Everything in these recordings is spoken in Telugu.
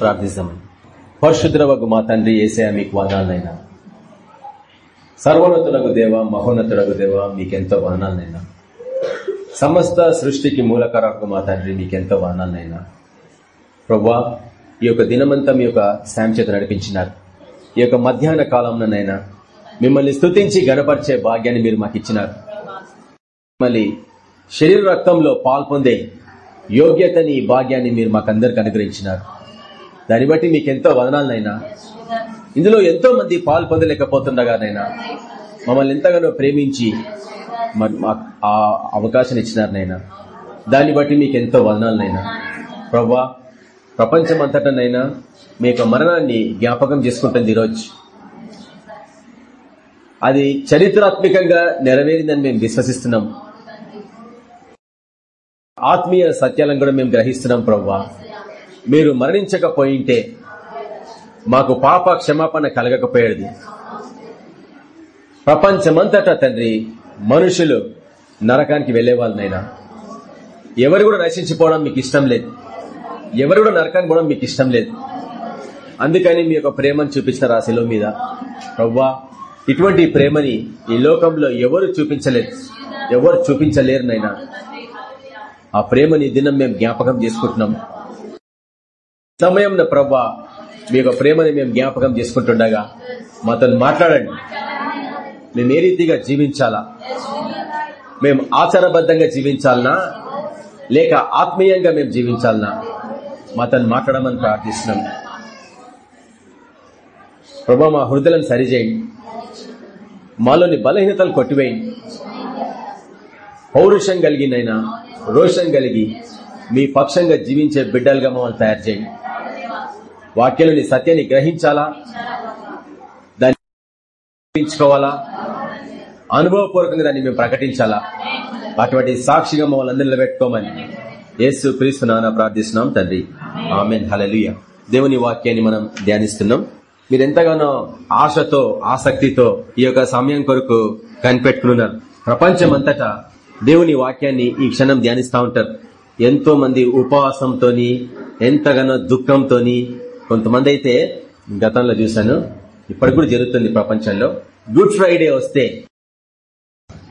ప్రార్థిస్తామని పరిశుద్రవకు మా తండ్రి ఏసయా మీకు వదనాలనైనా. సర్వోన్నతులకు దేవ మహోన్నతులకు దేవ మీకెంతో వదనాలనైనా. సమస్త సృష్టికి మూలకరకు మా తండ్రి మీకెంతో వదనాలనైనా. ప్రవ్వా ఈ యొక్క దినమంతా మీ యొక్క శాం చేత నడిపించినారు. ఈ యొక్క మధ్యాహ్న కాలంలోనైనా మిమ్మల్ని స్తుతించి గణపరిచే భాగ్యాన్ని మీరు మాకు ఇచ్చినారు మిమ్మల్ని శరీర రక్తంలో పాల్పొందే యోగ్యతని భాగ్యాన్ని మీరు మాకందరికి అనుగ్రహించినారు. దాన్ని బట్టి మీకు ఎంతో వదనాలనైనా. ఇందులో ఎంతో మంది పాలు పొందలేకపోతుండగానైనా మమ్మల్ని ఎంతగానో ప్రేమించి ఆ అవకాశం ఇచ్చినారు నైనా. దాన్ని బట్టి మీకు ఎంతో వదనాలనైనా. ప్రవ్వా ప్రపంచమంతటనైనా మీ యొక్క మరణాన్ని జ్ఞాపకం చేసుకుంటుంది ఈరోజు. అది చరిత్రాత్మకంగా నెరవేరిందని మేము విశ్వసిస్తున్నాం. ఆత్మీయ సత్యాలను కూడా మేము గ్రహిస్తున్నాం ప్రవ్వా. మీరు మరణించకపోయింటే మాకు పాప క్షమాపణ కలగకపోయేది. ప్రపంచమంతటా తండ్రి మనుషులు నరకానికి వెళ్ళేవాళ్ళనైనా ఎవరు కూడా నశించిపోవడం మీకు ఇష్టం లేదు. ఎవరు కూడా నరకానికి పోవడం మీకు ఇష్టం లేదు. అందుకని మీ యొక్క ప్రేమను చూపించిన రాశిలో మీద ప్రవ్వా ఇటువంటి ప్రేమని ఈ లోకంలో ఎవరు చూపించలేదు ఎవరు చూపించలేరు నైనా ఆ ప్రేమని దినం మేము జ్ఞాపకం చేసుకుంటున్నాం సమయం ప్రభా మీ యొక్క ప్రేమని మేము జ్ఞాపకం చేసుకుంటుండగా మాతో మాట్లాడండి. మేము ఏ రీతిగా జీవించాలా? మేము ఆచారబద్ధంగా జీవించాలనా? లేక ఆత్మీయంగా మేము జీవించాలనా? మాతో మాట్లాడమని ప్రార్థిస్తున్నాం. ప్రభా మా హృదయాలను సరిచేయండి మాలోని బలహీనతలు కొట్టివేయండి పౌరుషం కలిగినైనా రోషం కలిగి మీ పక్షంగా జీవించే బిడ్డలుగా మమ్మల్ని తయారు చేయండి వాక్యంలోని సత్యాన్ని గ్రహించాలా? దాన్ని గ్రహించుకోవాలా? అనుభవపూర్వకంగా దాన్ని మేము ప్రకటించాలా? అటువంటి సాక్షిగా మమ్మల్ని అందరూ నిలబెట్టుకోమని యేసు క్రీస్తు నాన్న ప్రార్థిస్తున్నాం తండ్రి. ఆమెన్. హలలియ దేవుని వాక్యాన్ని మనం ధ్యానిస్తున్నాం. మీరు ఎంతగానో ఆశతో ఆసక్తితో ఈ యొక్క సమయం కొరకు కనిపెట్టుకున్నారు ప్రపంచం అంతటా దేవుని వాక్యాన్ని ఈ క్షణం ధ్యానిస్తా ఉంటారు. ఎంతో మంది ఉపవాసంతోని ఎంతగానో దుఃఖంతోని కొంతమంది అయితే గతంలో చూశాను ఇప్పటికి కూడా జరుగుతుంది ప్రపంచంలో. గుడ్ ఫ్రైడే వస్తే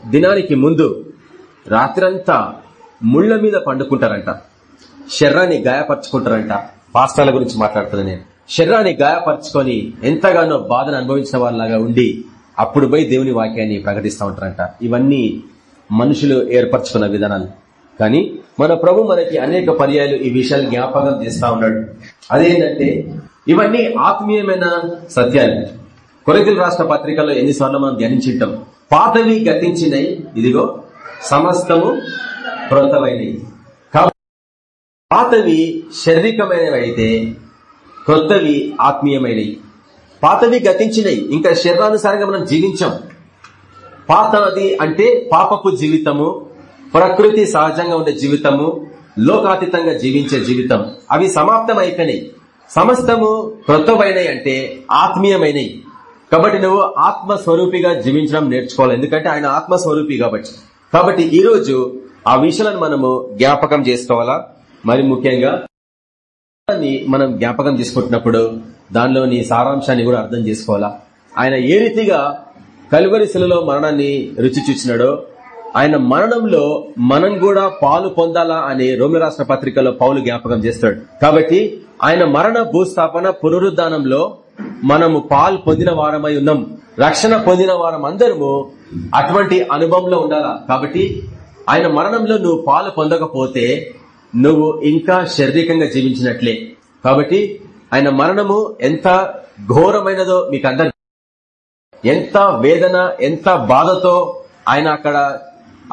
దినానికి ముందు రాత్రంతా ముళ్ళ మీద పండుకుంటారంట. శర్రాన్ని గాయపరచుకుంటారంట. పాస్తాల గురించి మాట్లాడుతున్నా నేను. శరీరాన్ని గాయపరచుకొని ఎంతగానో బాధను అనుభవించిన వాళ్ళలాగా ఉండి అప్పుడు పోయి దేవుని వాక్యాన్ని ప్రకటిస్తూ ఉంటారంట. ఇవన్నీ మనుషులు ఏర్పరచుకున్న విధానాలు. కానీ మన ప్రభు మనకి అనేక పర్యాయాలు ఈ విషయాలు జ్ఞాపకం చేస్తా ఉన్నాడు. అదేంటంటే ఇవన్నీ ఆత్మీయమైన సత్యాలు. కొరగిల రాష్ట్ర పత్రికలో ఎన్నిసార్లు మనం ధ్యానించింటాం. పాతవి గతించినవి ఇదిగో సమస్తము క్రొత్తమైనవి పాతవి శారీరకమైనవి అయితే క్రొత్తవి ఆత్మీయమైనవి పాతవి గతించినవి ఇంకా శరీరానుసారంగా మనం జీవించాం. పాతది అంటే పాపపు జీవితము ప్రకృతి సహజంగా ఉండే జీవితము లోకాతీతంగా జీవించే జీవితం. అవి సమాప్తం అయిపోయినాయి సమస్తము క్రొత్తమైనవి అంటే ఆత్మీయమైనవి కాబట్టి నువ్వు ఆత్మస్వరూపిగా జీవించడం నేర్చుకోవాలి. ఎందుకంటే ఆయన ఆత్మస్వరూపి కాబట్టి. కాబట్టి ఈ రోజు ఆ విషయాలను మనము జ్ఞాపకం చేసుకోవాలా? మరి ముఖ్యంగా మనం జ్ఞాపకం చేసుకుంటున్నప్పుడు దానిలోని సారాంశాన్ని కూడా అర్థం చేసుకోవాలా? ఆయన ఏ రీతిగా కలువరిశిలలో మరణాన్ని రుచి చూచినాడో ఆయన మరణంలో మనం కూడా పాలు పొందాలా అని రోమి రాష్ట్ర పత్రికలో పౌలు జ్ఞాపకం చేస్తాడు. కాబట్టి ఆయన మరణ భూస్థాపన పునరుద్ధానంలో మనము పాలు పొందిన వారమై ఉన్నాం. రక్షణ పొందిన వారం అందరము అటువంటి అనుభవంలో ఉండాలా? కాబట్టి ఆయన మరణంలో నువ్వు పాలు పొందకపోతే నువ్వు ఇంకా శారీరకంగా జీవించినట్లే. కాబట్టి ఆయన మరణము ఎంత ఘోరమైనదో మీకు అందరు ఎంత వేదన ఎంత బాధతో ఆయన అక్కడ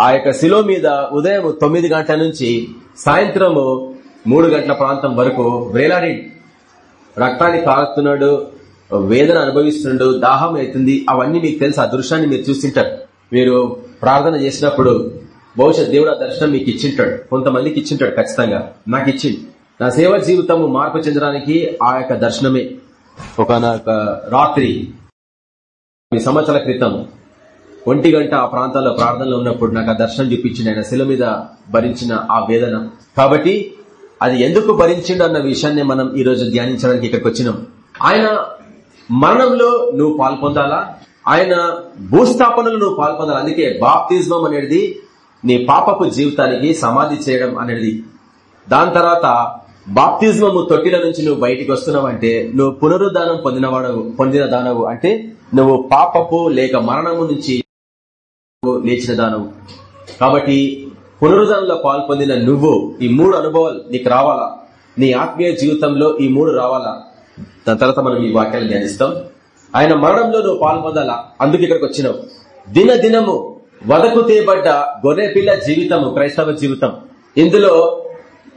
ఆ యొక్క శిలో మీద ఉదయం తొమ్మిది గంటల నుంచి సాయంత్రము మూడు గంటల ప్రాంతం వరకు వేలాడి రక్తాన్ని కారుతున్నాడు వేదన అనుభవిస్తున్నాడు దాహం అవుతుంది. అవన్నీ మీకు తెలుసు. ఆ దృశ్యాన్ని మీరు చూసింటారు మీరు ప్రార్థన చేసినప్పుడు బహుశా దేవుడు ఆ దర్శనం మీకు ఇచ్చింటాడు. కొంతమందికి ఇచ్చింటాడు ఖచ్చితంగా. నాకు ఇచ్చింది నా సేవ జీవితము మార్పు చెందడానికి ఆ యొక్క దర్శనమే. ఒక రాత్రి సంవత్సరాల క్రితం ఒంటి గంట ఆ ప్రాంతాల్లో ప్రార్థనలో ఉన్నప్పుడు నాకు ఆ దర్శనం చూపించింది ఆయన శిల మీద భరించిన ఆ వేదన. కాబట్టి అది ఎందుకు భరించిండు అన్న విషయాన్ని మనం ఈ రోజు ధ్యానించడానికి ఇక్కడికి వచ్చినాం. ఆయన మరణంలో నువ్వు పాల్పొందాలా? ఆయన భూస్థాపనలో నువ్వు పాల్పొందాలి? అందుకే బాప్తిజమం అనేది నీ పాపపు జీవితానికి సమాధి చేయడం అనేది. దాని తర్వాత బాప్తిజమము తొట్టిల నుంచి నువ్వు బయటికి వస్తున్నావంటే నువ్వు పునరుద్ధానం పొందినవాడవు పొందిన దానవు. అంటే నువ్వు పాపపు లేక మరణము నుంచి లేచిన దానవు కాబట్టి పునరుద్ధరణలో పాల్పొందిన నువ్వు ఈ మూడు అనుభవాలు నీకు రావాలా? నీ ఆత్మీయ జీవితంలో ఈ మూడు రావాలా? దాని తర్వాత మనం ఈ వాక్యాలను ధ్యానిస్తాం. ఆయన మరణంలో నువ్వు పాల్పొందాలా? అందుకు ఇక్కడికి వచ్చినావు. దిన దినము వదకు తేబడ్డ గొర్రె పిల్ల జీవితము క్రైస్తవ జీవితం. ఇందులో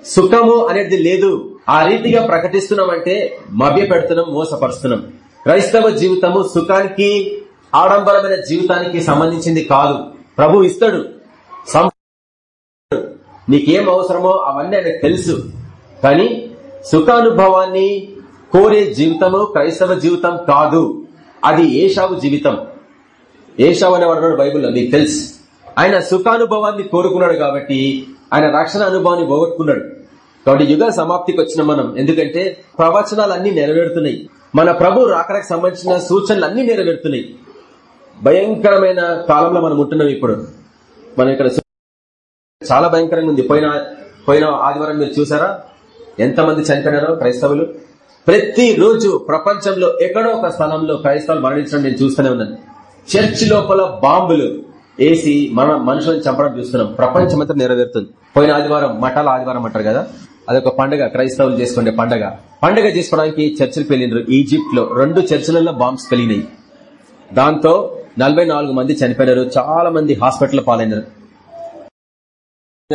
సుఖము అనేది లేదు. ఆ రీతిగా ప్రకటిస్తున్నామంటే మభ్య పెడుతున్నాం మోసపరుస్తున్నాం. క్రైస్తవ జీవితము సుఖానికి ఆడంబరమైన జీవితానికి సంబంధించింది కాదు. ప్రభు ఇస్తాడు. నీకేం అవసరమో అవన్నీ ఆయనకు తెలుసు. కానీ సుఖానుభవాన్ని కోరే జీవితము క్రైస్తవ జీవితం కాదు. అది ఏషావు జీవితం. ఏషావు అనేవాడు బైబుల్లో నీకు తెలుసు. ఆయన సుఖానుభవాన్ని కోరుకున్నాడు కాబట్టి ఆయన రక్షణ అనుభవాన్ని పోగొట్టుకున్నాడు. కాబట్టి యుగ సమాప్తికి వచ్చిన మనం. ఎందుకంటే ప్రవచనాలన్నీ నెరవేరుతున్నాయి. మన ప్రభు రాకడానికి సంబంధించిన సూచనలు అన్ని నెరవేరుతున్నాయి. భయంకరమైన కాలంలో మనం ఉంటున్నాం ఇప్పుడు. మనం ఇక్కడ చాలా భయంకరంగా ఉంది. పోయిన పోయిన ఆదివారం మీరు చూసారా? ఎంతమంది చనిపోయినారో క్రైస్తవులు? ప్రతి రోజు ప్రపంచంలో ఎక్కడో ఒక స్థలంలో క్రైస్తవులు మరణించడం నేను చూస్తూనే ఉన్నాను. చర్చ్ లోపల బాంబులు వేసి మన మనుషులను చంపడం చూస్తున్నాం. ప్రపంచం అంతా నెరవేరుతుంది. పోయిన ఆదివారం మఠాల ఆదివారం అంటారు కదా? అదొక పండుగ క్రైస్తవులు చేసుకునే పండుగ. పండుగ చేసుకోవడానికి చర్చిలకు వెళ్ళినారు ఈజిప్ట్లో రెండు చర్చిలలో బాంబ్స్ కలిగినాయి. దాంతో నలభై మంది చనిపోయినారు చాలా మంది హాస్పిటల్ పాలైనారు.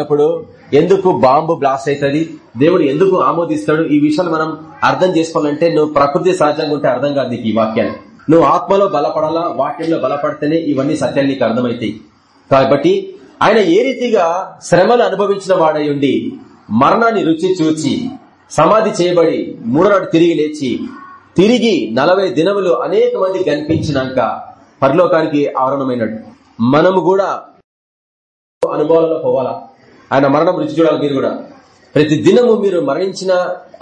అప్పుడు ఎందుకు బాంబు బ్లాస్ట్ అవుతుంది? దేవుడు ఎందుకు ఆమోదిస్తాడు? ఈ విషయాలు మనం అర్థం చేసుకోవాలంటే నువ్వు ప్రకృతి సహజంగా ఉంటే అర్థం కాదు నీకు ఈ వాక్యాన్ని నువ్వు ఆత్మలో బలపడాలా? వాక్యంలో బలపడితేనే ఇవన్నీ సత్యాలు నీకు అర్థమవుతాయి. కాబట్టి ఆయన ఏ రీతిగా శ్రమలు అనుభవించిన వాడై ఉండి మరణాన్ని రుచి చూచి సమాధి చేయబడి మూడనాడు తిరిగి లేచి తిరిగి నలభై దినములు అనేక మంది కనిపించినాక పరలోకానికి ఆవరణమైనట్టు. మనము కూడా అనుభవాలలో పోవాలా? ఆయన మరణం రుచి చూడాలి మీరు కూడా. ప్రతి దినము మీరు మరణించిన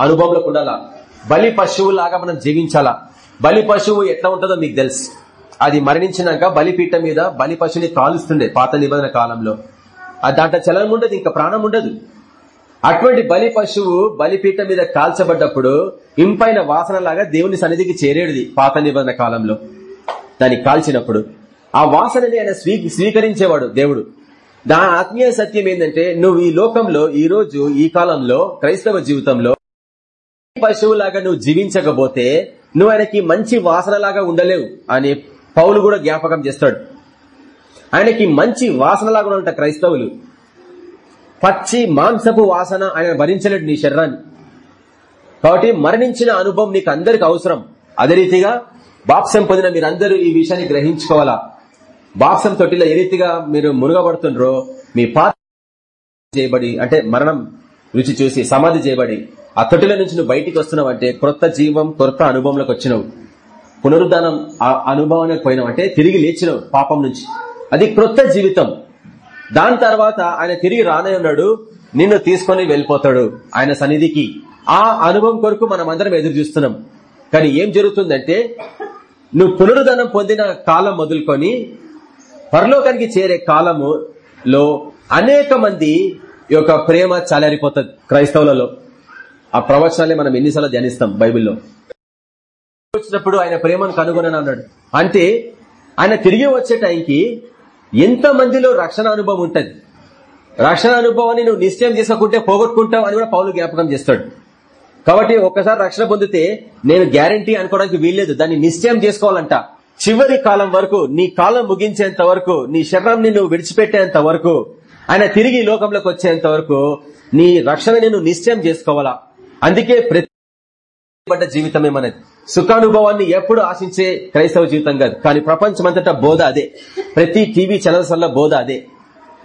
అనుభవంలోకి ఉండాలా? బలి పశువులాగా మనం జీవించాలా? బలి పశువు ఎట్లా ఉంటుందో మీకు తెలుసు. అది మరణించినాక బలిపీఠ మీద బలి పశువుని కాలుస్తుండే పాత నిబంధన కాలంలో. దాంట్లో చలనం ఉండదు ఇంకా ప్రాణం ఉండదు. అటువంటి బలి పశువు బలిపీఠ మీద కాల్చబడ్డప్పుడు ఇంపైన వాసన లాగా దేవుని సన్నిధికి చేరేది పాత నిబంధన కాలంలో. దాన్ని కాల్చినప్పుడు ఆ వాసనని ఆయన స్వీకరించేవాడు దేవుడు. దాని ఆత్మీయ సత్యం ఏంటంటే నువ్వు ఈ లోకంలో ఈ రోజు ఈ కాలంలో క్రైస్తవ జీవితంలో పశువులాగా నువ్వు జీవించకపోతే నువ్వు ఆయనకి మంచి వాసనలాగా ఉండలేవు అని పౌలు కూడా జ్ఞాపకం చేస్తాడు. ఆయనకి మంచి వాసనలాగా ఉంట క్రైస్తవులు పచ్చి మాంసపు వాసన ఆయన భరించలేడు నీ శరీరాన్ని. కాబట్టి మరణించిన అనుభవం నీకు అందరికి అవసరం. అదే రీతిగా బాప్సం పొందిన మీరందరూ ఈ విషయాన్ని గ్రహించుకోవాలా? బాప్సం తొట్టిలో ఏ రీతిగా మీరు మునుగబడుతుండ్రో మీ పాత చేయబడి అంటే మరణం రుచి చూసి సమాధి చేయబడి ఆ తొట్టిల నుంచి నువ్వు బయటికి వస్తున్నావు అంటే క్రొత్త జీవం కొత్త అనుభవంలోకి వచ్చినావు. పునరుద్ధానం ఆ అనుభవానికి పోయినావు అంటే తిరిగి లేచినావు పాపం నుంచి. అది క్రొత్త జీవితం. దాని తర్వాత ఆయన తిరిగి రానే ఉన్నాడు నిన్ను తీసుకొని వెళ్ళిపోతాడు ఆయన సన్నిధికి. ఆ అనుభవం కొరకు మనం అందరం ఎదురు చూస్తున్నాం. కానీ ఏం జరుగుతుందంటే నువ్వు పునరుద్ధనం పొందిన కాలం మొదలుకొని పరలోకానికి చేరే కాలములో అనేక మంది యొక్క ప్రేమ చాలారిపోతుంది క్రైస్తవులలో. ఆ ప్రవచనాలే మనం ఎన్నిసార్లు ధ్యానిస్తాం బైబిల్లో. వచ్చినప్పుడు ఆయన ప్రేమను కనుగొనని అన్నాడు. అంటే ఆయన తిరిగి వచ్చే టైంకి ఎంత మందిలో రక్షణ అనుభవం ఉంటుంది? రక్షణ అనుభవాన్ని నువ్వు నిశ్చయం చేసుకుంటే పోగొట్టుకుంటావు అని కూడా పౌలు జ్ఞాపకం చేస్తాడు. కాబట్టి ఒక్కసారి రక్షణ పొందితే నేను గ్యారంటీ అనుకోవడానికి వీల్లేదు. దాన్ని నిశ్చయం చేసుకోవాలంట. చివరి కాలం వరకు నీ కాలం ముగించేంత వరకు నీ శరీరాన్ని నిన్ను విడిచిపెట్టేంత వరకు ఆయన తిరిగి లోకంలోకి వచ్చేంత వరకు నీ రక్షణ నేను నిశ్చయం చేసుకోవాలా? అందుకే ప్రతి జీవితమే మనది. సుఖానుభవాన్ని ఎప్పుడు ఆశించే క్రైస్తవ జీవితం కాదు. కానీ ప్రపంచమంతటా బోధ అదే. ప్రతి టీవీ ఛానల్స్ వల్ల బోధ అదే.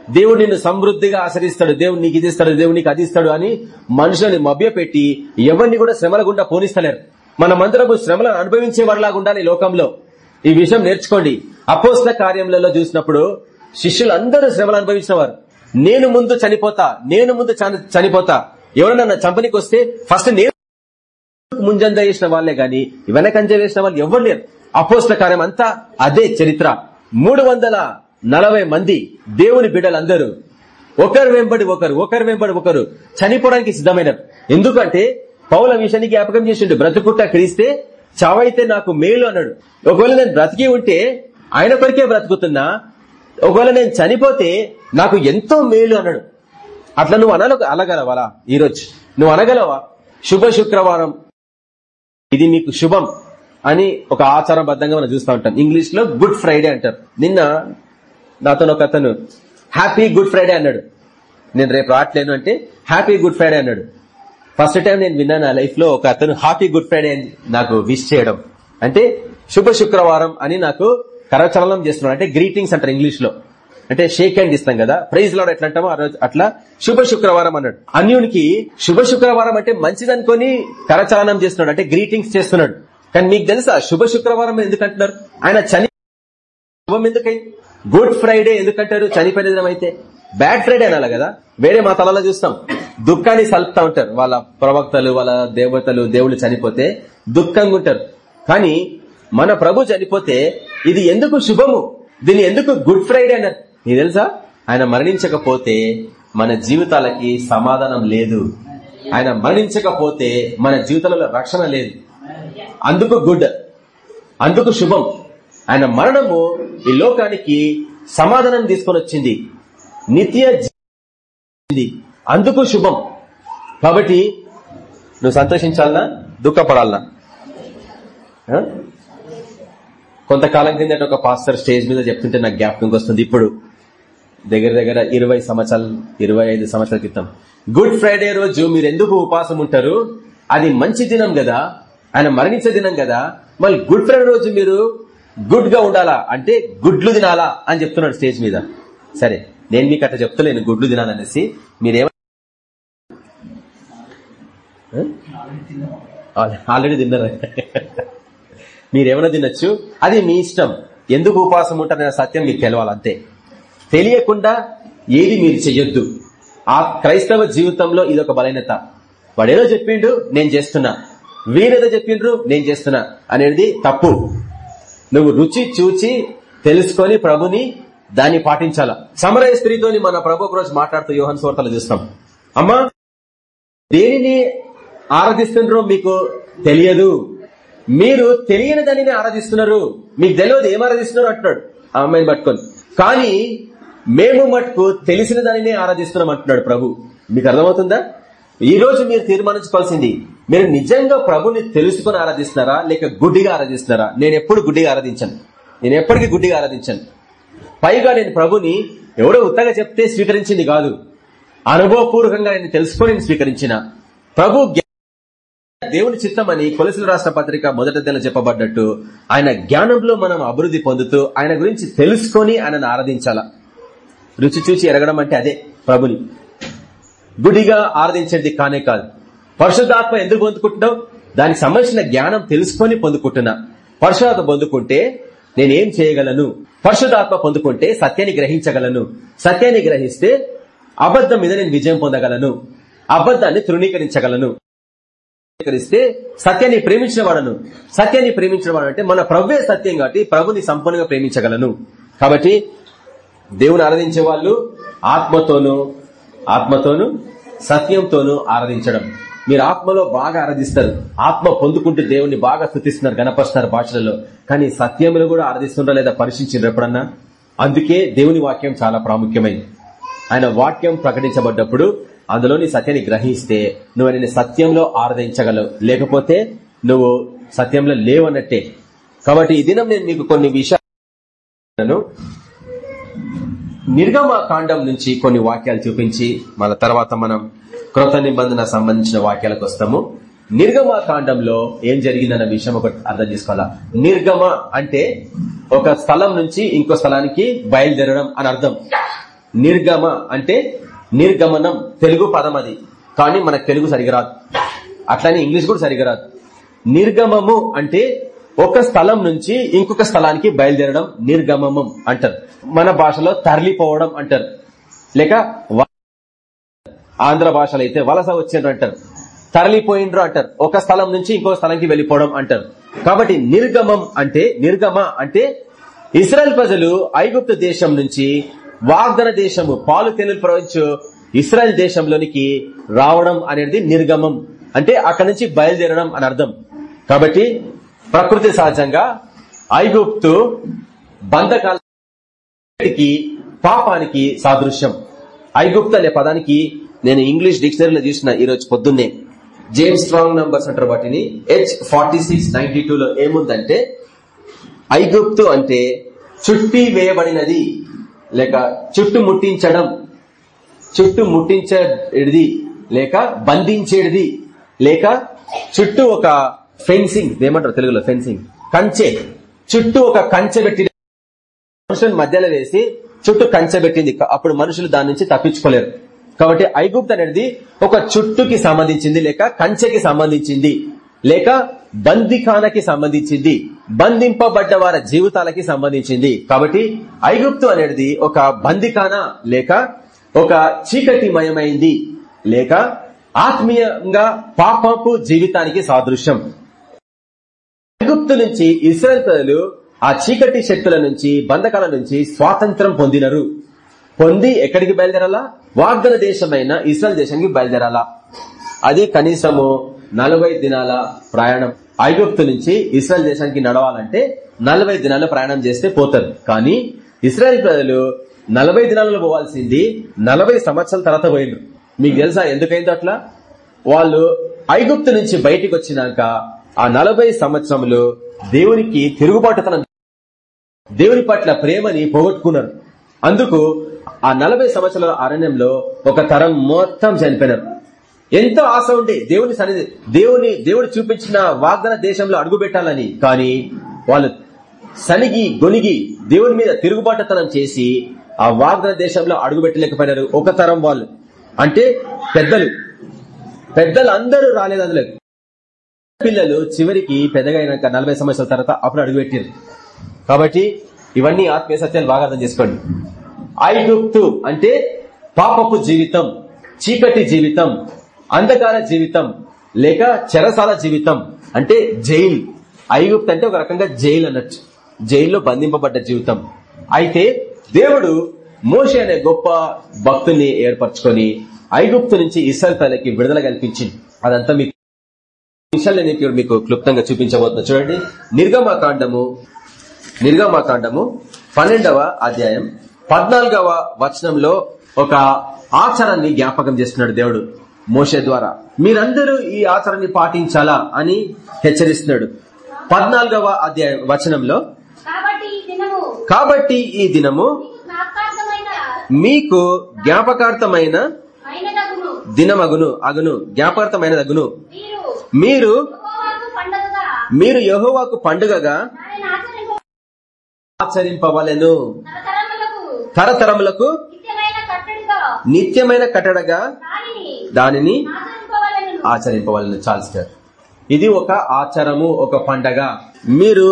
దేవుడు నిన్ను సమృద్ధిగా ఆచరిస్తాడు దేవుడు నీకు ఇది ఇస్తాడు దేవుడు నీకు అది ఇస్తాడు అని మనుషులని మభ్యపెట్టి ఎవరిని కూడా శ్రమల గుండా పోనిస్తలేరు. మనమందరము శ్రమలను అనుభవించే వారిలాగా ఉండాలి లోకంలో. ఈ విషయం నేర్చుకోండి. అపోస్ల కార్యములలో చూసినప్పుడు శిష్యులందరూ శ్రమలు అనుభవించిన వారు నేను ముందు చనిపోతా నేను ముందు చనిపోతా. ఎవరన్నా చంపనికి వస్తే ఫస్ట్ నేను ముంజంజ వేసిన వాళ్ళే గాని వెనకంజ వేసిన వాళ్ళు ఎవరు లేరు. అపోస్ల కార్యం అంతా అదే చరిత్ర. మూడు నలభై మంది దేవుని బిడ్డలందరూ. ఒకరు వెంబడి ఒకరు ఒకరు వెంబడి ఒకరు చనిపోవడానికి సిద్ధమైనారు. ఎందుకంటే పౌల విషయాన్ని జ్ఞాపకం చేసిండు బ్రతుకుట్ట క్రీస్తే చావైతే నాకు మేలు అన్నాడు. ఒకవేళ నేను బ్రతికి ఉంటే ఆయన కొరికే బ్రతుకుతున్నా ఒకవేళ నేను చనిపోతే నాకు ఎంతో మేలు అన్నాడు. అట్లా నువ్వు అనలు అనగలవరా ఈరోజు? నువ్వు అనగలవా? శుభ శుక్రవారం. ఇది మీకు శుభం అని ఒక ఆచారబద్ధంగా మనం చూస్తూ ఉంటాం. ఇంగ్లీష్లో గుడ్ ఫ్రైడే అంటారు. నిన్న నాతో ఒక అతను హ్యాపీ గుడ్ ఫ్రైడే అన్నాడు. నేను రేపు రావట్లేను అంటే హ్యాపీ గుడ్ ఫ్రైడే అన్నాడు. ఫస్ట్ టైం నేను విన్నాను నా లైఫ్లో ఒక అతను హ్యాపీ గుడ్ ఫ్రైడే అని నాకు విష్ చేయడం. అంటే శుభ శుక్రవారం అని నాకు కరచలనం చేస్తున్నాడు. అంటే గ్రీటింగ్స్ అంటారు ఇంగ్లీష్లో అంటే షేక్ హ్యాండ్ ఇస్తాం కదా. ప్రైజ్లో ఎట్లా అంటామో ఆ రోజు అట్లా శుభ శుక్రవారం అన్నాడు. అన్యునికి శుభ శుక్రవారం అంటే మంచిదనుకొని కరచలనం చేస్తున్నాడు. అంటే గ్రీటింగ్స్ చేస్తున్నాడు. కానీ మీకు తెలుసా శుభ శుక్రవారం ఎందుకంటున్నారు ఆయన చని శుభం ఎందుకైంది గుడ్ ఫ్రైడే ఎందుకంటారు? చనిపోయిన దినం అయితే బ్యాడ్ ఫ్రైడే అనాలి కదా? వేరే మా తలలో చూస్తాం. దుఃఖాన్ని సల్పుతా ఉంటారు. వాళ్ళ ప్రవక్తలు వాళ్ళ దేవతలు దేవుళ్ళు చనిపోతే దుఃఖంగా ఉంటారు. కానీ మన ప్రభు చనిపోతే ఇది ఎందుకు శుభము? దీన్ని ఎందుకు గుడ్ ఫ్రైడే అన్నారు? నీకు తెలుసా? ఆయన మరణించకపోతే మన జీవితాలకి సమాధానం లేదు. ఆయన మరణించకపోతే మన జీవితాలలో రక్షణ లేదు. అందుకు గుడ్ అందుకు శుభం. ఆయన మరణము ఈ లోకానికి సమాధానం తీసుకొని వచ్చింది. నిత్య అందుకు శుభం. కాబట్టి నువ్వు సంతోషించాలనా? దుఃఖపడాలనా? కొంతకాలం కిందట ఒక పాస్టర్ స్టేజ్ మీద చెప్తుంటే నాకు జ్ఞాపకం వస్తుంది. ఇప్పుడు దగ్గర దగ్గర ఇరవై సంవత్సరాలు ఇరవై ఐదు సంవత్సరాల క్రితం. గుడ్ ఫ్రైడే రోజు మీరు ఎందుకు ఉపాసం ఉంటారు? అది మంచి దినం కదా. ఆయన మరణించే దినం కదా. మళ్ళీ గుడ్ ఫ్రైడే రోజు మీరు గుడ్గా ఉండాలా? అంటే గుడ్లు తినాలా? అని చెప్తున్నాడు స్టేజ్ మీద. సరే నేను మీకు అట్లా చెప్తలేను గుడ్లు తినాలనేసి. మీరేమ ఆల్రెడీ తిన్నారు? మీరేమైనా తినొచ్చు? అది మీ ఇష్టం. ఎందుకు ఉపవాసం ఉంటారనే సత్యం మీకు తెలవాలంతే తెలియకుండా ఏది మీరు చెయ్యొద్దు. ఆ క్రైస్తవ జీవితంలో ఇది ఒక బలహీనత. వాడేదో చెప్పిండు నేను చేస్తున్నా. వీరేదో చెప్పిండ్రు నేను చేస్తున్నా. అనేది తప్పు. నువ్వు రుచి చూచి తెలుసుకొని ప్రభుని దాన్ని పాటించాల? సమరయ స్త్రీతోని మన ప్రభు రోజు మాట్లాడుతూ యోహన్ సోర్తలు చూస్తాం. అమ్మా దేనిని ఆరాధిస్తుండ్రో మీకు తెలియదు. మీరు తెలియని దానిని ఆరాధిస్తున్నారు. మీకు తెలియదు ఏం ఆరాధిస్తున్నారు అంటున్నాడు. ఆ అమ్మాయిని పట్టుకొని. కానీ మేము మటుకు తెలిసిన దానినే ఆరాధిస్తున్నాం అంటున్నాడు ప్రభు. మీకు అర్థమవుతుందా? ఈ రోజు మీరు తీర్మానించుకోవాల్సింది మీరు నిజంగా ప్రభుని తెలుసుకుని ఆరాధిస్తున్నారా? లేక గుడ్డిగా ఆరాధిస్తున్నారా? నేను ఎప్పుడు గుడ్డిగా ఆరాధించాను. నేను ఎప్పటికీ గుడ్డిగా ఆరాధించాను. పైగా నేను ప్రభుని ఎవడో ఉత్తగా చెప్తే స్వీకరించింది కాదు. అనుభవపూర్వకంగా నేను తెలుసుకొని నేను స్వీకరించిన. ప్రభు దేవుని చిత్తమని కొలసిన రాష్ట్ర పత్రిక మొదట తెల చెప్పబడ్డట్టు. ఆయన జ్ఞానంలో మనం అభివృద్ధి పొందుతూ ఆయన గురించి తెలుసుకొని ఆయనను ఆరాధించాల. రుచి చూచి ఎరగడం అంటే అదే ప్రభుని. గుడిగా ఆరాధించేది కానే కాదు. పరిశుద్ధాత్మ ఎందుకు పొందుకుంటున్నావు? దానికి సంబంధించిన జ్ఞానం తెలుసుకొని పొందుకుంటున్నా. పరిశుధాత్మ పొందుకుంటే నేనేం చేయగలను? పరిశుధాత్మ పొందుకుంటే సత్యాన్ని గ్రహించగలను. సత్యాన్ని గ్రహిస్తే అబద్ధం మీద నేను విజయం పొందగలను. అబద్ధాన్ని తృణీకరించగలను. తృణీకరిస్తే సత్యాన్ని ప్రేమించిన వాడను. సత్యాన్ని ప్రేమించిన వాడు అంటే మన ప్రవ్వే సత్యం కాబట్టి ప్రభుని సంపూర్ణంగా ప్రేమించగలను. కాబట్టి దేవుని ఆరాధించే వాళ్ళు ఆత్మతోనూ ఆత్మతోనూ సత్యంతోనూ ఆరాధించడం. మీరు ఆత్మలో బాగా ఆరాధిస్తారు. ఆత్మ పొందుకుంటే దేవుణ్ణి బాగా స్థుతిస్తున్నారు గణపరుస్తున్నారు భాషలలో. కానీ సత్యంలో కూడా ఆరాధిస్తుండ్రా లేదా పరిశీలించారు ఎప్పుడన్నా? అందుకే దేవుని వాక్యం చాలా ప్రాముఖ్యమైంది. ఆయన వాక్యం ప్రకటించబడ్డప్పుడు అందులోని సత్యాన్ని గ్రహిస్తే నువ్వు ఆయన సత్యంలో ఆరాధించగలవు. లేకపోతే నువ్వు సత్యంలో లేవన్నట్టే. కాబట్టి ఈ దినం నేను నీకు కొన్ని విషయాలను నిర్గమ కాండం నుంచి కొన్ని వాక్యాలు చూపించి మన తర్వాత మనం క్రొత్త నిబంధన సంబంధించిన వాక్యాలకు వస్తాము. నిర్గమ కాండంలో ఏం జరిగిందన్న విషయం ఒకటి అర్థం చేసుకోవాలా? నిర్గమ అంటే ఒక స్థలం నుంచి ఇంకో స్థలానికి బయలుదేరడం అని అర్థం. నిర్గమ అంటే నిర్గమనం తెలుగు పదం అది. కానీ మనకు తెలుగు సరిగా రాదు. అట్లానే ఇంగ్లీష్ కూడా సరిగా రాదు. నిర్గమము అంటే ఒక స్థలం నుంచి ఇంకొక స్థలానికి బయలుదేరడం నిర్గమం అంటారు. మన భాషలో తరలిపోవడం అంటారు. లేక ఆంధ్ర భాషలో అయితే వలస వచ్చిండ్రు అంటారు. తరలిపోయిండ్రు అంటారు. ఒక స్థలం నుంచి ఇంకో స్థలంకి వెళ్ళిపోవడం అంటారు. కాబట్టి నిర్గమం అంటే నిర్గమ అంటే ఇస్రాయల్ ప్రజలు ఐగుప్తు దేశం నుంచి వాగ్దన దేశము పాలు తెలుగు ప్రవహించు ఇస్రాయల్ దేశంలోనికి రావడం అనేది నిర్గమం అంటే అక్కడి నుంచి బయలుదేరడం అని అర్థం. కాబట్టి ప్రకృతి సహజంగా ఐగుప్తు బంధకాలకి పాపానికి సాదృశ్యం. ఐగుప్తు అనే పదానికి నేను ఇంగ్లీష్ డిక్షనరీలో చూసిన ఈ రోజు పొద్దున్నే జేమ్స్ స్ట్రాంగ్ నంబర్స్ అంటారు వాటిని. హెచ్ ఫార్టీ సిక్స్ నైన్టీ లో ఏముందంటే ఐగుప్తు అంటే చుట్టి వేయబడినది లేక చుట్టు ముట్టించడం చుట్టు ముట్టించేది లేక బంధించేది లేక చుట్టూ ఒక ఫెన్సింగ్ ఏమంటారు తెలుగులో ఫెన్సింగ్ కంచె. చుట్టూ ఒక కంచె పెట్టి మనుషులను మధ్యలో వేసి చుట్టూ కంచె పెట్టింది. అప్పుడు మనుషులు దాని నుంచి తప్పించుకోలేరు. కాబట్టి ఐగుప్తు అనేది ఒక చుట్టుకి సంబంధించింది లేక కంచెకి సంబంధించింది లేక బందిఖానకి సంబంధించింది బంధింపబడ్డ వారి జీవితాలకి సంబంధించింది. కాబట్టి ఐగుప్తు అనేది ఒక బందిఖాన లేక ఒక చీకటిమయమైంది లేక ఆత్మీయంగా పాపపు జీవితానికి సాదృశ్యం. ఐగుప్తు నుంచి ఇస్రాయల్ ప్రజలు ఆ చీకటి శక్తుల నుంచి బంధకాల నుంచి స్వాతంత్రం పొందినరు. పొంది ఎక్కడికి బయలుదేరాలా? వాగ్దన దేశమైన ఇస్రాయల్ దేశానికి బయలుదేరాలా? అది కనీసము నలభై దినాల ప్రయాణం. ఐగుప్తు నుంచి ఇస్రాయల్ దేశానికి నడవాలంటే నలభై దినాల ప్రయాణం చేస్తే పోతారు కానీ ఇస్రాయల్ ప్రజలు నలభై దినాలలో పోవాల్సింది నలభై సంవత్సరాల తర్వాత పోయిండ్రు మీకు తెలుసా ఎందుకైందో అట్లా? వాళ్ళు ఐగుప్తు నుంచి బయటికి వచ్చినాక ఆ నలభై సంవత్సరములు దేవునికి తిరుగుబాటుతనం దేవుని పట్ల ప్రేమని పోగొట్టుకున్నారు. అందుకు ఆ నలభై సంవత్సరాల అరణ్యంలో ఒక తరం మొత్తం చనిపోయినారు. ఎంతో ఆశ ఉండే దేవుని సన్నిధి దేవుని దేవుడు చూపించిన వాగ్దాన దేశంలో అడుగు పెట్టాలని కానీ వాళ్ళు సనిగి గొనిగి దేవుని మీద తిరుగుబాటుతనం చేసి ఆ వాగ్దాన దేశంలో అడుగు పెట్టలేకపోయినారు ఒక తరం వాళ్ళు. అంటే పెద్దలు. పెద్దలు అందరూ రాలేదు అందులో. పిల్లలు చివరికి పెద్దగైనాక నలభై సంవత్సరాల తర్వాత అప్పుడు అడుగుపెట్టారు కాబట్టి ఇవన్నీ ఆత్మీయ సత్యాలు బాగా అర్థం చేసుకోండి. ఐగుప్తు అంటే పాపపు జీవితం చీకటి జీవితం అంధకార జీవితం లేక చెరసాల జీవితం అంటే జైలు. ఐగుప్తు అంటే ఒక రకంగా జైలు అన్నట్టు. జైల్లో బంధింపబడ్డ జీవితం. అయితే దేవుడు మోషే అనే గొప్ప భక్తుని ఏర్పరచుకొని ఐగుప్తు నుంచి ఇస్రాయల్ తలకి విడుదల కల్పించింది. అదంతా మీకు విషయాలు నేను ఇప్పుడు మీకు క్లుప్తంగా చూపించబోతున్నా. చూడండి. నిర్గమాకాండము నిర్గమాకాండము పన్నెండవ అధ్యాయం పద్నాలుగవ వచనంలో ఒక ఆచారాన్ని జ్ఞాపకం చేస్తున్నాడు దేవుడు మోషే ద్వారా. మీరందరూ ఈ ఆచారాన్ని పాటించాలా అని హెచ్చరిస్తున్నాడు. పద్నాలుగవ అధ్యాయం వచనంలో కాబట్టి ఈ దినము మీకు జ్ఞాపకార్థమైన దినమగును అగును జ్ఞాపకార్థమైన అగును మీరు మీరు యెహోవాకు పండగగా ఆచరింపవలెను. తరతరములకు నిత్యమైన కట్టడిగా. దానిని ఆచరింపవలెను చాల్స్తారు ఇది ఒక ఆచారము ఒక పండగ. మీరు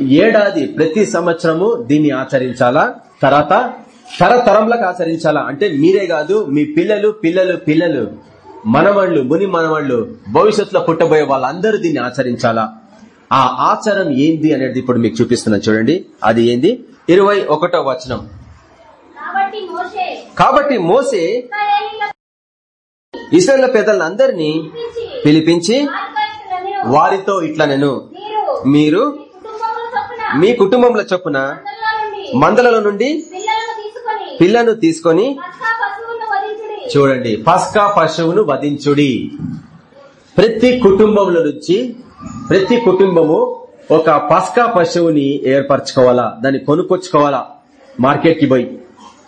ఏడాది ప్రతి సంవత్సరము దీన్ని ఆచరించాలా? తర్వాత తరతరంలకు ఆచరించాలా? అంటే మీరే కాదు మీ పిల్లలు పిల్లలు పిల్లలు మనవాళ్ళు ముని మనవాళ్ళు భవిష్యత్తులో పుట్టబోయే వాళ్ళందరూ దీన్ని ఆచరించాలా? ఆ ఆచారం ఏంది అనేది ఇప్పుడు మీకు చూపిస్తున్నాను. చూడండి అది ఏంది? ఇరవై ఒకటో వచనం. కాబట్టి మోసే ఇస్రాయల్ పెద్దలందరినీ పిలిపించి వారితో ఇట్లా నేను మీరు మీ కుటుంబంలో చొప్పున చొప్పున మందల మందలలో నుండి పిల్లను తీసుకొని చూడండి పస్కా పశువును వధించుడి. ప్రతి కుటుంబంలో నుంచి ప్రతి కుటుంబము ఒక పస్కా పశువుని ఏర్పరచుకోవాలా? దాన్ని కొనుక్కొచ్చుకోవాలా? మార్కెట్కి పోయి.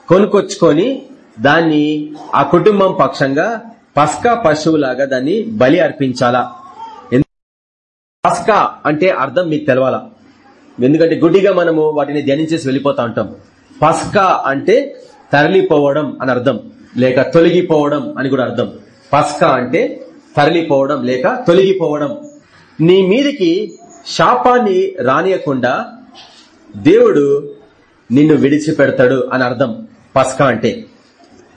కొనుకొచ్చుకొని దాన్ని ఆ కుటుంబం పక్షంగా పస్కా పశువులాగా దాన్ని బలి అర్పించాలా? పస్కా అంటే అర్థం మీకు తెలవాలా? ఎందుకంటే గుడ్డిగా మనము వాటిని ధ్యానించేసి వెళ్ళిపోతా ఉంటాం. పస్కా అంటే తరలిపోవడం అని అర్థం లేక తొలగిపోవడం అని కూడా అర్థం. పస్కా అంటే తరలిపోవడం లేక తొలగిపోవడం. నీ మీదికి శాపాన్ని రానియకుండా దేవుడు నిన్ను విడిచిపెడతాడు అని అర్థం. పస్కా అంటే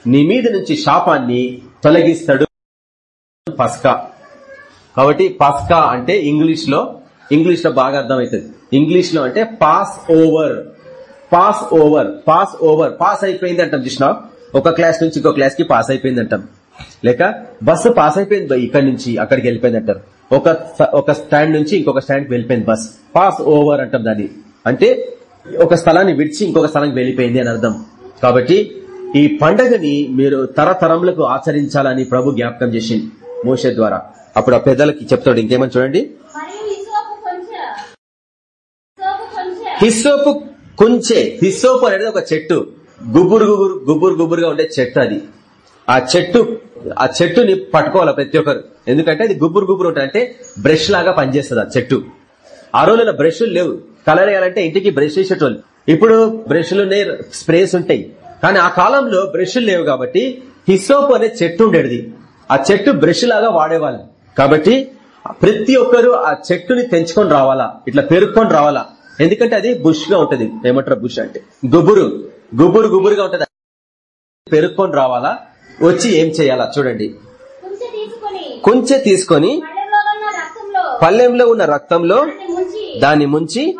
నీ మీద నుంచి శాపాన్ని తొలగిస్తాడు పస్కా. కాబట్టి పస్కా అంటే ఇంగ్లీష్లో ఇంగ్లీష్లో బాగా అర్థమవుతుంది. ఇంగ్లీష్లో అంటే pass over. Pass over pass over pass అయిపోయింది అంటాం చూసిన ఒక క్లాస్ నుంచి ఇంకో క్లాస్కి పాస్ అయిపోయింది అంటాం. లేక బస్సు పాస్ అయిపోయింది ఇక్కడ నుంచి అక్కడికి వెళ్ళిపోయింది అంటారు. ఒక ఒక స్టాండ్ నుంచి ఇంకొక స్టాండ్కి వెళ్ళిపోయింది బస్. పాస్ ఓవర్ అంటాం దాన్ని. అంటే ఒక స్థలాన్ని విడిచి ఇంకొక స్థలానికి వెళ్ళిపోయింది అని అర్థం. కాబట్టి ఈ పండగని మీరు తరతరములకు ఆచరించాలని ప్రభు జ్ఞాపకం చేసింది మోస ద్వారా. అప్పుడు ఆ పెద్దలకి చెప్తాడు ఇంకేమని చూడండి? హిస్సోపు కుంచే. హిస్సోపు అనేది ఒక చెట్టు. గుబురు గుబురు గుబురు గుబురుగా ఉండే చెట్టు అది. ఆ చెట్టు ఆ చెట్టుని పట్టుకోవాలి ప్రతి ఒక్కరు. ఎందుకంటే అది గుబురు గుబురు ఉంటుంది అంటే బ్రష్ లాగా పనిచేస్తుంది ఆ చెట్టు. ఆ రోజుల్లో బ్రష్లు లేవు. కలర్ వేయాలంటే ఇంటికి బ్రష్ వేసేటోళ్ళు ఇప్పుడు బ్రష్లు స్ప్రేస్ ఉంటాయి. కానీ ఆ కాలంలో బ్రష్లు లేవు కాబట్టి హిస్సోపు అనే చెట్టు ఉండేది. ఆ చెట్టు బ్రష్ లాగా వాడేవాళ్ళు. కాబట్టి ప్రతి ఒక్కరు ఆ చెట్టుని తెంచుకొని రావాలా ఇట్లా పెరుక్కొని రావాలా. ఎందుకంటే అది బుష్గా ఉంటది. ఏమంటారు బుష్ అంటే? గుబురు. గుబురు గుబురుగా ఉంటది. పెరుక్కొని రావాలా వచ్చి ఏం చేయాలా చూడండి. కొంచె తీసుకొని. పల్లెంలో ఉన్న రక్తంలో. దాన్ని ముంచి.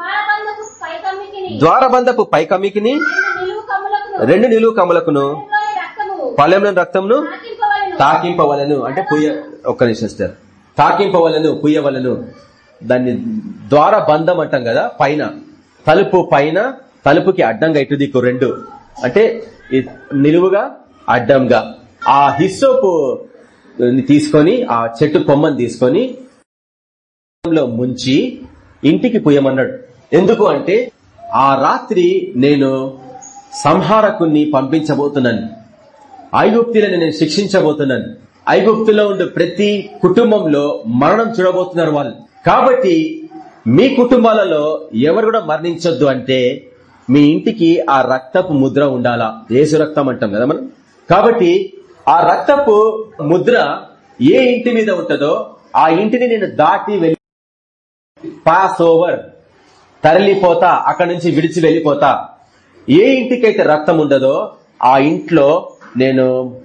ద్వారబంధపు పైకమికిని రెండు నిలువు కమలకును పళ్ళెంలోని రక్తంను తాకింపవలను అంటే పుయ్య ఒక్క నిమిషం తాకింపవలను పుయ్యవలను. దాన్ని ద్వార బంధం అంటాం కదా పైన. తలుపు పైన తలుపుకి అడ్డంగా ఇటు దిక్కు రెండు. అంటే నిలువుగా అడ్డంగా. ఆ హిస్సోపు తీసుకొని ఆ చెట్టు కొమ్మని తీసుకొని ముంచి ఇంటికి పుయ్యమన్నాడు. ఎందుకు అంటే ఆ రాత్రి నేను సంహారకుణ్ణి పంపించబోతున్నాను. ఐగుప్తులను నేను శిక్షించబోతున్నాను. ఐగుప్తులో ఉండే ప్రతి కుటుంబంలో మరణం చూడబోతున్నారు వాళ్ళు. కాబట్టి మీ కుటుంబాలలో ఎవరు కూడా మరణించొద్దు అంటే మీ ఇంటికి ఆ రక్తపు ముద్ర ఉండాలా? ఏసు రక్తం అంటాం కదా మనం? కాబట్టి ఆ రక్తపు ముద్ర ఏ ఇంటి మీద ఉంటుందో ఆ ఇంటిని నేను దాటి వెళ్ళి పాస్ ఓవర్ తరలిపోతా అక్కడి నుంచి విడిచి వెళ్ళిపోతా. ఏ ఇంటికైతే రక్తం ఉండదో ఆ ఇంట్లో నేను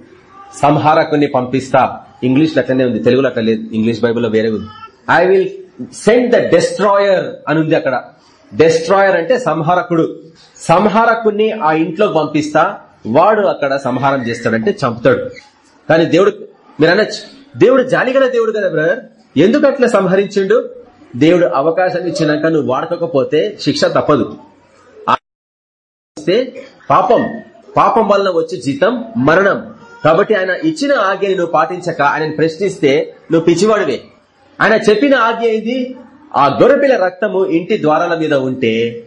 సంహారకుని పంపిస్తా. ఇంగ్లీష్ లెక్కనే అట్లనే ఉంది తెలుగులో అట్లా లేదు. ఇంగ్లీష్ బైబుల్లో వేరే ఉంది. I will send the destroyer అని ఉంది అక్కడ. డెస్ట్రాయర్ అంటే సంహారకుడు. సంహారకుణ్ణి ఆ ఇంట్లోకి పంపిస్తా. వాడు అక్కడ సంహారం చేస్తాడంటే చంపుతాడు. కానీ దేవుడు మీరు అనొచ్చు. దేవుడు జాలిగల దేవుడు కదా బ్రదర్ ఎందుకు అట్లా సంహరించిండు? దేవుడు అవకాశం ఇచ్చినాక నువ్వు వాడకపోతే శిక్ష తప్పదు. పాపం. పాపం వలన వచ్చే జీతం మరణం. కాబట్టి ఆయన ఇచ్చిన ఆజ్ఞని నువ్వు పాటించక ఆయన ప్రశ్నిస్తే నువ్వు పిచ్చివాడివే. ఆయన చెప్పిన ఆజ్ఞ ఇది ఆ గొర్రెపిల్ల రక్తము ఇంటి ద్వారాల మీద ఉంటే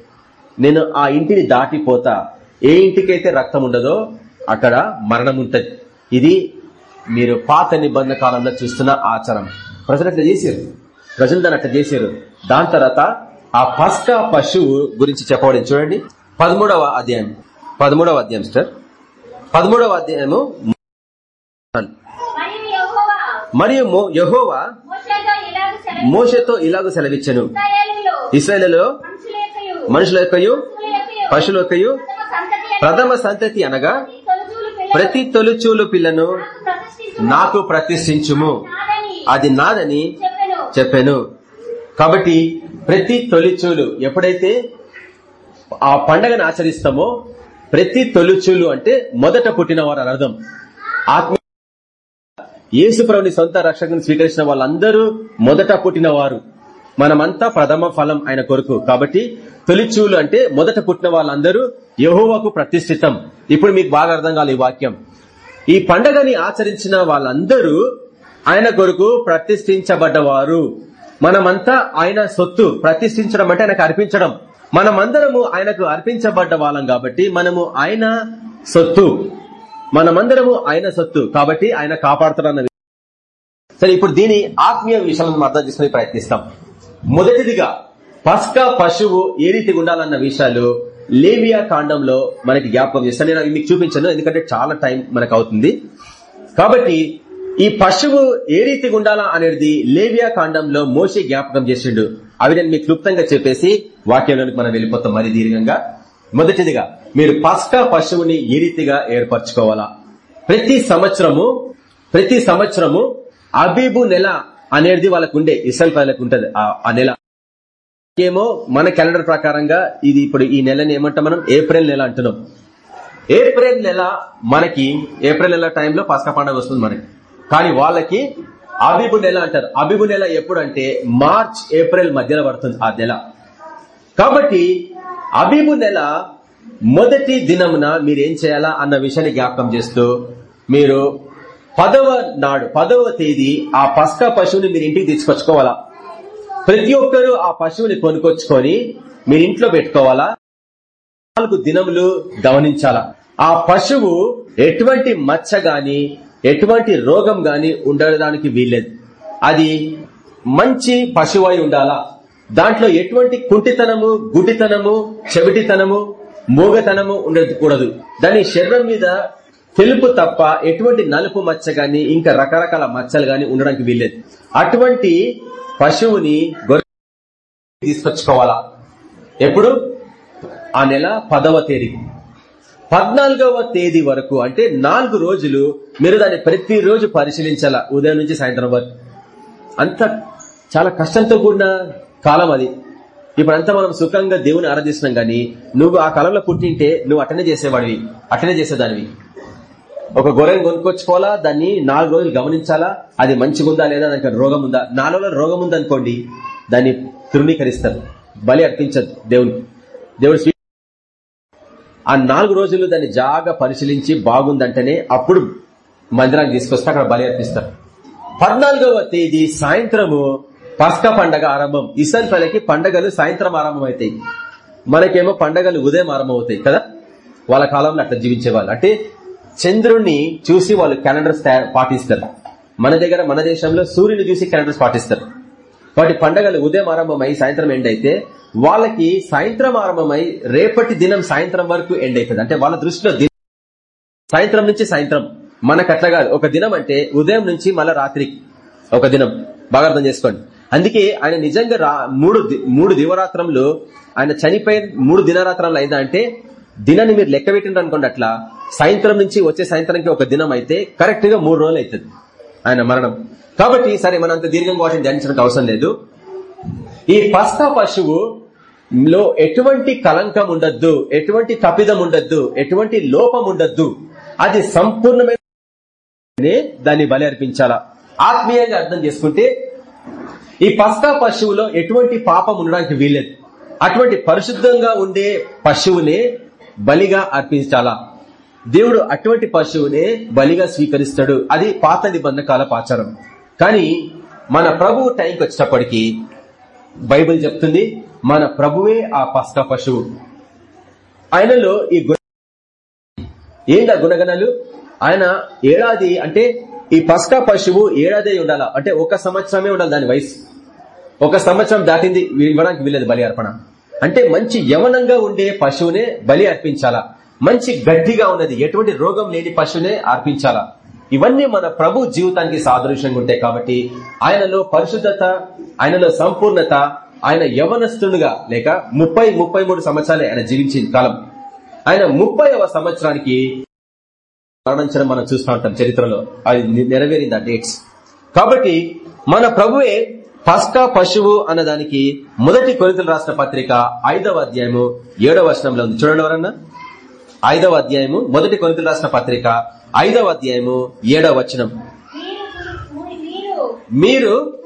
నేను ఆ ఇంటిని దాటిపోతా. ఏ ఇంటికైతే రక్తం ఉండదో అక్కడ మరణం ఉంటది. ఇది మీరు పాత నిబంధన కాలంలో చూస్తున్న ఆచారం. ప్రజలు అట్లా చేసారు ప్రజలు దాన్ని అట్లా చేశారు. దాని తర్వాత ఆ పస్కా పశువు గురించి చెప్పబడింది. చూడండి. పదమూడవ అధ్యాయం. పదమూడవ అధ్యాయం సార్ పదమూడవ అధ్యాయము మరియు యెహోవా మోసతో ఇలాగ సెలవిచ్చను. ఇస్రాయలలో మనుషుల యొక్కయు పశువుల యొక్కయు ప్రథమ సంతతి అనగా ప్రతి తొలిచూలు పిల్లను నాకు ప్రతిష్ఠించుము. అది నాదని చెప్పాను. కాబట్టి ప్రతి తొలిచూలు ఎప్పుడైతే ఆ పండగను ఆచరిస్తామో ప్రతి తొలిచూలు అంటే మొదట పుట్టిన వారు అని అర్థం. ఆత్మ యేసుప్రభుని సొంత రక్షకుని స్వీకరించిన వాళ్ళందరూ మొదట పుట్టిన వారు మనమంతా ప్రథమ ఫలం ఆయన కొరకు. కాబట్టి తొలిచూలు అంటే మొదట పుట్టిన వాళ్ళందరూ యహోవాకు ప్రతిష్ఠితం. ఇప్పుడు మీకు బాగా అర్థం కాలే ఈ వాక్యం. ఈ పండగని ఆచరించిన వాళ్ళందరూ ఆయన కొరకు ప్రతిష్ఠించబడ్డవారు. మనమంతా ఆయన సొత్తు ప్రతిష్ఠించడం అంటే ఆయనకు అర్పించడం. మనమందరము ఆయనకు అర్పించబడ్డ వాళ్ళం కాబట్టి మనము ఆయన సొత్తు. మనమందరము ఆయన సొత్తు కాబట్టి ఆయన కాపాడుతున్న సరే ఇప్పుడు దీని ఆత్మీయ విషయాలను అర్థం చేసుకుని ప్రయత్నిస్తాం. మొదటిదిగా పస్కా పశువు ఏ రీతిగా ఉండాలన్న విషయాలు లేవియా కాండంలో మనకి జ్ఞాపకం చేస్తాను. నేను మీకు చూపించాను ఎందుకంటే చాలా టైం మనకు అవుతుంది. కాబట్టి ఈ పశువు ఏ రీతిగా ఉండాలా అనేది లేవియా కాండంలో మోసే జ్ఞాపకం చేసిండు. అవి నేను మీకు క్లుప్తంగా చెప్పేసి వాక్యంలోనికి మనం వెళ్ళిపోతాం మరి దీర్ఘంగా. మొదటిదిగా మీరు పస్కా పశువుని ఏ రీతిగా ఏర్పరచుకోవాలా? ప్రతి సంవత్సరము ప్రతి సంవత్సరము అబీబు నెల అనేది వాళ్ళకు ఉండే ఇసల్ వాళ్ళకు ఉంటది ఆ- ఆ నెల. ఏమో మన క్యాలెండర్ ప్రకారంగా ఇది ఇప్పుడు ఈ నెలని ఏమంటాం మనం? ఏప్రిల్ నెల అంటున్నాం. ఏప్రిల్ నెల మనకి ఏప్రిల్ నెల టైంలో పస్కా పండుగ వస్తుంది మనకి. కానీ వాళ్ళకి అబిబు నెల అంటారు? అబిబు నెల ఎప్పుడంటే మార్చ్ ఏప్రిల్ మధ్యలో పడుతుంది ఆ నెల. కాబట్టి అబీబు నెల మొదటి దినమున మీరేం చేయాలా అన్న విషయాన్ని జ్ఞాపకం చేస్తూ మీరు పదవ నాడు పదవ తేదీ ఆ పస్కా పశువుని మీరు ఇంటికి తీసుకొచ్చుకోవాలా? ప్రతి ఒక్కరూ ఆ పశువుని కొనుకొచ్చుకొని మీరు ఇంట్లో పెట్టుకోవాలా? నాలుగు దినములు గమనించాలా? ఆ పశువు ఎటువంటి మచ్చ గాని ఎటువంటి రోగం గాని ఉండడానికి వీల్లేదు. అది మంచి పశువు అయి ఉండాలా? దాంట్లో ఎటువంటి కుంటితనము గుడ్డితనము చెవిటితనము మూగతనము ఉండకూడదు. దాని శరీరం మీద తెలుపు తప్ప ఎటువంటి నలుపు మచ్చ గాని ఇంకా రకరకాల మచ్చలు గాని ఉండడానికి వీల్లేదు. అటువంటి పశువుని గొర్రె తీసుకొచ్చుకోవాలా? ఎప్పుడు? ఆ నెల పదవ తేదీ. పద్నాలుగవ తేదీ వరకు అంటే నాలుగు రోజులు మీరు దాన్ని ప్రతిరోజు పరిశీలించాల ఉదయం నుంచి సాయంత్రం వరకు. అంత చాలా కష్టంతో కూడిన కాలం అది. ఇప్పుడంతా మనం సుఖంగా దేవుని ఆరాధిస్తున్నాం గానీ నువ్వు ఆ కాలంలో పుట్టింటే నువ్వు అటనే చేసేవాడివి అటనే చేసేదానివి. ఒక గొర్రెని కొనుక్కొచ్చుకోవాలా దాన్ని నాలుగు రోజులు గమనించాలా అది మంచిగుందా లేదా దానికి రోగం ఉందా నాలుగు రోగం ఉందనుకోండి దాన్ని తృణీకరిస్తారు బలి అర్పించదు దేవుని. దేవుడు ఆ నాలుగు రోజులు దాన్ని జాగా పరిశీలించి బాగుందంటేనే అప్పుడు మందిరానికి తీసుకొస్తే అక్కడ బలి అర్పిస్తారు. పద్నాలుగవ తేదీ సాయంత్రము పస్కా పండగ ఆరంభం. ఇసల్ఫలకి పండగలు సాయంత్రం ఆరంభం అవుతాయి మనకేమో పండగలు ఉదయం ఆరంభం అవుతాయి కదా? వాళ్ళ కాలంలో అట్లా జీవించే వాళ్ళు అంటే చంద్రుణ్ణి చూసి వాళ్ళు క్యాలెండర్స్ పాటిస్తారు. మన దగ్గర మన దేశంలో సూర్యుని చూసి క్యాలెండర్స్ పాటిస్తారు. వాటి పండగలు ఉదయం ఆరంభమై సాయంత్రం ఎండ్ అయితే వాళ్ళకి సాయంత్రం ఆరంభమై రేపటి దినం సాయంత్రం వరకు ఎండ్ అవుతుంది అంటే వాళ్ళ దృష్టిలో దినం సాయంత్రం నుంచి సాయంత్రం మనకు అట్లా కాదు. ఒక దినం అంటే ఉదయం నుంచి మళ్ళా రాత్రి ఒక దినం. బాగా అర్థం చేసుకోండి. అందుకే ఆయన నిజంగా రా- మూడు మూడు దివరాత్రంలో ఆయన చనిపోయిన మూడు దినరాత్రంలో అయిందా అంటే దినాన్ని మీరు లెక్క పెట్టిండ్రు అనుకోండి అట్లా సాయంత్రం నుంచి వచ్చే సాయంత్రానికి ఒక దినం అయితే కరెక్ట్గా మూడు రోజులు అవుతుంది ఆయన మరణం. కాబట్టి సరే మనం అంత దీర్ఘంగా వాటిని ధ్యానించడానికి అవసరం లేదు. ఈ పస్తా పశువు లో ఎటువంటి కలంకం ఉండద్దు ఎటువంటి తప్పిదం ఉండద్దు ఎటువంటి లోపం ఉండద్దు. అది సంపూర్ణమైన దాన్ని బలి అర్పించాలా? ఆత్మీయంగా అర్థం చేసుకుంటే ఈ పస్తా పశువులో ఎటువంటి పాపం ఉండడానికి వీల్లేదు. అటువంటి పరిశుద్ధంగా ఉండే పశువునే బలిగా అర్పించాలా? దేవుడు అటువంటి పశువునే బలిగా స్వీకరిస్తాడు. అది పాత నిబంధకాల ఆచారం. కానీ మన ప్రభువు టైంకి వచ్చినప్పటికీ బైబిల్ చెప్తుంది మన ప్రభువే ఆ పస్కా పశువు. ఆయనలో ఈ గుణ ఏందా గుణగణాలు? ఆయన ఏడాది అంటే ఈ పస్కా పశువు ఏడాది ఉండాలా? అంటే ఒక సంవత్సరమే ఉండాలి దాని వయసు. ఒక సంవత్సరం దాటింది ఇవ్వడానికి వీలేదు బలి అర్పణ. అంటే మంచి యవనంగా ఉండే పశువునే బలి అర్పించాలా? మంచి గడ్డిగా ఉన్నది ఎటువంటి రోగం లేని పశువునే అర్పించాలా? ఇవన్నీ మన ప్రభు జీవితానికి సాదృశ్యంగా ఉంటాయి కాబట్టి ఆయనలో పరిశుద్ధత ఆయనలో సంపూర్ణత ఆయన యవనస్తుడుగా లేక ముప్పై ముప్పై మూడు సంవత్సరాలే ఆయన జీవించిన కాలం. ఆయన ముప్పైవ సంవత్సరానికి మరణించడం మనం చూస్తూ ఉంటాం చరిత్రలో. అది నెరవేరింది ఆ డేట్స్. కాబట్టి మన ప్రభువే పస్కా పశువు అన్నదానికి మొదటి కొరితలు రాసిన పత్రిక ఐదవ అధ్యాయము ఏడవ వచనంలో ఉంది. చూడండి ఎవరన్నా? ఐదవ అధ్యాయము మొదటి కొరితలు రాసిన పత్రిక ఐదవ అధ్యాయము ఏడవ వచనం. మీరు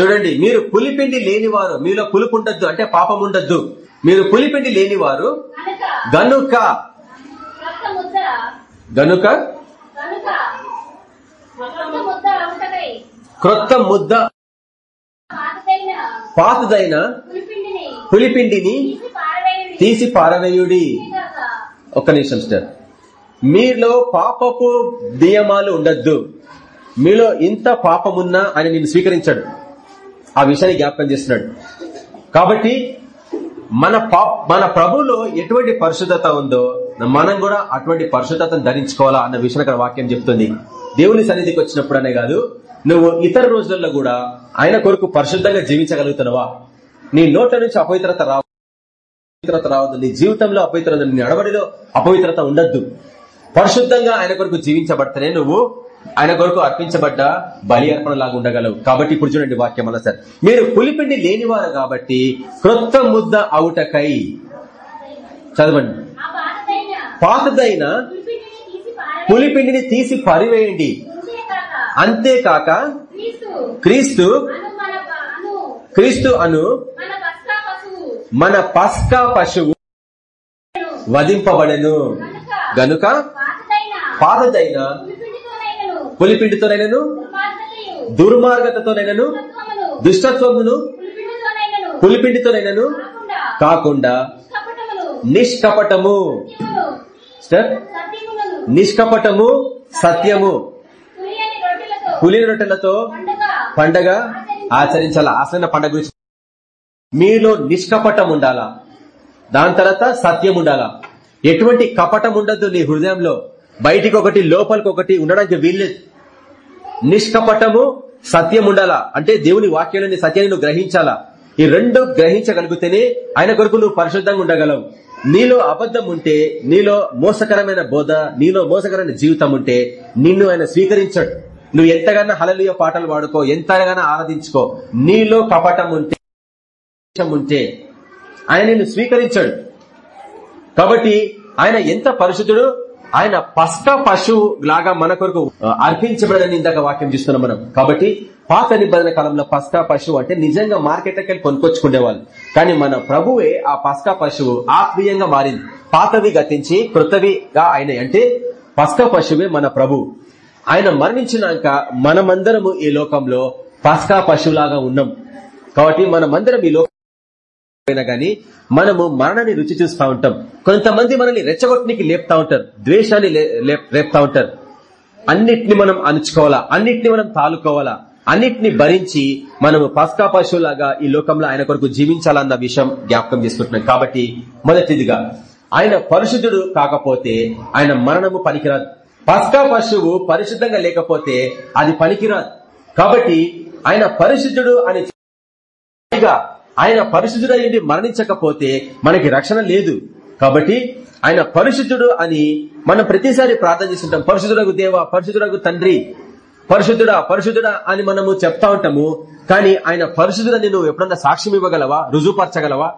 చూడండి మీరు పులిపిండి లేనివారు. మీలో పులుపు ఉండద్దు అంటే పాపం ఉండద్దు మీరు పులిపిండి లేనివారు. గనుక. గనుక. క్రొత్త ముద్ద పాతదైన పులిపిండిని తీసి పారవేయుడి. ఒక్క నిమిషం సార్ మీలో పాపపు నియమాలు ఉండద్దు. మీలో ఇంత పాపమున్నా ఆయన నేను స్వీకరించాడు. ఆ విషయాన్ని జ్ఞాపకం చేస్తున్నాడు. కాబట్టి మన పా మన ప్రభులో ఎటువంటి పరిశుద్ధత ఉందో మనం కూడా అటువంటి పరిశుద్ధతను ధరించుకోవాలా అన్న విషయం అక్కడ వాక్యం చెప్తుంది. దేవుని సన్నిధికి వచ్చినప్పుడనే కాదు నువ్వు ఇతర రోజులలో కూడా ఆయన కొరకు పరిశుద్ధంగా జీవించగలుగుతున్నావా? నీ నోట్ల నుంచి అపవిత్రత రావు అపవిత్రత రావద్దు. నీ జీవితంలో అపవిత్రత నీ నడవడిలో అపవిత్రత ఉండద్దు. పరిశుద్ధంగా ఆయన కొరకు జీవించబడితేనే నువ్వు ఆయన కొరకు అర్పించబడ్డ బలి అర్పణ లాగా ఉండగలవు. కాబట్టి ఇప్పుడు చూడండి వాక్యం అలా సార్. మీరు పులిపిండి లేనివారు కాబట్టి క్రొత్త ముద్ద అవుటకై చదవండి. పాతదైన పులిపిండిని తీసి పరివేయండి. అంతేకాక క్రీస్తు క్రీస్తు అను మన పస్కా పశువు వధింపబడను వధింపబడెను. గనుక పాతదైన? పులిపిండితోనైనను? దుర్మార్గతతోనైనను? తత్వమును దుష్టత్వమును? పులిపిండితోనైనను? పులిపిండితోనైనను? కాకుండా? నిష్కపటము? నిష్కపటము? సత్యము? పులియని రొట్టెలతో? పులిన రొట్టెలతో? పండుగ? పండగ? ఆచరించాల? అసలైన పండగ గురించి. మీలో నిష్కపటం ఉండాలా దాని తర్వాత సత్యం ఉండాలా ఎటువంటి కపటం ఉండదు నీ హృదయంలో. బయటికి ఒకటి లోపలికి ఒకటి ఉండడానికి వీల్లేదు. నిష్కపటము సత్యం ఉండాలా? అంటే దేవుని వాక్యాలని సత్యాన్ని నువ్వు గ్రహించాలా? ఈ రెండు గ్రహించగలిగితేనే ఆయన కొరకు నువ్వు పరిశుద్ధంగా ఉండగలవు. నీలో అబద్ధం ఉంటే నీలో మోసకరమైన బోధ నీలో మోసకరమైన జీవితం ఉంటే నిన్ను ఆయన స్వీకరించాడు. నువ్వు ఎంతగానో హలలియ పాటలు పాడుకో ఎంతగానో ఆరాధించుకో నీలో కపటం ఉంటే ఉంటే ఆయన నిన్ను స్వీకరించాడు. కాబట్టి ఆయన ఎంత పరిశుద్ధుడు ఆయన పస్క పశువు లాగా మన కొరకు అర్పించబడని ఇందాక వాక్యం చూస్తున్నాం మనం. కాబట్టి పాత నిబంధన కాలంలో పస్కా పశువు అంటే నిజంగా మార్కెట్కి వెళ్ళి కొనుక్కొచ్చుకునేవాళ్ళు. కానీ మన ప్రభువే ఆ పస్కా పశువు ఆత్మీయంగా మారింది. పాతవి గతించి కృతవిగా అయినాయి. అంటే పస్కా పశువే మన ప్రభు. ఆయన మరణించినాక మనమందరము ఈ లోకంలో పస్కా పశువులాగా ఉన్నాం. కాబట్టి మనమందరం ఈ లోకం అయినా గానీ మనము మరణాన్ని రుచి చూస్తూ ఉంటాం. కొంతమంది మనల్ని రెచ్చగొట్టనికి లేపుతా ఉంటారు. ద్వేషాన్ని లే- రేపుతా ఉంటారు. అన్నిటిని మనం అణుచుకోవాలా? అన్నిటిని మనం తాలుకోవాలా? అన్నిటిని భరించి మనము పస్కా పశువులాగా ఈ లోకంలో ఆయన కొరకు జీవించాలన్న విషయం జ్ఞాపకం చేసుకుంటున్నాం. కాబట్టి మొదటిదిగా ఆయన పరిశుద్ధుడు కాకపోతే ఆయన మరణము పనికిరాదు. పస్కా పశువు పరిశుద్ధంగా లేకపోతే అది పనికిరాదు. కాబట్టి ఆయన పరిశుద్ధుడు అని ఆయన ఆయన పరిశుద్ధుడయ్యండి మరణించకపోతే మనకి రక్షణ లేదు. కాబట్టి ఆయన పరిశుద్ధుడు అని మనం ప్రతిసారి ప్రార్థన చేస్తుంటాం. పరిశుద్ధుడకు దేవ పరిశుద్ధుడకు తండ్రి పరిశుద్ధుడా పరిశుద్ధుడా అని మనము చెప్తా ఉంటాము. కానీ ఆయన పరిశుద్ధుడని నువ్వు ఎప్పుడన్నా సాక్ష్యం ఇవ్వగలవా? రుజువుపరచగలవా?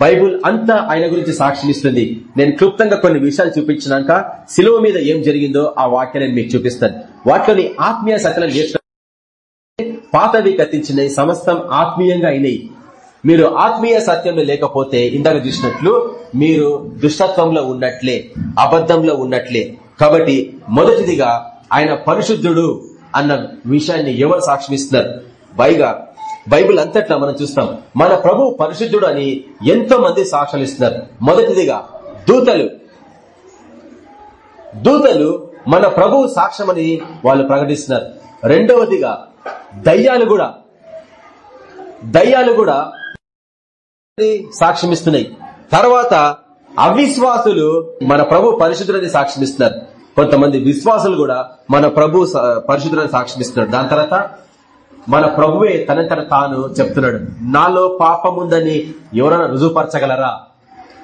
బైబుల్ అంతా ఆయన గురించి సాక్ష్యం ఇస్తుంది. నేను క్లుప్తంగా కొన్ని విషయాలు చూపించినాక శిలువ మీద ఏం జరిగిందో ఆ వాక్యాన్ని మీకు చూపిస్తాను. వాటిలోని ఆత్మీయ సకలం నేర్చుకో పాతవి కత్తించినవి సమస్తం ఆత్మీయంగా అయినాయి మీరు ఆత్మీయ సత్యంలో లేకపోతే ఇందాక చూసినట్లు మీరు దుష్టత్వంలో ఉన్నట్లే అబద్ధంలో ఉన్నట్లే. కాబట్టి మొదటిదిగా ఆయన పరిశుద్ధుడు అన్న విషయాన్ని ఎవరు సాక్షిస్తున్నారు పైగా బైబిల్ అంతట్లా మనం చూస్తాం మన ప్రభు పరిశుద్ధుడు అని ఎంతో మంది సాక్ష్యాలు మొదటిదిగా దూతలు. దూతలు మన ప్రభు సాక్ష్యమని వాళ్ళు ప్రకటిస్తున్నారు. రెండవదిగా దయ్యాలు కూడా. దయ్యాలు కూడా సాక్ష్యం తర్వాత అవిశ్వాసులు మన ప్రభు పరిశుద్ధులని సాక్ష్యం కొంతమంది విశ్వాసులు కూడా మన ప్రభు పరిశుద్ధులని సాక్షిస్తున్నారు దాని తర్వాత మన ప్రభువే తనంతట తాను చెప్తున్నాడు. నాలో పాపం ఉందని ఎవరైనా రుజువుపరచగలరా?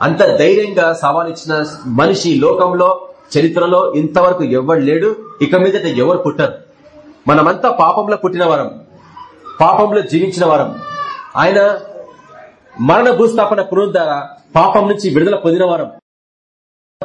అంత ధైర్యంగా సవాలిచ్చిన మనిషి లోకంలో చరిత్రలో ఇంతవరకు ఎవరు లేడు. ఇక మీదట ఎవరు పుట్టరు? మనమంతా పాపంలో పుట్టిన వరం. పాపంలో జీవించిన వరం. ఆయన మరణ భూస్థాపన పునరుద్ధార పాపం నుంచి విడుదల పొందిన వారం.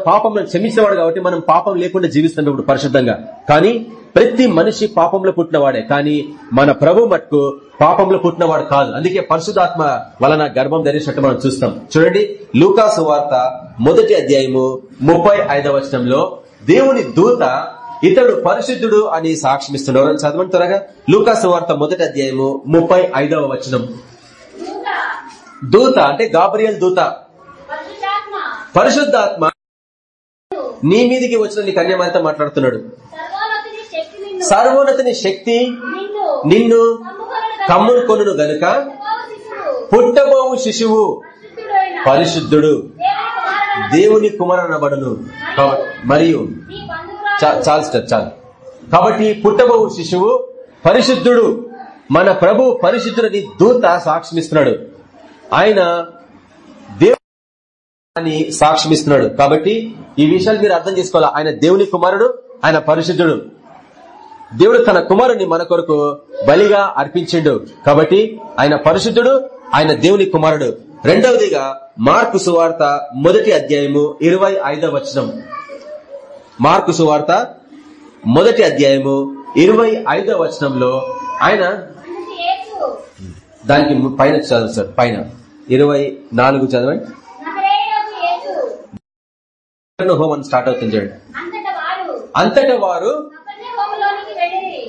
పాపంలో క్షమించినవాడు కాబట్టి మనం పాపం లేకుండా జీవిస్తున్నాం ఇప్పుడు పరిశుద్ధంగా. కానీ ప్రతి మనిషి పాపంలో పుట్టినవాడే కానీ మన ప్రభు మట్టుకు పాపంలో పుట్టినవాడు కాదు. అందుకే పరిశుధాత్మ వలన గర్భం ధరించినట్టు మనం చూస్తాం. చూడండి లూకాసు వార్త మొదటి అధ్యాయము ముప్పై ఐదవ వచనంలో దేవుని దూత ఇతడు పరిశుద్ధుడు అని సాక్ష్యమిస్తున్నాడు. చదవండి త్వరగా. లూకాసు వార్త మొదటి అధ్యాయము ముప్పై ఐదవ వచనం. దూత అంటే గాబ్రియల్ దూత. పరిశుద్ధాత్మ. నీ మీదికి వచ్చిన నీ కన్యమారితో మాట్లాడుతున్నాడు. సర్వోన్నతుని శక్తి నిన్ను. కమ్మును కొనును గనుక. పుట్టబోవు శిశువు. పరిశుద్ధుడు. దేవుని కుమారనబడును మరియు చాలు స్టెప్ చాలు. కాబట్టి పుట్టబోవు శిశువు పరిశుద్ధుడు. మన ప్రభు పరిశుద్ధుడని దూత సాక్ష్యమిస్తున్నాడు. ఆయన దేవుడు అని కాబట్టి ఈ విషయాలు మీరు అర్థం చేసుకోవాలి? ఆయన దేవుని కుమారుడు ఆయన పరిశుద్ధుడు. దేవుడు తన కుమారుని మన కొరకు బలిగా అర్పించిండు. కాబట్టి ఆయన పరిశుద్ధుడు ఆయన దేవుని కుమారుడు. రెండవదిగా మార్కు సువార్త మొదటి అధ్యాయము ఇరవై ఐదవ వచనం. మార్కు సువార్త మొదటి అధ్యాయము ఇరవై ఐదవ వచనంలో ఆయన దానికి పైన చదువు సార్ పైన. ఇరవై నాలుగు చదవండి. నజరేయుడగు హోమ్ అని స్టార్ట్ అవుతుంది చూడండి. అంతట వారు అంతటా వారు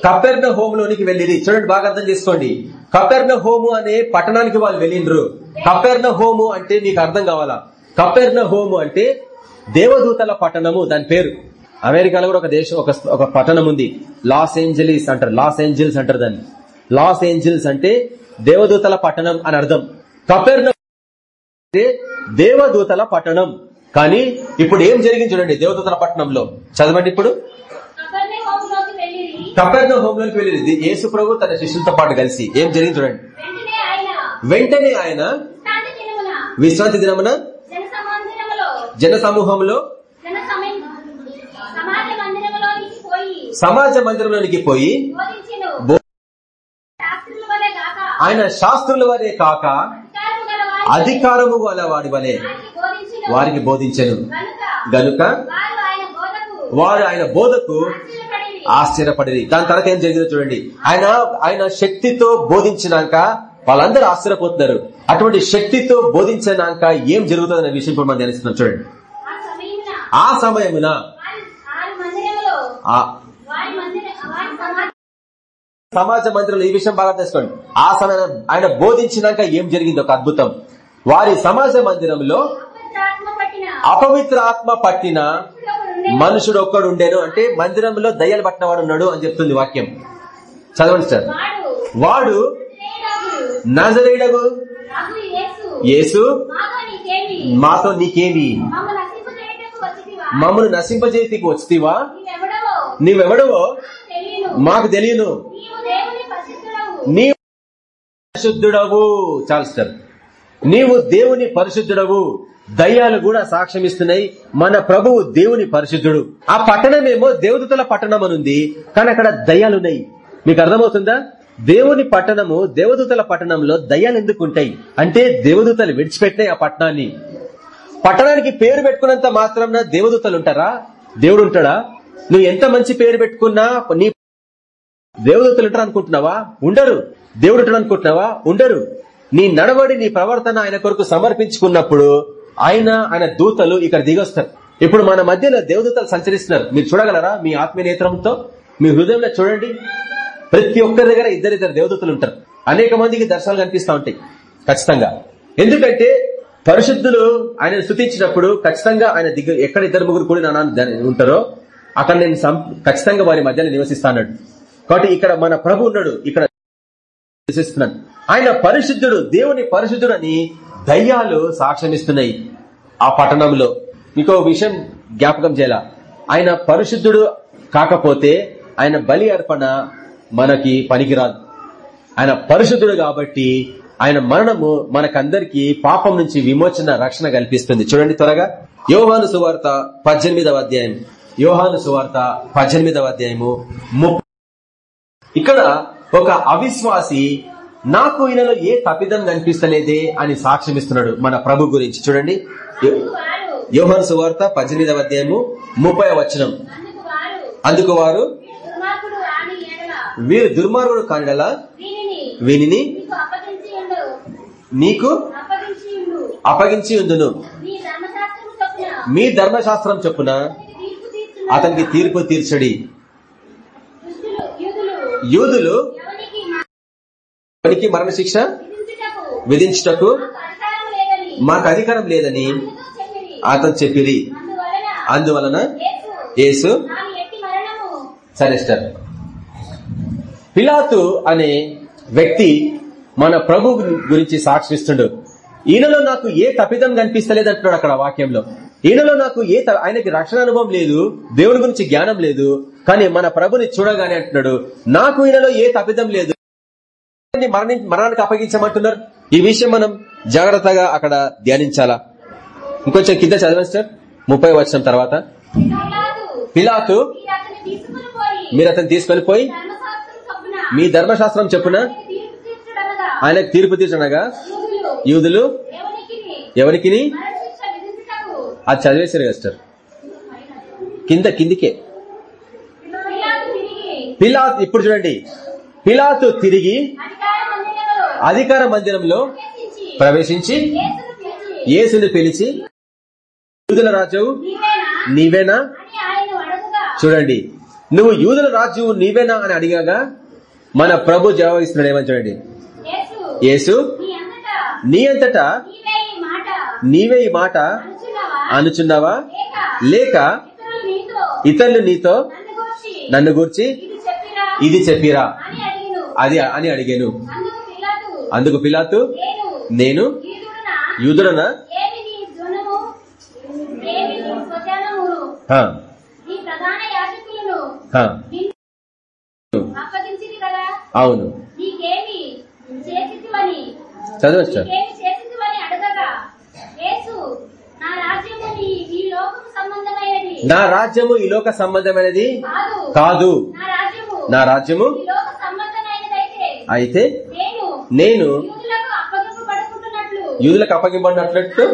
కపెర్ణ హోమ్ వెళ్ళిరి. చూడండి బాగా అర్థం చేసుకోండి. కపెర్ణ హోము అనే పట్టణానికి వాళ్ళు వెళ్ళిండ్రు. కపెర్ణ హోము అంటే మీకు అర్థం కావాలా? కపెర్ణ హోము అంటే దేవదూతల పట్టణము దాని పేరు. అమెరికాలో కూడా ఒక దేశం ఒక ఒక పట్టణం ఉంది. లాస్ ఏంజలీస్ అంటారు లాస్ ఏంజల్స్ అంటారు దాన్ని. లాస్ ఏంజల్స్ అంటే దేవదూతల పట్టణం అని అర్థం. కపెర్ణ దేవదూతల పట్టణం. కానీ ఇప్పుడు ఏం జరిగింది చూడండి దేవదూతల పట్టణంలో. చదవండి ఇప్పుడు. కపెర్ణ హోమ్లోకి వెళ్ళింది. యేసు ప్రభు తన శిష్యులతో పాటు కలిసి ఏం జరిగింది చూడండి. వెంటనే ఆయన విశ్రాంతి దినమున జన సమూహంలో సమాజ మందిరంలోనికి పోయి బోధించెను బో- శాస్త్రుల వలె గాక ఆయన శాస్త్రుల వరే కాక అధికారము గల గల వాడి వలె వారికి బోధించెను. గనుక వారు ఆయన బోధకు ఆశ్చర్యపడి దాని తర్వాత ఏం జరిగిందో చూడండి. ఆయన ఆయన శక్తితో బోధించినాక వాళ్ళందరూ ఆశ్చర్యపోతున్నారు. అటువంటి శక్తితో బోధించినాక ఏం జరుగుతుందనే విషయం ఇప్పుడు మనం ధ్యానిస్తున్నాం. చూడండి. ఆ సమయమున ఆ సమయమున వారి వారి మందిరములో ఆ వారి మందిర వారి సమాజ సమాజ మందిరంలో ఈ విషయం బాగా తెలుసుకోండి. ఆ సమయం ఆయన బోధించినాక ఏం జరిగింది ఒక అద్భుతం. వారి సమాజ మందిరంలో అపవిత్ర ఆత్మ పట్టిన. మనుషుడు ఒక్కడు ఉండేను. అంటే మందిరంలో దయ్యాలు పట్టిన వాడు ఉన్నాడు అని చెప్తుంది వాక్యం. చదవండి సార్. వాడు రఘు యేసు. మాతో నీకేమి? మాతో నీకేమి మమ్మ నశింపజేయుటకు వచ్చితివా? మమ్మను నశింపజేతికి వచ్చితివా నీవెవడవో? మాకు తెలియను. నీవు పరిశుద్ధుడవు నీ నీవు దేవుని పరిశుద్ధుడవు. దయ్యాలు కూడా సాక్ష్యం ఇస్తున్నాయి. మన ప్రభువు దేవుని పరిశుద్ధుడు. ఆ పట్టణమేమో దేవదూతల పట్టణం అనుంది. కానీ అక్కడ దయ్యాలున్నాయి మీకు అర్థమవుతుందా? దేవుని పట్టణము దేవదూతల పట్టణంలో దయ్యాలు ఎందుకు ఉంటాయి? అంటే దేవదూతలు విడిచిపెట్టాయి ఆ పట్టణాన్ని. పట్టణానికి పేరు పెట్టుకున్నంత మాత్రం దేవదూతలు ఉంటారా? దేవుడు ఉంటాడా? నువ్వు ఎంత మంచి పేరు పెట్టుకున్నా నీ దేవదూతలు ఉంటారు అనుకుంటున్నావా? ఉండరు. దేవుడు ఉంటాడు అనుకుంటున్నావా? ఉండరు. నీ నడవడి నీ ప్రవర్తన ఆయన కొరకు సమర్పించుకున్నప్పుడు ఆయన ఆయన దూతలు ఇక్కడ దిగొస్తారు. ఇప్పుడు మన మధ్యలో దేవదూతలు సంచరిస్తున్నారు. మీరు చూడగలరా? మీ ఆత్మీయ నేత్రంతో? మీ హృదయంలో చూడండి. ప్రతి ఒక్కరి దగ్గర ఇద్దరిద్దరు దేవదూతలు ఉంటారు. అనేక మందికి దర్శనాలు కనిపిస్తూ ఉంటాయి. ఖచ్చితంగా. ఎందుకంటే పరిశుద్ధులు ఆయన స్థుతించినప్పుడు ఖచ్చితంగా ఆయన దిగ ఎక్కడ ఇద్దరు ముగ్గురు కూడిన ఉంటారో అక్కడ నేను సం- ఖచ్చితంగా వారి మధ్యలో నివసిస్తాను కాబట్టి ఇక్కడ మన ప్రభు ఉన్నాడు. ఇక్కడ నివసిస్తున్నాడు. ఆయన పరిశుద్ధుడు దేవుని పరిశుద్ధుడు అని దయ్యాలు సాక్ష్యమిస్తున్నాయి ఆ పట్టణంలో. ఇంకో విషయం జ్ఞాపకం చేయాల? ఆయన పరిశుద్ధుడు కాకపోతే ఆయన బలి అర్పణ మనకి పనికిరాదు. ఆయన పరిశుద్ధుడు కాబట్టి ఆయన మరణము మనకందరికీ పాపం నుంచి విమోచన రక్షణ కల్పిస్తుంది. చూడండి త్వరగా. యోహాను సువార్త పద్దెనిమిదవ అధ్యాయం. యోహాను సువార్త పద్దెనిమిదవ అధ్యాయము ముప్పై ఇక్కడ ఒక అవిశ్వాసి నాకు ఈయనలో ఏ తప్పిదం కనిపిస్తలేదే అని సాక్ష్యం ఇస్తున్నాడు మన ప్రభు గురించి. చూడండి. యోహాను సువార్త పద్దెనిమిదవ అధ్యాయము ముప్పై వచనం. అందుకు వారు వారు దుర్మార్గుడు కానిడలా? దీనిని వీనిని నీకు అప్పగించి ఉందును మీ ధర్మశాస్త్రం చొప్పున అతనికి తీర్పు తీర్చడి. యూదులు యూదులు మరణశిక్ష? విధించుటకు మాకు అధికారం లేదని అతను చెప్పిరి. అందువలన యేసు సరే సార్ పిలాతు అనే వ్యక్తి మన ప్రభు గురించి సాక్షిస్తుండు. ఈయనలో నాకు ఏ తప్పిదం కనిపిస్తలేదంటున్నాడు అక్కడ వాక్యంలో. ఈయనలో నాకు ఏ ఆయనకి రక్షణ అనుభవం లేదు దేవుని గురించి జ్ఞానం లేదు కానీ మన ప్రభుని చూడగానే అంటున్నాడు నాకు ఈయనలో ఏ తప్పిదం లేదు. మరణి మరణానికి అప్పగించమంటున్నారు. ఈ విషయం మనం జాగ్రత్తగా అక్కడ ధ్యానించాలా? ఇంకొంచెం కింద చదవండి సార్. ముప్పై వచ్చిన తర్వాత. పిలాతు. మీరు అతను తీసుకొని పోయి. మీ ధర్మశాస్త్రం చెప్పున ఆయనకి తీర్పు తీర్చనగా యూదులు. ఎవరికి అది చదివేశారు కదా సార్ కింద కిందికే. పిలాతు ఇప్పుడు చూడండి. పిలాతు తిరిగి అధికార మందిరంలో ప్రవేశించి యేసును పిలిచి యూదుల రాజు నీవేనా? చూడండి. నువ్వు యూదుల రాజు నీవేనా అని అడిగాగా మన ప్రభు జవాబు ఇస్తున్నాడు ఏమని చూడండి. యేసు నీ అంతటా నీవే ఈ మాట అనుచున్నావా లేక ఇతరులు నీతో నన్ను గూర్చి ఇది చెప్పిరా అది అని అడిగాను. అందుకు పిలాతు నేను యూదుడునా? యూదుడనా ఏమి నీ ధ్వనము ఏమి నీ స్వజనమును హా, నీ ప్రధాన యాజకులను హా, నిన్ను అప్పగించింది కదా అవును నీకేమి చేసితివని చదవచ్చు నీకేమి చేసితివని అడగగా యేసు నా రాజ్యము నీ ఈ లోకము సంబంధమైనది నా రాజ్యము ఈ లోక సంబంధమైనది కాదు. నా రాజ్యము అయితే నేను యూదులకు అప్పగింపడినట్లు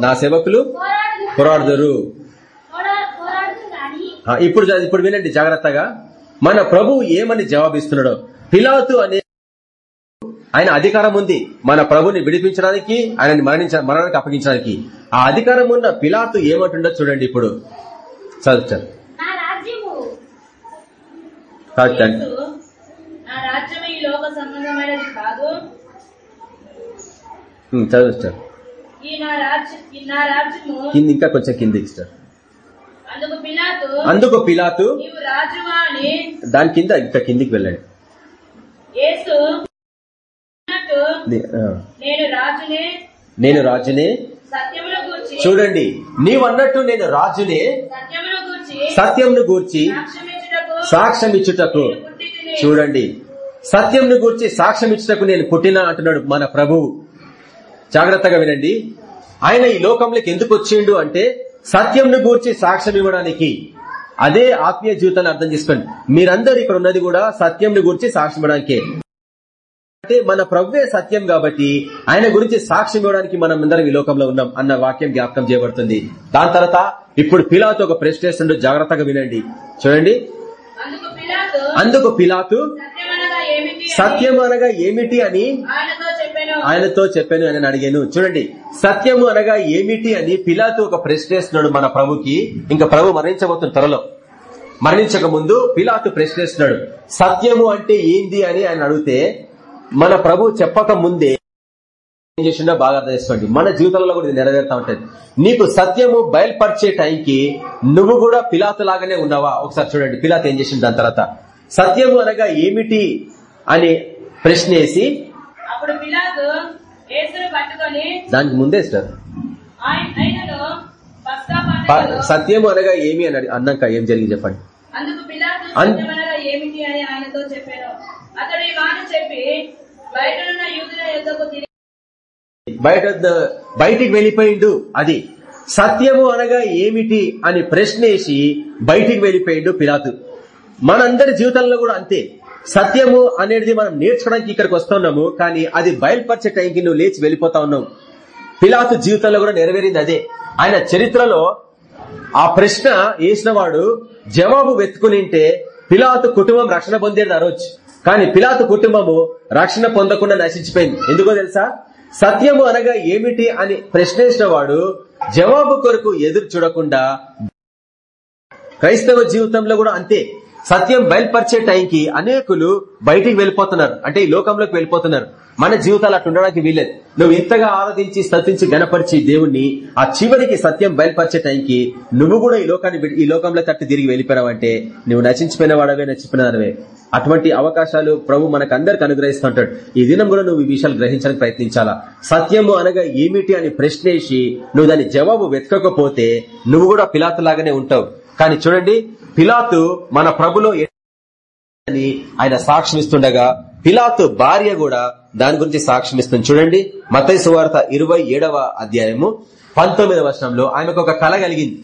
నా సేవకులు పోరాడుదు పోరాడుదురు. ఇప్పుడు ఇప్పుడు వినండి జాగ్రత్తగా. మన ప్రభువు ఏమని జవాబిస్తున్నాడో? పిలాతు అనే ఆయన అధికారం ఉంది. మన ప్రభుని విడిపించడానికి ఆయనని మరణించ మరణానికి అప్పగించడానికి. ఆ అధికారం ఉన్న పిలాతు ఏమంటుండో చూడండి ఇప్పుడు. చదువుతారు నా రాజ్యము. యేసు, నా రాజ్యం ఈ లోక సంబంధమైనది కాదు. కింద ఇంకా కొంచెం కిందికి సార్ అందుకు పిలాతు దాని కింద ఇంకా కిందికి వెళ్ళండి. నేను రాజునే చూడండి నీవన్నట్టు నేను రాజునే సత్యంను గూర్చి సాక్ష్యం ఇచ్చుటకు చూడండి సత్యంను గూర్చి సాక్ష్యం ఇచ్చుటకు నేను పుట్టినా అంటున్నాడు మన ప్రభువు జాగ్రత్తగా వినండి ఆయన ఈ లోకంలోకి ఎందుకు వచ్చిండు అంటే సత్యంను గూర్చి సాక్ష్యం ఇవ్వడానికి. అదే ఆత్మీయ జీవితాన్ని అర్థం చేసుకోండి. మీరందరూ ఇక్కడ ఉన్నది కూడా సత్యంను గూర్చి సాక్ష్యం ఇవ్వడానికే. అంటే మన ప్రభువే సత్యం కాబట్టి ఆయన గురించి సాక్ష్యం ఇవ్వడానికి మనం అందరం ఈ లోకంలో ఉన్నాం అన్న వాక్యం జ్ఞాపకం చేయబడుతుంది. దాని తర్వాత ఇప్పుడు పిలాతో ఒక ప్రశ్న జాగ్రత్తగా వినండి. చూడండి. అందుకు పిలాతు అందుకు పిలాతు సత్యమనగా ఏమిటి అని సత్యం అనగా ఏమిటి అని ఆయనతో చెప్పాను. అని అడిగాను. చూడండి. సత్యము అనగా ఏమిటి అని పిలాతు ఒక ప్రశ్న వేస్తున్నాడు మన ప్రభుకి ఇంకా ప్రభు మరణించబోతున్న త్వరలో. మరణించక ముందు పిలాతు ప్రశ్న వేస్తున్నాడు సత్యము అంటే ఏంది అని ఆయన అడిగితే మన ప్రభు చెప్పక ముందే ఏం చేసిండో బాగా అర్థం చేసుకోండి మన జీవితంలో కూడా ఇది నెరవేరుతా ఉంటది. నీకు సత్యము బయలుపరిచే టైంకి నువ్వు కూడా పిలాతు లాగానే ఉన్నావా? ఒకసారి చూడండి. పిలాతు ఏం చేసిండు? దాని తర్వాత సత్యము అనగా ఏమిటి అని ప్రశ్న వేసి దానికి ముందే సార్. సత్యము అనగా ఏమి అని అన్నాక ఏం జరిగింది చెప్పండి. అందుకు అతడు ఈ మాట చెప్పి బయటనున్న యూదుల యుద్ధకు తిరిగి బయట బయటికి వెళ్ళిపోయిండు. అది సత్యము అనగా ఏమిటి అని ప్రశ్నేసి బయటికి వెళ్ళిపోయిండు పిలాతు. మనందరి జీవితంలో కూడా అంతే. సత్యము అనేది మనం నేర్చుకోవడానికి ఇక్కడికి వస్తున్నాము కానీ అది బయలుపరిచే టైంకి నువ్వు లేచి వెళ్ళిపోతా ఉన్నావు. పిలాతు జీవితంలో కూడా నెరవేరింది అదే. ఆయన చరిత్రలో ఆ ప్రశ్న వేసిన వాడు జవాబు వెతుకునింటే పిలాతు కుటుంబం రక్షణ పొందేది ఆ రోజు. కానీ పిలాతు కుటుంబము రక్షణ పొందకుండా నశించిపోయింది. ఎందుకో తెలుసా? సత్యము అనగా ఏమిటి అని ప్రశ్నించిన వాడు జవాబు కొరకు ఎదురు చూడకుండా క్రైస్తవ జీవితంలో కూడా అంతే. సత్యం బయలుపరిచే టైంకి అనేకులు బయటికి వెళ్ళిపోతున్నారు. అంటే ఈ లోకంలోకి వెళ్ళిపోతున్నారు. మన జీవితాలు అట్లా ఉండడానికి వీల్లేదు. నువ్వు ఇంతగా ఆరాధించి స్థతించి గణపరిచి దేవుణ్ణి ఆ చివరికి సత్యం బయలుపరిచే టైంకి నువ్వు కూడా ఈ లోకాన్ని ఈ లోకంలో తట్టు తిరిగి వెళ్ళిపోయావంటే నువ్వు నశించిపోయిన వాడవే నచ్చిపోయినవే అటువంటి అవకాశాలు ప్రభు మనకు అందరికి అనుగ్రహిస్తుంటాడు. ఈ దినం కూడా నువ్వు ఈ విషయాలు గ్రహించడానికి ప్రయత్నించాలా? సత్యము అనగా ఏమిటి అని ప్రశ్నేసి నువ్వు దాని జవాబు వెతకకపోతే నువ్వు కూడా పిలాతులాగానే ఉంటావు. కానీ చూడండి పిలాతు మన ప్రభులో అని ఆయన సాక్ష్యం పిలాతు భార్య కూడా దాని గురించి సాక్ష్యం చూడండి మతయ సువార్త ఇరవై ఏడవ అధ్యాయము పంతొమ్మిదవ వర్షంలో ఆమెకు ఒక కళ కలిగింది.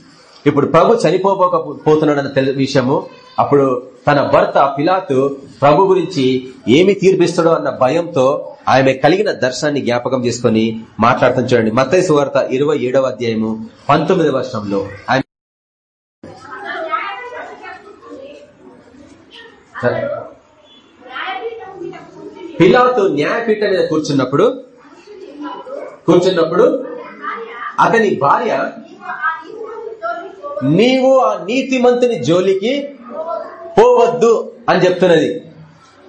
ఇప్పుడు ప్రభు చనిపోబోకపోతున్నాడన్న తెలి- విషయము అప్పుడు తన భర్త పిలాతు ప్రభు గురించి ఏమి తీర్పిస్తాడో అన్న భయంతో ఆమె కలిగిన దర్శనాన్ని జ్ఞాపకం చేసుకుని మాట్లాడుతాం చూడండి మత్తయి సువార్త ఇరవై ఏడవ అధ్యాయము పంతొమ్మిదవ వర్షంలో ఆయన పిలాతు న్యాయపీఠ మీద కూర్చున్నప్పుడు కూర్చున్నప్పుడు అతని భార్య నీవు ఆ నీతిమంతుని జోలికి పోవద్దు అని చెప్తున్నది.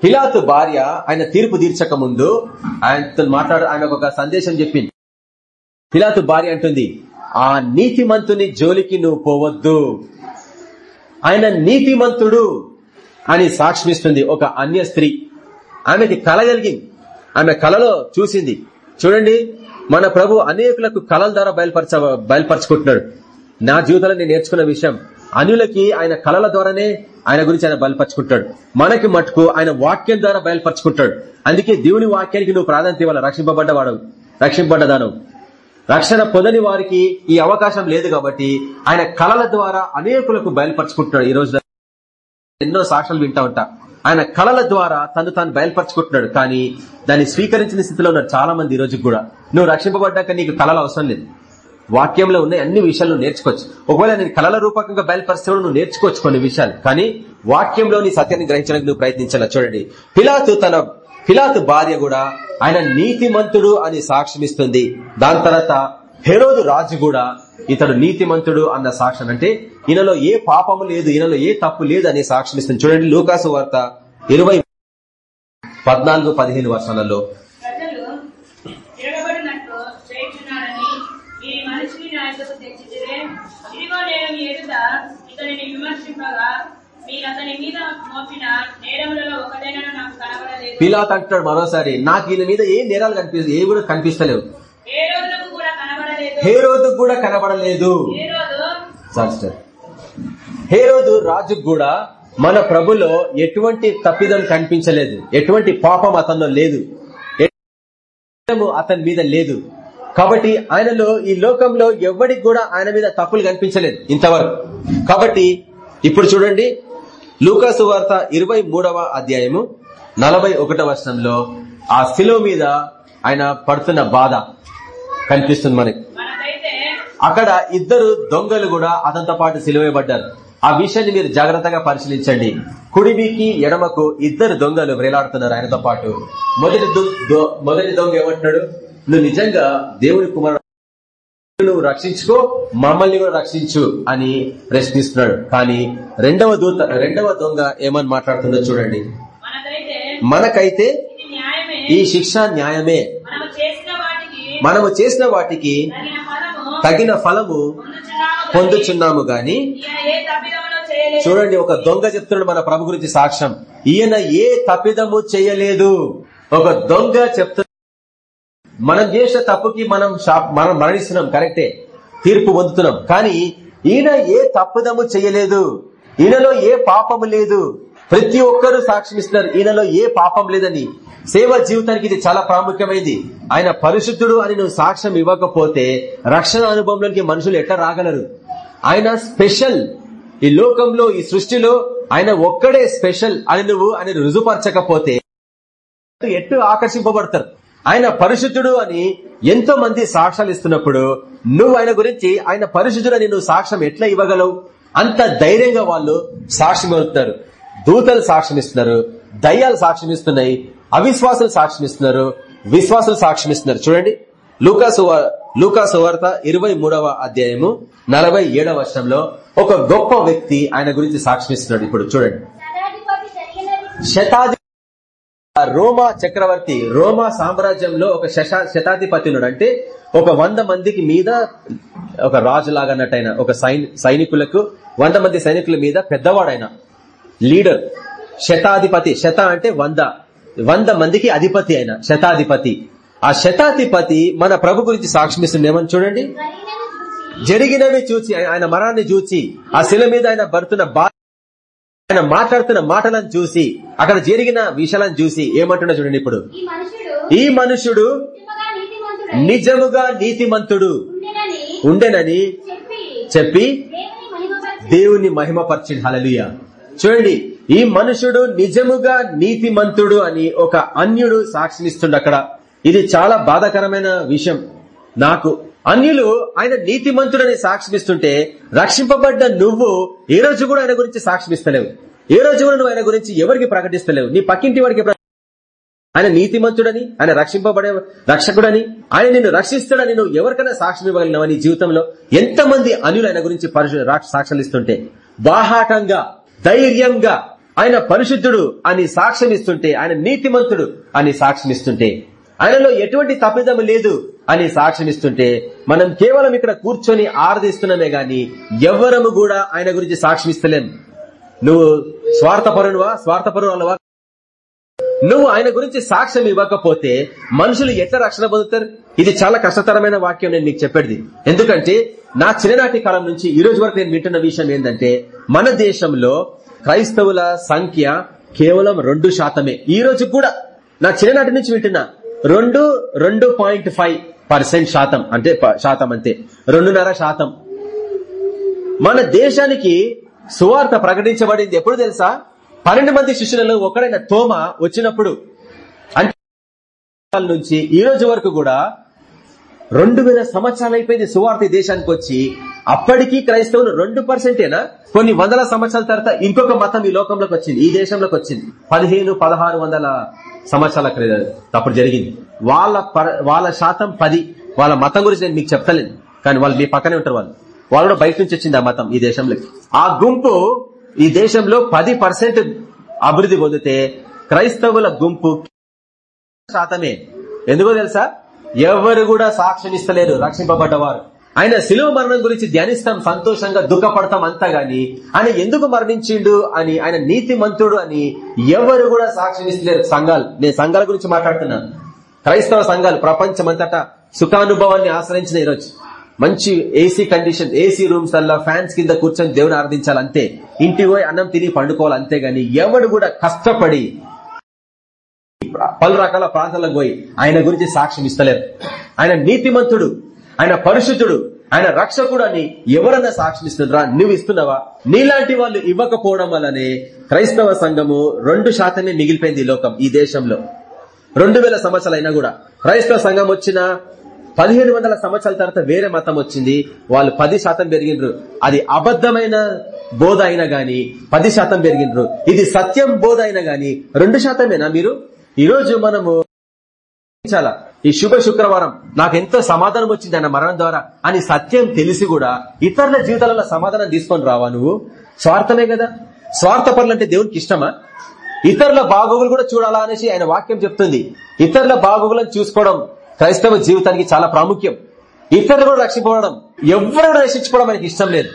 పిలాతు భార్య ఆయన తీర్పు తీర్చక ముందు ఆయనతో మాట్లాడు ఆయన ఒక సందేశం చెప్పింది. పిలాతు భార్య అంటుంది ఆ నీతిమంతుని జోలికి నువ్వు పోవద్దు. ఆయన నీతిమంతుడు. అని సాక్షిస్తుంది ఒక అన్య స్త్రీ. ఆమెకి కళ కలిగింది. ఆమె కళలో చూసింది. చూడండి మన ప్రభు అనేకులకు కళల ద్వారా బయలుపరచ బయలుపరచుకుంటున్నాడు. నా జీవితంలో నేను నేర్చుకున్న విషయం అనులకి ఆయన కళల ద్వారానే ఆయన గురించి ఆయన బయలుపరచుకుంటాడు మనకి మటుకు ఆయన వాక్యం ద్వారా బయలుపరచుకుంటాడు అందుకే దేవుని వాక్యానికి నువ్వు ప్రాధాన్యత ఇవ్వాలి. రక్షింపబడ్డవాడు రక్షింపబడ్డదానవు రక్షణ పొందని వారికి ఈ అవకాశం లేదు కాబట్టి ఆయన కళల ద్వారా అనేకులకు బయలుపరచుకుంటున్నాడు ఈ రోజు ఎన్నో సాక్ష్యాలు వింటా ఉంటా ఆయన కళల ద్వారా తను తాను బయలుపరచుకుంటున్నాడు. కానీ దాన్ని స్వీకరించిన స్థితిలో ఉన్నారు చాలా మంది ఈ రోజు కూడా నువ్వు రక్షింపబడ్డాక నీకు కళలు అవసరం లేదు. వాక్యంలో ఉన్న అన్ని విషయాలు నేర్చుకోవచ్చు. ఒకవేళ నేను కళల రూపకంగా బయలుపరిస్తే నువ్వు నేర్చుకోవచ్చు కొన్ని విషయాలు. కానీ వాక్యంలోని సత్యాన్ని గ్రహించడానికి నువ్వు ప్రయత్నించాలా? చూడండి. పిలాతు తన పిలాతు భార్య కూడా ఆయన నీతిమంతుడు అని సాక్ష్యమిస్తుంది. దాని తర్వాత హెరోదు రాజు కూడా ఇతడు నీతిమంతుడు అన్న సాక్ష్యం అంటే ఈయనలో ఏ పాపము లేదు ఈయనలో ఏ తప్పు లేదు అనే సాక్ష్యం ఇస్తుంది. చూడండి లూకాసు వార్త ఇరవై పద్నాలుగు పదిహేను వర్షాలలో. పిలాత్ అంటున్నాడు మరోసారి నాకు ఈయన మీద ఏ నేరాలు కనిపి ఏ కూడా కనిపిస్తలేవు. రోజులకు కూడా కనబడలేదు. హే రోజు కూడా కనబడలేదు. ఏ రోజు సార్. హే రోజు రాజుకు కూడా మన ప్రభులో ఎటువంటి తప్పిదం కనిపించలేదు. ఎటువంటి పాపం అతనిలో లేదు. అతని మీద లేదు. కాబట్టి ఆయనలో ఈ లోకంలో ఎవరికి కూడా ఆయన మీద తప్పులు కనిపించలేదు ఇంతవరకు. కాబట్టి ఇప్పుడు చూడండి లూకాసు వార్త ఇరవై అధ్యాయము నలభై ఒకటవ ఆ శిలువ మీద ఆయన పడుతున్న బాధ కనిపిస్తుంది మనకి. అక్కడ ఇద్దరు దొంగలు కూడా అతనితో పాటు సిలువేయబడ్డారు ఆ విషయాన్ని మీరు జాగ్రత్తగా పరిశీలించండి. కుడివికి ఎడమకు ఇద్దరు దొంగలు వేలాడుతున్నారు ఆయనతో పాటు. మొదటి మొదటి దొంగ ఏమంటున్నాడు? నువ్వు నిజంగా దేవుని కుమారుడు నువ్వు రక్షించుకో మమ్మల్ని కూడా రక్షించు అని ప్రశ్నిస్తున్నాడు. కానీ రెండవ దూత రెండవ దొంగ ఏమని మాట్లాడుతుందో చూడండి. మనకైతే ఈ శిక్ష న్యాయమే. మనము చేసిన వాటికి తగిన ఫలము పొందుచున్నాము గాని చూడండి ఒక దొంగ చెప్తున్నాడు మన ప్రభు గురించి సాక్ష్యం. ఈయన ఏ తప్పిదము చేయలేదు. ఒక దొంగ చెప్తున్నాడు మనం చేసిన తప్పుకి మనం మనం మరణిస్తున్నాం కరెక్టే. తీర్పు పొందుతున్నాం. కానీ ఈయన ఏ తప్పుదము చేయలేదు. ఈయనలో ఏ పాపము లేదు. ప్రతి ఒక్కరూ సాక్ష్యం ఇస్తున్నారు ఈయనలో ఏ పాపం లేదని. సేవ జీవితానికి ఇది చాలా ప్రాముఖ్యమైంది. ఆయన పరిశుద్ధుడు అని నువ్వు సాక్ష్యం ఇవ్వకపోతే రక్షణ అనుభవంలోకి మనుషులు ఎట్లా రాగలరు? ఆయన స్పెషల్. ఈ లోకంలో ఈ సృష్టిలో ఆయన ఒక్కడే స్పెషల్ అని నువ్వు అని రుజుపరచకపోతే ఎట్టు ఆకర్షింపబడతారు? ఆయన పరిశుద్ధుడు అని ఎంతో మంది సాక్ష్యాలు ఇస్తున్నప్పుడు నువ్వు ఆయన గురించి ఆయన పరిశుద్ధుడు అని నువ్వు సాక్ష్యం ఎట్లా ఇవ్వగలవు? అంత ధైర్యంగా వాళ్ళు సాక్ష్యం ఇస్తున్నారు దూతలు సాక్ష్యం దయ్యాలు సాక్ష్యం అవిశ్వాసులు సాక్షిస్తున్నారు విశ్వాసులు సాక్ష్యం చూడండి లూకాసు లూకాసు వార్త ఇరవై మూడవ అధ్యాయము నలభై ఏడవ వర్షంలో ఒక గొప్ప వ్యక్తి ఆయన గురించి సాక్షిస్తున్నాడు ఇప్పుడు చూడండి. శతాది శతాధి రోమా చక్రవర్తి రోమా సామ్రాజ్యంలో ఒక శతాధిపతి ఉన్నాడు. అంటే ఒక వంద మందికి మీద ఒక రాజు లాగన్నట్టయిన ఒక సైనికులకు వంద మంది సైనికుల మీద పెద్దవాడైన లీడర్. శతాధిపతి. శత అంటే వంద. వంద మందికి అధిపతి అయిన శతాధిపతి. ఆ శతాధిపతి మన ప్రభు గురించి సాక్ష్యమిస్తుంది ఏమని చూడండి. జరిగినవి చూచి ఆయన మరణాన్ని చూచి ఆ శిల మీద ఆయన పడుతున్న బా ఆయన మాట్లాడుతున్న మాటలను చూసి అక్కడ జరిగిన విషయాలను చూసి ఏమంటున్నా చూడండి ఇప్పుడు. ఈ మనుషుడు నిజముగా నీతిమంతుడై. ఉండెనని చెప్పి చెప్పి దేవుని మహిమపరిచి దేవుని మహిమపరిచింది హలలుయ చూడండి ఈ మనుషుడు నిజముగా నీతిమంతుడు అని ఒక అన్యుడు సాక్షినిస్తుండ అక్కడ ఇది చాలా బాధాకరమైన విషయం. నాకు అన్యులు ఆయన నీతిమంతుడని సాక్షిస్తుంటే రక్షింపబడ్డ నువ్వు ఏ రోజు కూడా ఆయన గురించి సాక్షిస్తలేవు ఏ రోజు కూడా నువ్వు ఆయన గురించి ఎవరికి ప్రకటిస్తలేవు. నీ పక్కింటి వాడికి ఆయన నీతిమంతుడని ఆయన రక్షింపబడే రక్షకుడని ఆయన నిన్ను రక్షిస్తాడని నువ్వు ఎవరికైనా సాక్ష్యం ఇవ్వగలిగినావు నీ జీవితంలో? ఎంతమంది అన్యులు ఆయన గురించి పరిశు- సాక్ష్యాలు ఇస్తుంటే? బాహాటంగా. ధైర్యంగా ఆయన పరిశుద్ధుడు అని సాక్ష్యమిస్తుంటే ఆయన నీతిమంతుడు అని సాక్ష్యమిస్తుంటే ఆయనలో ఎటువంటి తప్పిదము లేదు అని సాక్ష్యమిస్తుంటే మనం కేవలం ఇక్కడ కూర్చొని ఆరాధిస్తున్నామే గాని ఎవ్వరము కూడా ఆయన గురించి సాక్ష్యమిస్తలేం. నువ్వు స్వార్థపరునువా అలవా నువ్వు ఆయన గురించి సాక్ష్యం ఇవ్వకపోతే మనుషులు ఎట్లా రక్షణ పొందుతారు? ఇది చాలా కష్టతరమైన వాక్యం నేను మీకు చెప్పేది. ఎందుకంటే నా చిన్ననాటి కాలం నుంచి ఈ రోజు వరకు నేను వింటున్న విషయం ఏంటంటే మన దేశంలో క్రైస్తవుల సంఖ్య కేవలం రెండు శాతమే. ఈ రోజు కూడా నా చిన్ననాటి నుంచి వింటున్నా రెండు రెండు పాయింట్ ఫైవ్ పర్సెంట్ శాతం అంటే ప- శాతం అంతే. రెండున్నర శాతం. మన దేశానికి సువార్త ప్రకటించబడింది ఎప్పుడు తెలుసా? పన్నెండు మంది శిష్యులలో ఒకడైన తోమ వచ్చినప్పుడు అంటే నుంచి ఈ రోజు వరకు కూడా రెండు వేల సంవత్సరాలు అయిపోయింది సువార్త ఈ దేశానికి వచ్చి. అప్పటికీ క్రైస్తవులు రెండు పర్సెంటేనా? కొన్ని వందల సంవత్సరాల తర్వాత ఇంకొక మతం ఈ లోకంలోకి వచ్చింది ఈ దేశంలోకి వచ్చింది. పదిహేను పదహారు వందల సంవత్సరాల అప్పుడు జరిగింది. వాళ్ళ పర- వాళ్ళ శాతం పది. వాళ్ళ మతం గురించి నేను మీకు చెప్తలేను కానీ వాళ్ళు మీ పక్కనే ఉంటారు వాళ్ళు. వాళ్ళు కూడా బయట నుంచి వచ్చింది ఆ మతం ఈ దేశంలోకి. ఆ గుంపు ఈ దేశంలో పది పర్సెంట్ అభివృద్ధి పొందితే క్రైస్తవుల గుంపు శాతమే. ఎందుకో తెలుసా? ఎవరు కూడా సాక్షినిస్తలేరు రక్షింపబడ్డవారు. ఆయన శిలువ మరణం గురించి ధ్యానిస్తాం సంతోషంగా దుఃఖపడతాం అంతా గాని ఆయన ఎందుకు మరణించిండు అని ఆయన నీతిమంతుడు అని ఎవరు కూడా సాక్షినిస్తలేరు. సంఘాలు నేను సంఘాల గురించి మాట్లాడుతున్నాను క్రైస్తవ సంఘాలు ప్రపంచమంతటా సుఖానుభవాన్ని ఆశ్రయించిన ఈరోజు. మంచి ఏసీ కండిషన్ ఏసీ రూమ్స్ అలా ఫ్యాన్స్ కింద కూర్చొని దేవుని ఆరాధించాలంతే. ఇంటి ఇంటికి పోయి అన్నం తిని పండుకోవాలి అంతే గాని ఎవడు కూడా కష్టపడి పలు రకాల ప్రాంతాలకు పోయి ఆయన గురించి సాక్ష్యం ఇస్తలేరు. ఆయన నీతిమంతుడు ఆయన పరిశుద్ధుడు ఆయన రక్షకుడు అని ఎవరన్నా సాక్ష్యం ఇస్తున్నారా? నువ్వు ఇస్తున్నావా? నీలాంటి వాళ్ళు ఇవ్వకపోవడం వల్లనే క్రైస్తవ సంఘము రెండు శాతమే మిగిలిపోయింది ఈ లోకం ఈ దేశంలో. రెండు వేల సంవత్సరాలు అయినా కూడా క్రైస్తవ సంఘం వచ్చిన పదిహేను వందల సంవత్సరాల తర్వాత వేరే మతం వచ్చింది. వాళ్ళు పది శాతం పెరిగిండ్రు అది అబద్ధమైన బోధ అయినా గాని పది శాతం పెరిగిండ్రు ఇది సత్యం బోధ అయినా గాని రెండు శాతమేనా మీరు? ఈ రోజు మనము చాలా ఈ శుభ శుక్రవారం నాకు ఎంతో సమాధానం వచ్చింది ఆయన మరణం ద్వారా. అని సత్యం తెలిసి కూడా ఇతరుల జీవితాలలో సమాధానం తీసుకొని రావా నువ్వు? స్వార్థమే కదా. స్వార్థ పనులంటే దేవునికి ఇష్టమా? ఇతరుల బాగోగులు కూడా చూడాలా అనేసి ఆయన వాక్యం చెప్తుంది. ఇతరుల బాగోగులను చూసుకోవడం క్రైస్తవ జీవితానికి చాలా ప్రాముఖ్యం. ఇతరులు కూడా రక్షించుకోవడం ఎవరు రక్షించుకోవడం ఆయనకి ఇష్టం లేదు.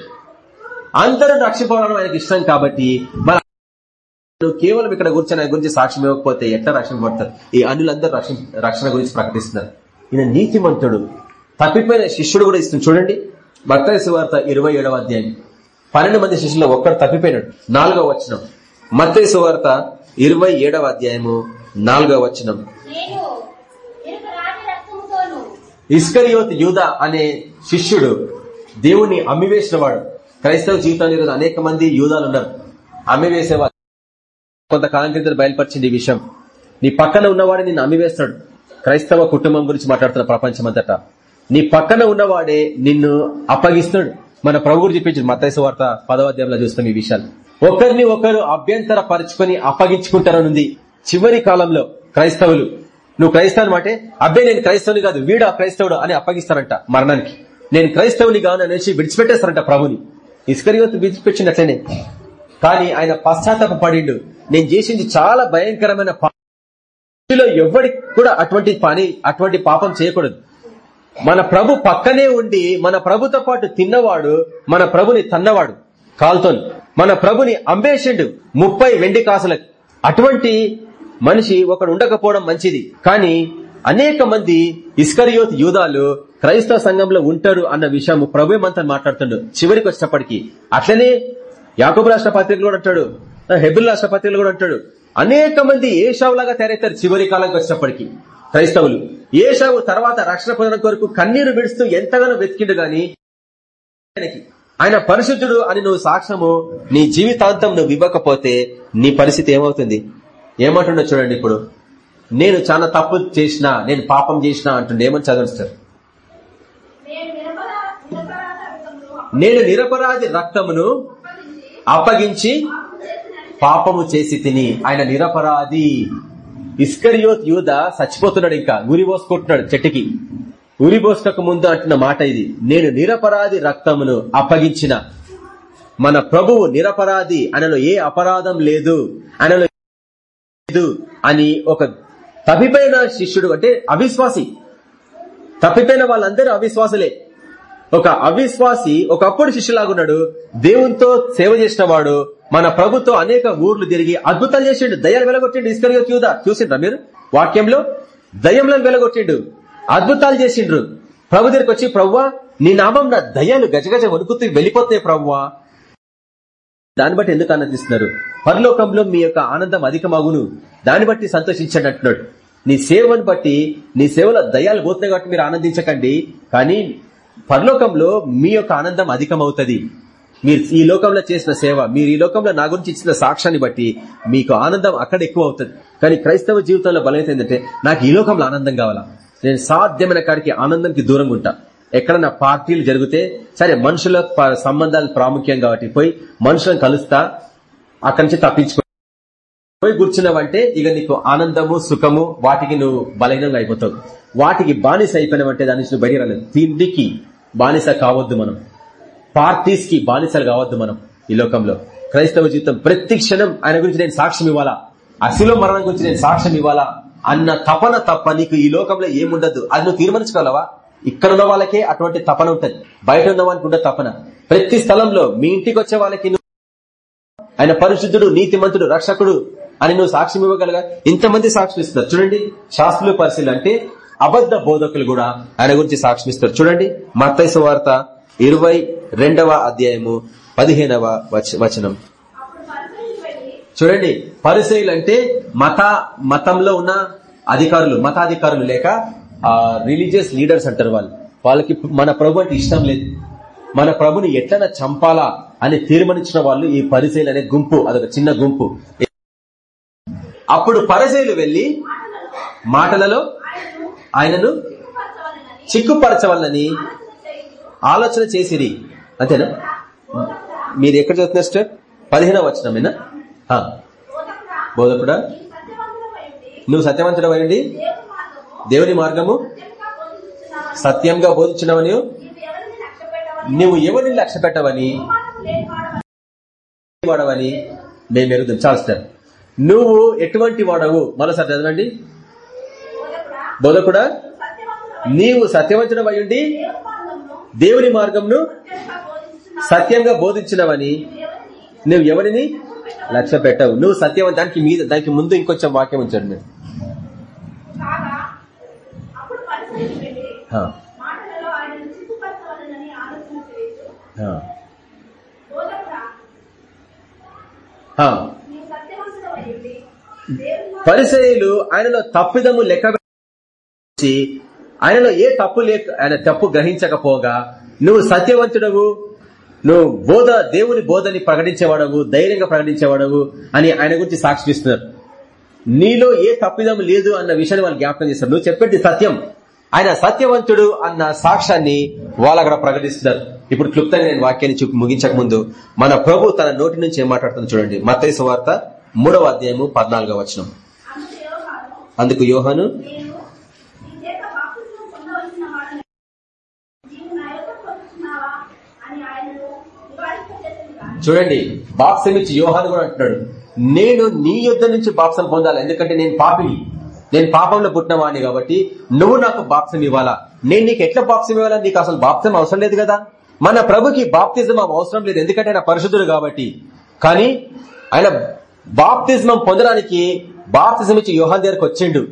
అందరూ రక్షిపోవడం ఆయనకి ఇష్టం కాబట్టి మన నువ్వు కేవలం ఇక్కడ కూర్చొని గురించి సాక్ష్యం ఇవ్వకపోతే ఎట్లా రక్షణ పడతారు ఈ అనులందరూ రక్షణ రక్షణ గురించి ప్రకటిస్తున్నారు. ఈయన నీతిమంతుడు. తప్పిపోయిన శిష్యుడు కూడా ఇస్తుంది. చూడండి. భక్త వార్త ఇరవై ఏడవ అధ్యాయం. పన్నెండు మంది శిష్యుల్లో ఒక్కడు తప్పిపోయినాడు. నాలుగవ వచనం. మత్తయి సువార్త ఇరవై ఏడవ అధ్యాయము నాలుగవ వచనం నేను ఇరుక రాతి రక్తముతోను ఇస్కరియోత్ యూద అనే శిష్యుడు దేవుణ్ణి అమ్మివేసిన వాడు క్రైస్తవ జీవితంలో ఈరోజు అనేక మంది యూదాలు ఉన్నారు అమ్మివేసేవారు కొంతకాలం క్రితం బయలుపరిచింది ఈ విషయం. నీ పక్కన ఉన్నవాడే నిన్ను అమ్మివేస్తాడు. క్రైస్తవ కుటుంబం గురించి మాట్లాడుతున్న ప్రపంచమంతటా. నీ పక్కన ఉన్నవాడే నిన్ను అప్పగిస్తున్నాడు. మన ప్రభు గురు చెప్పించాడు మత్తైసు వార్త పదవాధ్యాయంలో చూస్తాం ఈ విషయాలు. ఒకరిని ఒకరు అభ్యంతర పరుచుకొని అప్పగించుకుంటారనుంది. చివరి కాలంలో క్రైస్తవులు నువ్వు క్రైస్తవుని అంటే అబ్బే నేను క్రైస్తవుని కాదు వీడు ఆ క్రైస్తవుడు అని అప్పగిస్తారంట మరణానికి. నేను క్రైస్తవుని కాను అనేసి విడిచిపెట్టేస్తారంట ప్రభుని. ఇస్కరియోతు విడిచిపెట్టినట్లనే కానీ ఆయన పశ్చాత్తాప పడిండు నేను చేసింది చాలా భయంకరమైన పా- మీలో కూడా అటువంటి పని అటువంటి పాపం చేయకూడదు. మన ప్రభు పక్కనే ఉండి మన ప్రభుతో పాటు తిన్నవాడు మన ప్రభుని తన్నవాడు కాల్తో మన ప్రభుని అంబేషిండు ముప్పై వెండి కాసులకి. అటువంటి మనిషి ఒకడు ఉండకపోవడం మంచిది. కానీ అనేక మంది ఇస్కరియోత్ యూదాలు క్రైస్తవ సంఘంలో ఉంటారు అన్న విషయం ప్రభు మంతా మాట్లాడుతుండు. చివరికి వచ్చేటప్పటికి అట్లనే యాకబు రాష్ట్ర పత్రికలు కూడా అంటాడు. హెబుల్ రాష్ట్ర పత్రికలు కూడా అంటాడు. అనేక మంది ఏషావులాగా తయారవుతారు చివరి కాలంకి వచ్చేటప్పటికి క్రైస్తవులు. ఏషావు తర్వాత రక్షణ పొందడం కొరకు కన్నీరు విడుస్తూ ఎంతగానో వెతికిండు గాని ఆయనకి. ఆయన పరిశుద్ధుడు అని నువ్వు సాక్ష్యము నీ జీవితాంతం నువ్వు ఇవ్వకపోతే నీ పరిస్థితి ఏమవుతుంది? ఏమంటుండో చూడండి ఇప్పుడు. నేను చాలా తప్పు చేసిన నేను పాపం చేసిన అంటుండే. ఏమని చదివిస్తారు నేను రక్తమును నిరపరాధి రక్తమును అప్పగించి పాపము చేసి తిని ఆయన నిరపరాధి. ఇస్కరియోత్ యూద చచ్చిపోతున్నాడు ఇంకా. ఉరి పోసుకుంటున్నాడు చెట్టుకి. ఉరి పోసుక ముందు అంటున్న మాట ఇది. నేను నిరపరాధి రక్తమును అప్పగించిన. మన ప్రభువు నిరపరాధి. ఆయనలో ఏ అపరాధం లేదు. ఆయనలో లేదు అని ఒక తప్పిపోయిన శిష్యుడు అంటే అవిశ్వాసి. తప్పిపోయిన వాళ్ళందరూ అవిశ్వాసులే. ఒక అవిశ్వాసి ఒకప్పుడు శిష్యులాగున్నాడు దేవునితో సేవ చేసిన వాడు మన ప్రభుత్వం అనేక ఊర్లు తిరిగి అద్భుతాలు చేసిండు. దయ్యాలు వెలగొట్టిండు ఇస్కరియో చూదా చూసిండ్రా మీరు వాక్యంలో? దయ్యంలో వెలగొట్టిండు. అద్భుతాలు చేసిండ్రు. ప్రభు దగ్గరికి వచ్చి ప్రవ్వా నీ నామం నా దయ్యాలు గజగజ వణుకుతూ వెళ్ళిపోతాయి ప్రవ్వా? దాన్ని బట్టి ఎందుకు ఆనందిస్తున్నారు? పరలోకంలో మీ యొక్క ఆనందం అధికమగును. దాన్ని బట్టి సంతోషించండి అంటున్నాడు నీ సేవను బట్టి నీ సేవలో దయాలు పోతున్నాయి కాబట్టి మీరు ఆనందించకండి. కానీ పరలోకంలో మీ యొక్క ఆనందం అధికమవుతుంది. మీరు ఈ లోకంలో చేసిన సేవ మీరు ఈ లోకంలో నా గురించి ఇచ్చిన సాక్ష్యాన్ని బట్టి మీకు ఆనందం అక్కడ ఎక్కువ అవుతుంది కానీ క్రైస్తవ జీవితంలో బలమైతే ఏంటంటే నాకు ఈ లోకంలో ఆనందం కావాలా? నేను సాధ్యమైన కాడికి ఆనందంకి దూరంగా ఉంటా. ఎక్కడన్నా పార్టీలు జరిగితే సరే మనుషుల ప- సంబంధాలు ప్రాముఖ్యం కాబట్టి పోయి మనుషులను కలుస్తా. అక్కడి నుంచి తప్పించుకో. పోయి కూర్చున్నావంటే ఇక నీకు ఆనందము సుఖము వాటికి నువ్వు బలహీనంగా అయిపోతావు. వాటికి బానిస అయిపోయినావంటే దాని నుంచి నువ్వు బయటరాలేదు తిండికి బానిస కావద్దు మనం. పార్టీస్కి బానిసలు కావద్దు మనం ఈ లోకంలో. క్రైస్తవ జీవితం ప్రతి క్షణం ఆయన గురించి నేను సాక్ష్యం ఇవ్వాలా? అశిలో మరణం గురించి నేను సాక్ష్యం ఇవ్వాలా? అన్న తపన తప్ప నీకు ఈ లోకంలో ఏముండదు. అది నువ్వు తీర్మానించుకోవాలవా? ఇక్కడ ఉన్న వాళ్ళకే అటువంటి తపన ఉంటది. బయట ఉన్న వాళ్ళకి ఉండే తపన. ప్రతి స్థలంలో మీ ఇంటికి వచ్చే వాళ్ళకి నువ్వు ఆయన పరిశుద్ధుడు నీతిమంతుడు రక్షకుడు అని నువ్వు సాక్ష్యం ఇవ్వగలగా? ఇంతమంది సాక్ష్యం ఇస్తారు చూడండి శాస్త్రులు పరిశీలి అంటే అబద్ధ బోధకులు కూడా ఆయన గురించి సాక్ష్యం ఇస్తారు చూడండి మత్తైసు వార్త ఇరవై రెండవ అధ్యాయము పదిహేనవ వచనం. చూడండి పరిశైలు అంటే మత మతంలో ఉన్న అధికారులు మతాధికారులు లేక రిలీజియస్ లీడర్స్ అంటారు వాళ్ళు. వాళ్ళకి మన ప్రభు అంటే ఇష్టం లేదు. మన ప్రభుని ఎట్లైనా చంపాలా? అని తీర్మానించిన వాళ్ళు ఈ పరిశైలు అనే గుంపు అదొక చిన్న గుంపు. అప్పుడు పరిశైలు వెళ్ళి మాటలలో ఆయనను చిక్కుపరచవాలని ఆలోచన చేసిరి. అంతేనా? మీరు ఎక్కడ చదువుతున్నారు సార్ పదిహేనవ వచ్చినమేనా బోధకుడా? నువ్వు సత్యవంతుడు అయ్యండి దేవుని మార్గము సత్యంగా బోధించినవని నువ్వు ఎవరిని లక్ష్య పెట్టవని వాడవని మేము ఎరుగుతాం చాలు సిస్టర్ నువ్వు ఎటువంటి వాడవు? మరోసారి చదవండి. బోధకుడా నీవు సత్యవంతుడు అయ్యుండి దేవుని మార్గంను సత్యంగా బోధించినవని నువ్వు ఎవరిని? లక్ష్య పెట్టవు. నువ్వు సత్యవంత దానికి మీద దానికి ముందు ఇంకొంచెం వాక్యం ఉంచాడు మీరు. వెళ్ళి ఆ, మాటలలో ఆయనను చిక్కుపరచవలనని ఆలోచన చేయొచ్చు ఆ, బోధకుడా ఆ. నీవు సత్యవంతుడవయ్యుండి దేవుని పరిసయులు ఆయనలో తప్పిదము లెక్క ఆయనలో ఏ తప్పు లేక ఆయన తప్పు గ్రహించకపోగా నువ్వు సత్యవంతుడవు నువ్వు బోధ దేవుని బోధని ప్రకటించేవాడవు ధైర్యంగా ప్రకటించేవాడవు అని ఆయన గురించి సాక్షిస్తున్నారు. నీలో ఏ తప్పిదం లేదు అన్న విషయాన్ని వాళ్ళు జ్ఞాపకం చేస్తారు నువ్వు చెప్పేది సత్యం. ఆయన సత్యవంతుడు అన్న సాక్ష్యాన్ని వాళ్ళు అక్కడ ప్రకటిస్తున్నారు. ఇప్పుడు క్లుప్తంగా నేను వాక్యాన్ని చూపి ముగించక ముందు మన ప్రభు తన నోటి నుంచి ఏం మాట్లాడుతుంది చూడండి. మత్తయి వార్త మూడవ అధ్యాయము పద్నాలుగవ వచనం. అందుకు యోహాను చూడండి బాప్సం ఇచ్చి యోహాను కూడా అంటున్నాడు. నేను నీ యుద్ధ నుంచి బాప్సం పొందాలి ఎందుకంటే నేను పాపిని. నేను పాపంలో పుట్టినవాడిని కాబట్టి నువ్వు నాకు బాప్సం ఇవ్వాలా? నేను నీకు ఎట్లా బాప్సం ఇవ్వాలా? నీకు అసలు బాప్సం అవసరం లేదు కదా? మన ప్రభుకి బాప్తిజం అవసరం లేదు. ఎందుకంటే ఆయన పరిశుద్ధుడు కాబట్టి. కానీ ఆయన బాప్తిజం పొందడానికి బాప్తిజం ఇచ్చి యోహాన్ దగ్గరకు వచ్చిండు.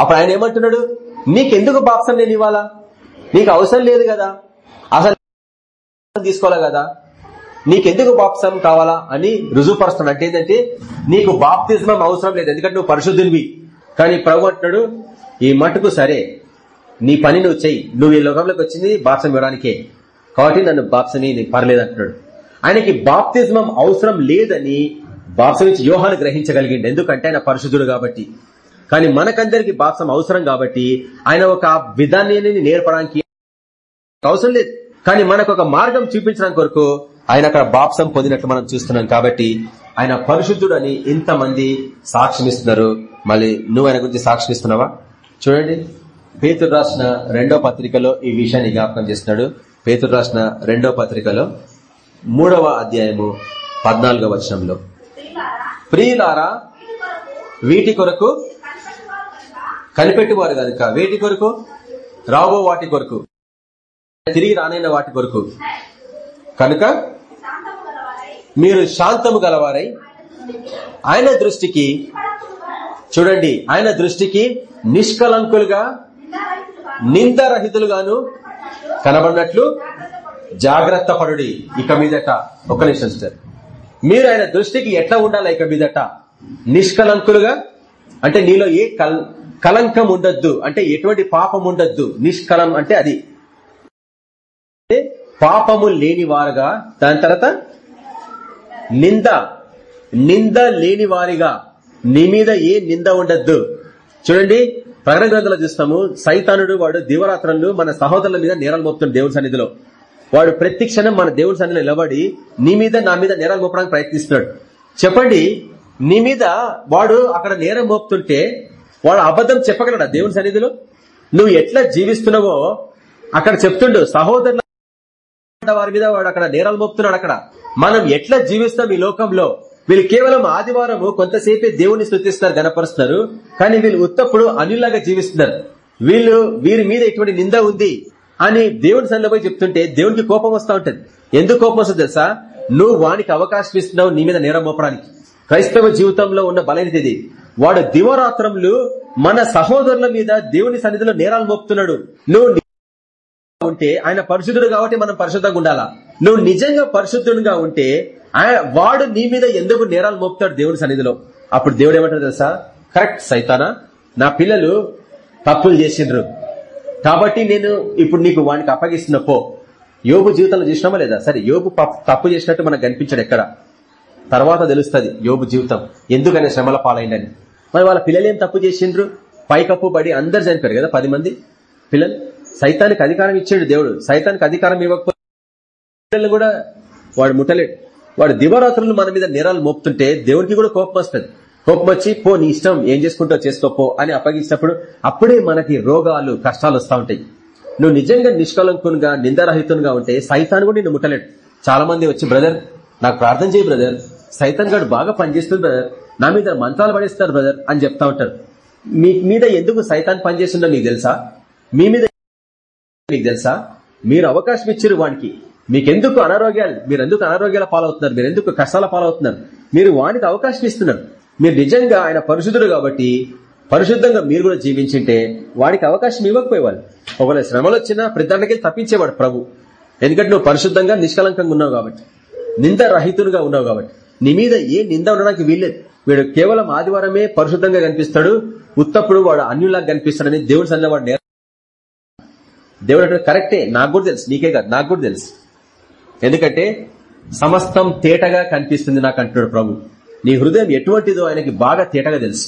అప్పుడు ఆయన ఏమంటున్నాడు? నీకెందుకు బాప్సం నేను ఇవ్వాలా? నీకు అవసరం లేదు కదా? అసలు తీసుకోవాలా కదా? నీకెందుకు బాప్సం కావాలా? అని రుజువుపరుస్తున్నాడు. అంటే ఏంటంటే నీకు బాప్తిజం అవసరం లేదు. ఎందుకంటే నువ్వు పరిశుద్ధునివి. కానీ ప్రభు అంటున్నాడు ఈ మటుకు సరే. నీ పని నువ్వు చెయ్యి. నువ్వు ఈ లోకంలోకి వచ్చింది బాప్సం ఇవ్వడానికే. కాబట్టి నన్ను బాప్సని నీకు పర్లేదు అంటున్నాడు. ఆయనకి బాప్తిజమం అవసరం లేదని బాప్సమిచ్చి యోహాను గ్రహించగలిగిండు. ఎందుకంటే ఆయన పరిశుద్ధుడు కాబట్టి. కానీ మనకందరికి బాప్సం అవసరం కాబట్టి ఆయన ఒక విధాన్ని నేర్పడానికి అవసరం లేదు. కానీ మనకు ఒక మార్గం చూపించడానికి కొరకు ఆయన అక్కడ బాప్సం పొందినట్లు మనం చూస్తున్నాం కాబట్టి ఆయన పరిశుద్ధుడు అని ఇంతమంది సాక్ష్యం మళ్ళీ నువ్వు ఆయన గురించి సాక్షిస్తున్నావా చూడండి. పేతుడు రాసిన రెండో పత్రికలో ఈ విషయాన్ని జ్ఞాపకం చేస్తున్నాడు. పేతుడు రాసిన రెండో పత్రికలో మూడవ అధ్యాయము పద్నాలుగో వచనంలో. ప్రియులారా వీటి కొరకు కనిపెట్టువారు కనుక వీటి కొరకు? రాబో వాటి కొరకు. తిరిగి రానైన వాటి కొరకు. కనుక మీరు శాంతము గలవారై ఆయన దృష్టికి చూడండి ఆయన దృష్టికి నిష్కలంకులుగా నిందరహితులుగాను కనబడినట్లు జాగ్రత్త పడుడి. ఇక మీదట ఒక నిమిషం సార్. మీరు ఆయన దృష్టికి ఎట్లా ఉండాలి ఇక మీదట? నిష్కలంకులుగా? అంటే నీలో ఏ కల్ కలంకం ఉండొద్దు. అంటే ఎటువంటి పాపం ఉండొద్దు. నిష్కలం అంటే అది. పాపము లేని వారుగా దాని తర్వాత నింద నింద లేని వారిగా నీ మీద ఏ నింద ఉండద్దు. చూడండి ప్రకటన గ్రంథంలో చూస్తాము సైతానుడు వాడు దివరాత్రులు మన సహోదరుల మీద నేరాలు మోపుతాడు దేవుని సన్నిధిలో. వాడు ప్రతి క్షణం మన దేవుని సన్నిధిలో నిలబడి నీ మీద నా మీద నేరాలు మోపడానికి ప్రయత్నిస్తున్నాడు. చెప్పండి నీ మీద వాడు అక్కడ నేరం మోపుతుంటే వాడు అబద్ధం చెప్పగలడా దేవుని సన్నిధిలో? నువ్వు ఎట్లా జీవిస్తున్నావో అక్కడ చెప్తుండు సహోదరుల వారి మీద వాడు అక్కడ నేరాలు మోపుతున్నాడు అక్కడ. మనం ఎట్లా జీవిస్తాం ఈ లోకంలో? వీళ్ళు కేవలం ఆదివారము కొంతసేపే దేవుని స్థుతిస్తారు గనపరుస్తున్నారు కానీ వీళ్ళు ఉత్తప్పుడు అనిల్లాగా జీవిస్తున్నారు. వీళ్ళు వీరి మీద ఎటువంటి నింద ఉంది అని దేవుని సన్నిలో పోయి చెప్తుంటే దేవునికి కోపం వస్తా ఉంటది. ఎందుకు కోపం వస్తుంది తెలుసా? నువ్వు వానికి అవకాశం ఇస్తున్నావు నీ మీద నేరం మోపడానికి. క్రైస్తవ జీవితంలో ఉన్న బలైనది ఇది. వాడు దివరాత్రములు మన సహోదరుల మీద దేవుని సన్నిధిలో నేరాలు మోపుతున్నాడు. నువ్వు ఉంటే ఆయన పరిశుద్ధుడు కాబట్టి మనం పరిశుద్ధంగా ఉండాలా? నువ్వు నిజంగా పరిశుద్ధుడుగా ఉంటే వాడు నీ మీద ఎందుకు నేరాలు మోపుతాడు దేవుని సన్నిధిలో? అప్పుడు దేవుడు ఏమంటాడు తెలుసా? కరెక్ట్ సైతానా. నా పిల్లలు తప్పులు చేసిండ్రు. కాబట్టి నేను ఇప్పుడు నీకు వానికి అప్పగిస్తున్న పో. యోగు జీవితంలో చూసినామా లేదా? సరే యోగు ప- తప్పు చేసినట్టు మనకు కనిపించాడు ఎక్కడ? తర్వాత తెలుస్తుంది యోగు జీవితం. ఎందుకనే శ్రమల పాలైందని. మరి వాళ్ళ పిల్లలు ఏం తప్పు చేసిండ్రు? పైకప్పు పడి అందరు చనిపోయారు కదా పది మంది పిల్లలు? సైతానికి అధికారం ఇచ్చాడు దేవుడు. సైతానికి అధికారం ఇవ్వకపోతే కూడా వాడు ముట్టలేడు. వాడు దివరాత్రులు మన మీద నేరాలు మోపుతుంటే దేవుడికి కూడా కోపం వస్తుంది. కోపం వచ్చి పో నీ ఇష్టం ఏం చేసుకుంటావు చేసుకోపో అని అప్పగించినప్పుడు అప్పుడే మనకి రోగాలు కష్టాలు వస్తూ ఉంటాయి. నువ్వు నిజంగా నిష్కలంకునిగా నిందారహితునిగా ఉంటే సైతాన్ కూడా నిన్ను ముట్టలేడు. చాలా మంది వచ్చి బ్రదర్ నాకు ప్రార్థన చేయి బ్రదర్. సైతాన్ గారు బాగా పనిచేస్తుంది బ్రదర్. నా మీద మంత్రాలు పడేస్తారు బ్రదర్ అని చెప్తా ఉంటారు. మీ మీద ఎందుకు సైతాన్ పనిచేస్తుందో నీకు తెలుసా? మీ మీద నీకు తెలుసా? మీరు అవకాశం ఇచ్చారు వానికి. మీకెందుకు అనారోగ్యాలు? మీరు ఎందుకు అనారోగ్యాల పాలవుతున్నారు? మీరు ఎందుకు కష్టాల పాలవుతున్నారు? మీరు వానికి అవకాశం ఇస్తున్నారు. మీరు నిజంగా ఆయన పరిశుద్ధుడు కాబట్టి పరిశుద్ధంగా మీరు కూడా జీవించింటే వాడికి అవకాశం ఇవ్వకపోయేవాళ్ళు. ఒకవేళ శ్రమలు వచ్చినా ప్రతిదానికి తప్పించేవాడు ప్రభు. ఎందుకంటే నువ్వు పరిశుద్ధంగా నిష్కలంకంగా ఉన్నావు కాబట్టి. నింద రహితునిగా ఉన్నావు కాబట్టి. నీ మీద ఏ నింద ఉండడానికి వీల్లేదు. వీడు కేవలం ఆదివారమే పరిశుద్ధంగా కనిపిస్తాడు. ఉత్తప్పుడు వాడు అన్యులాగా కనిపిస్తాడని దేవుడు సన్న వాడు దేవుడు అంటే కరెక్టే. నాకు కూడా తెలుసు. నీకే కాదు. నాకు కూడా తెలుసు. ఎందుకంటే సమస్తం తేటగా కనిపిస్తుంది నాకు అంటున్నాడు ప్రభు. నీ హృదయం ఎటువంటిదో ఆయనకి బాగా తేటగా తెలుసు.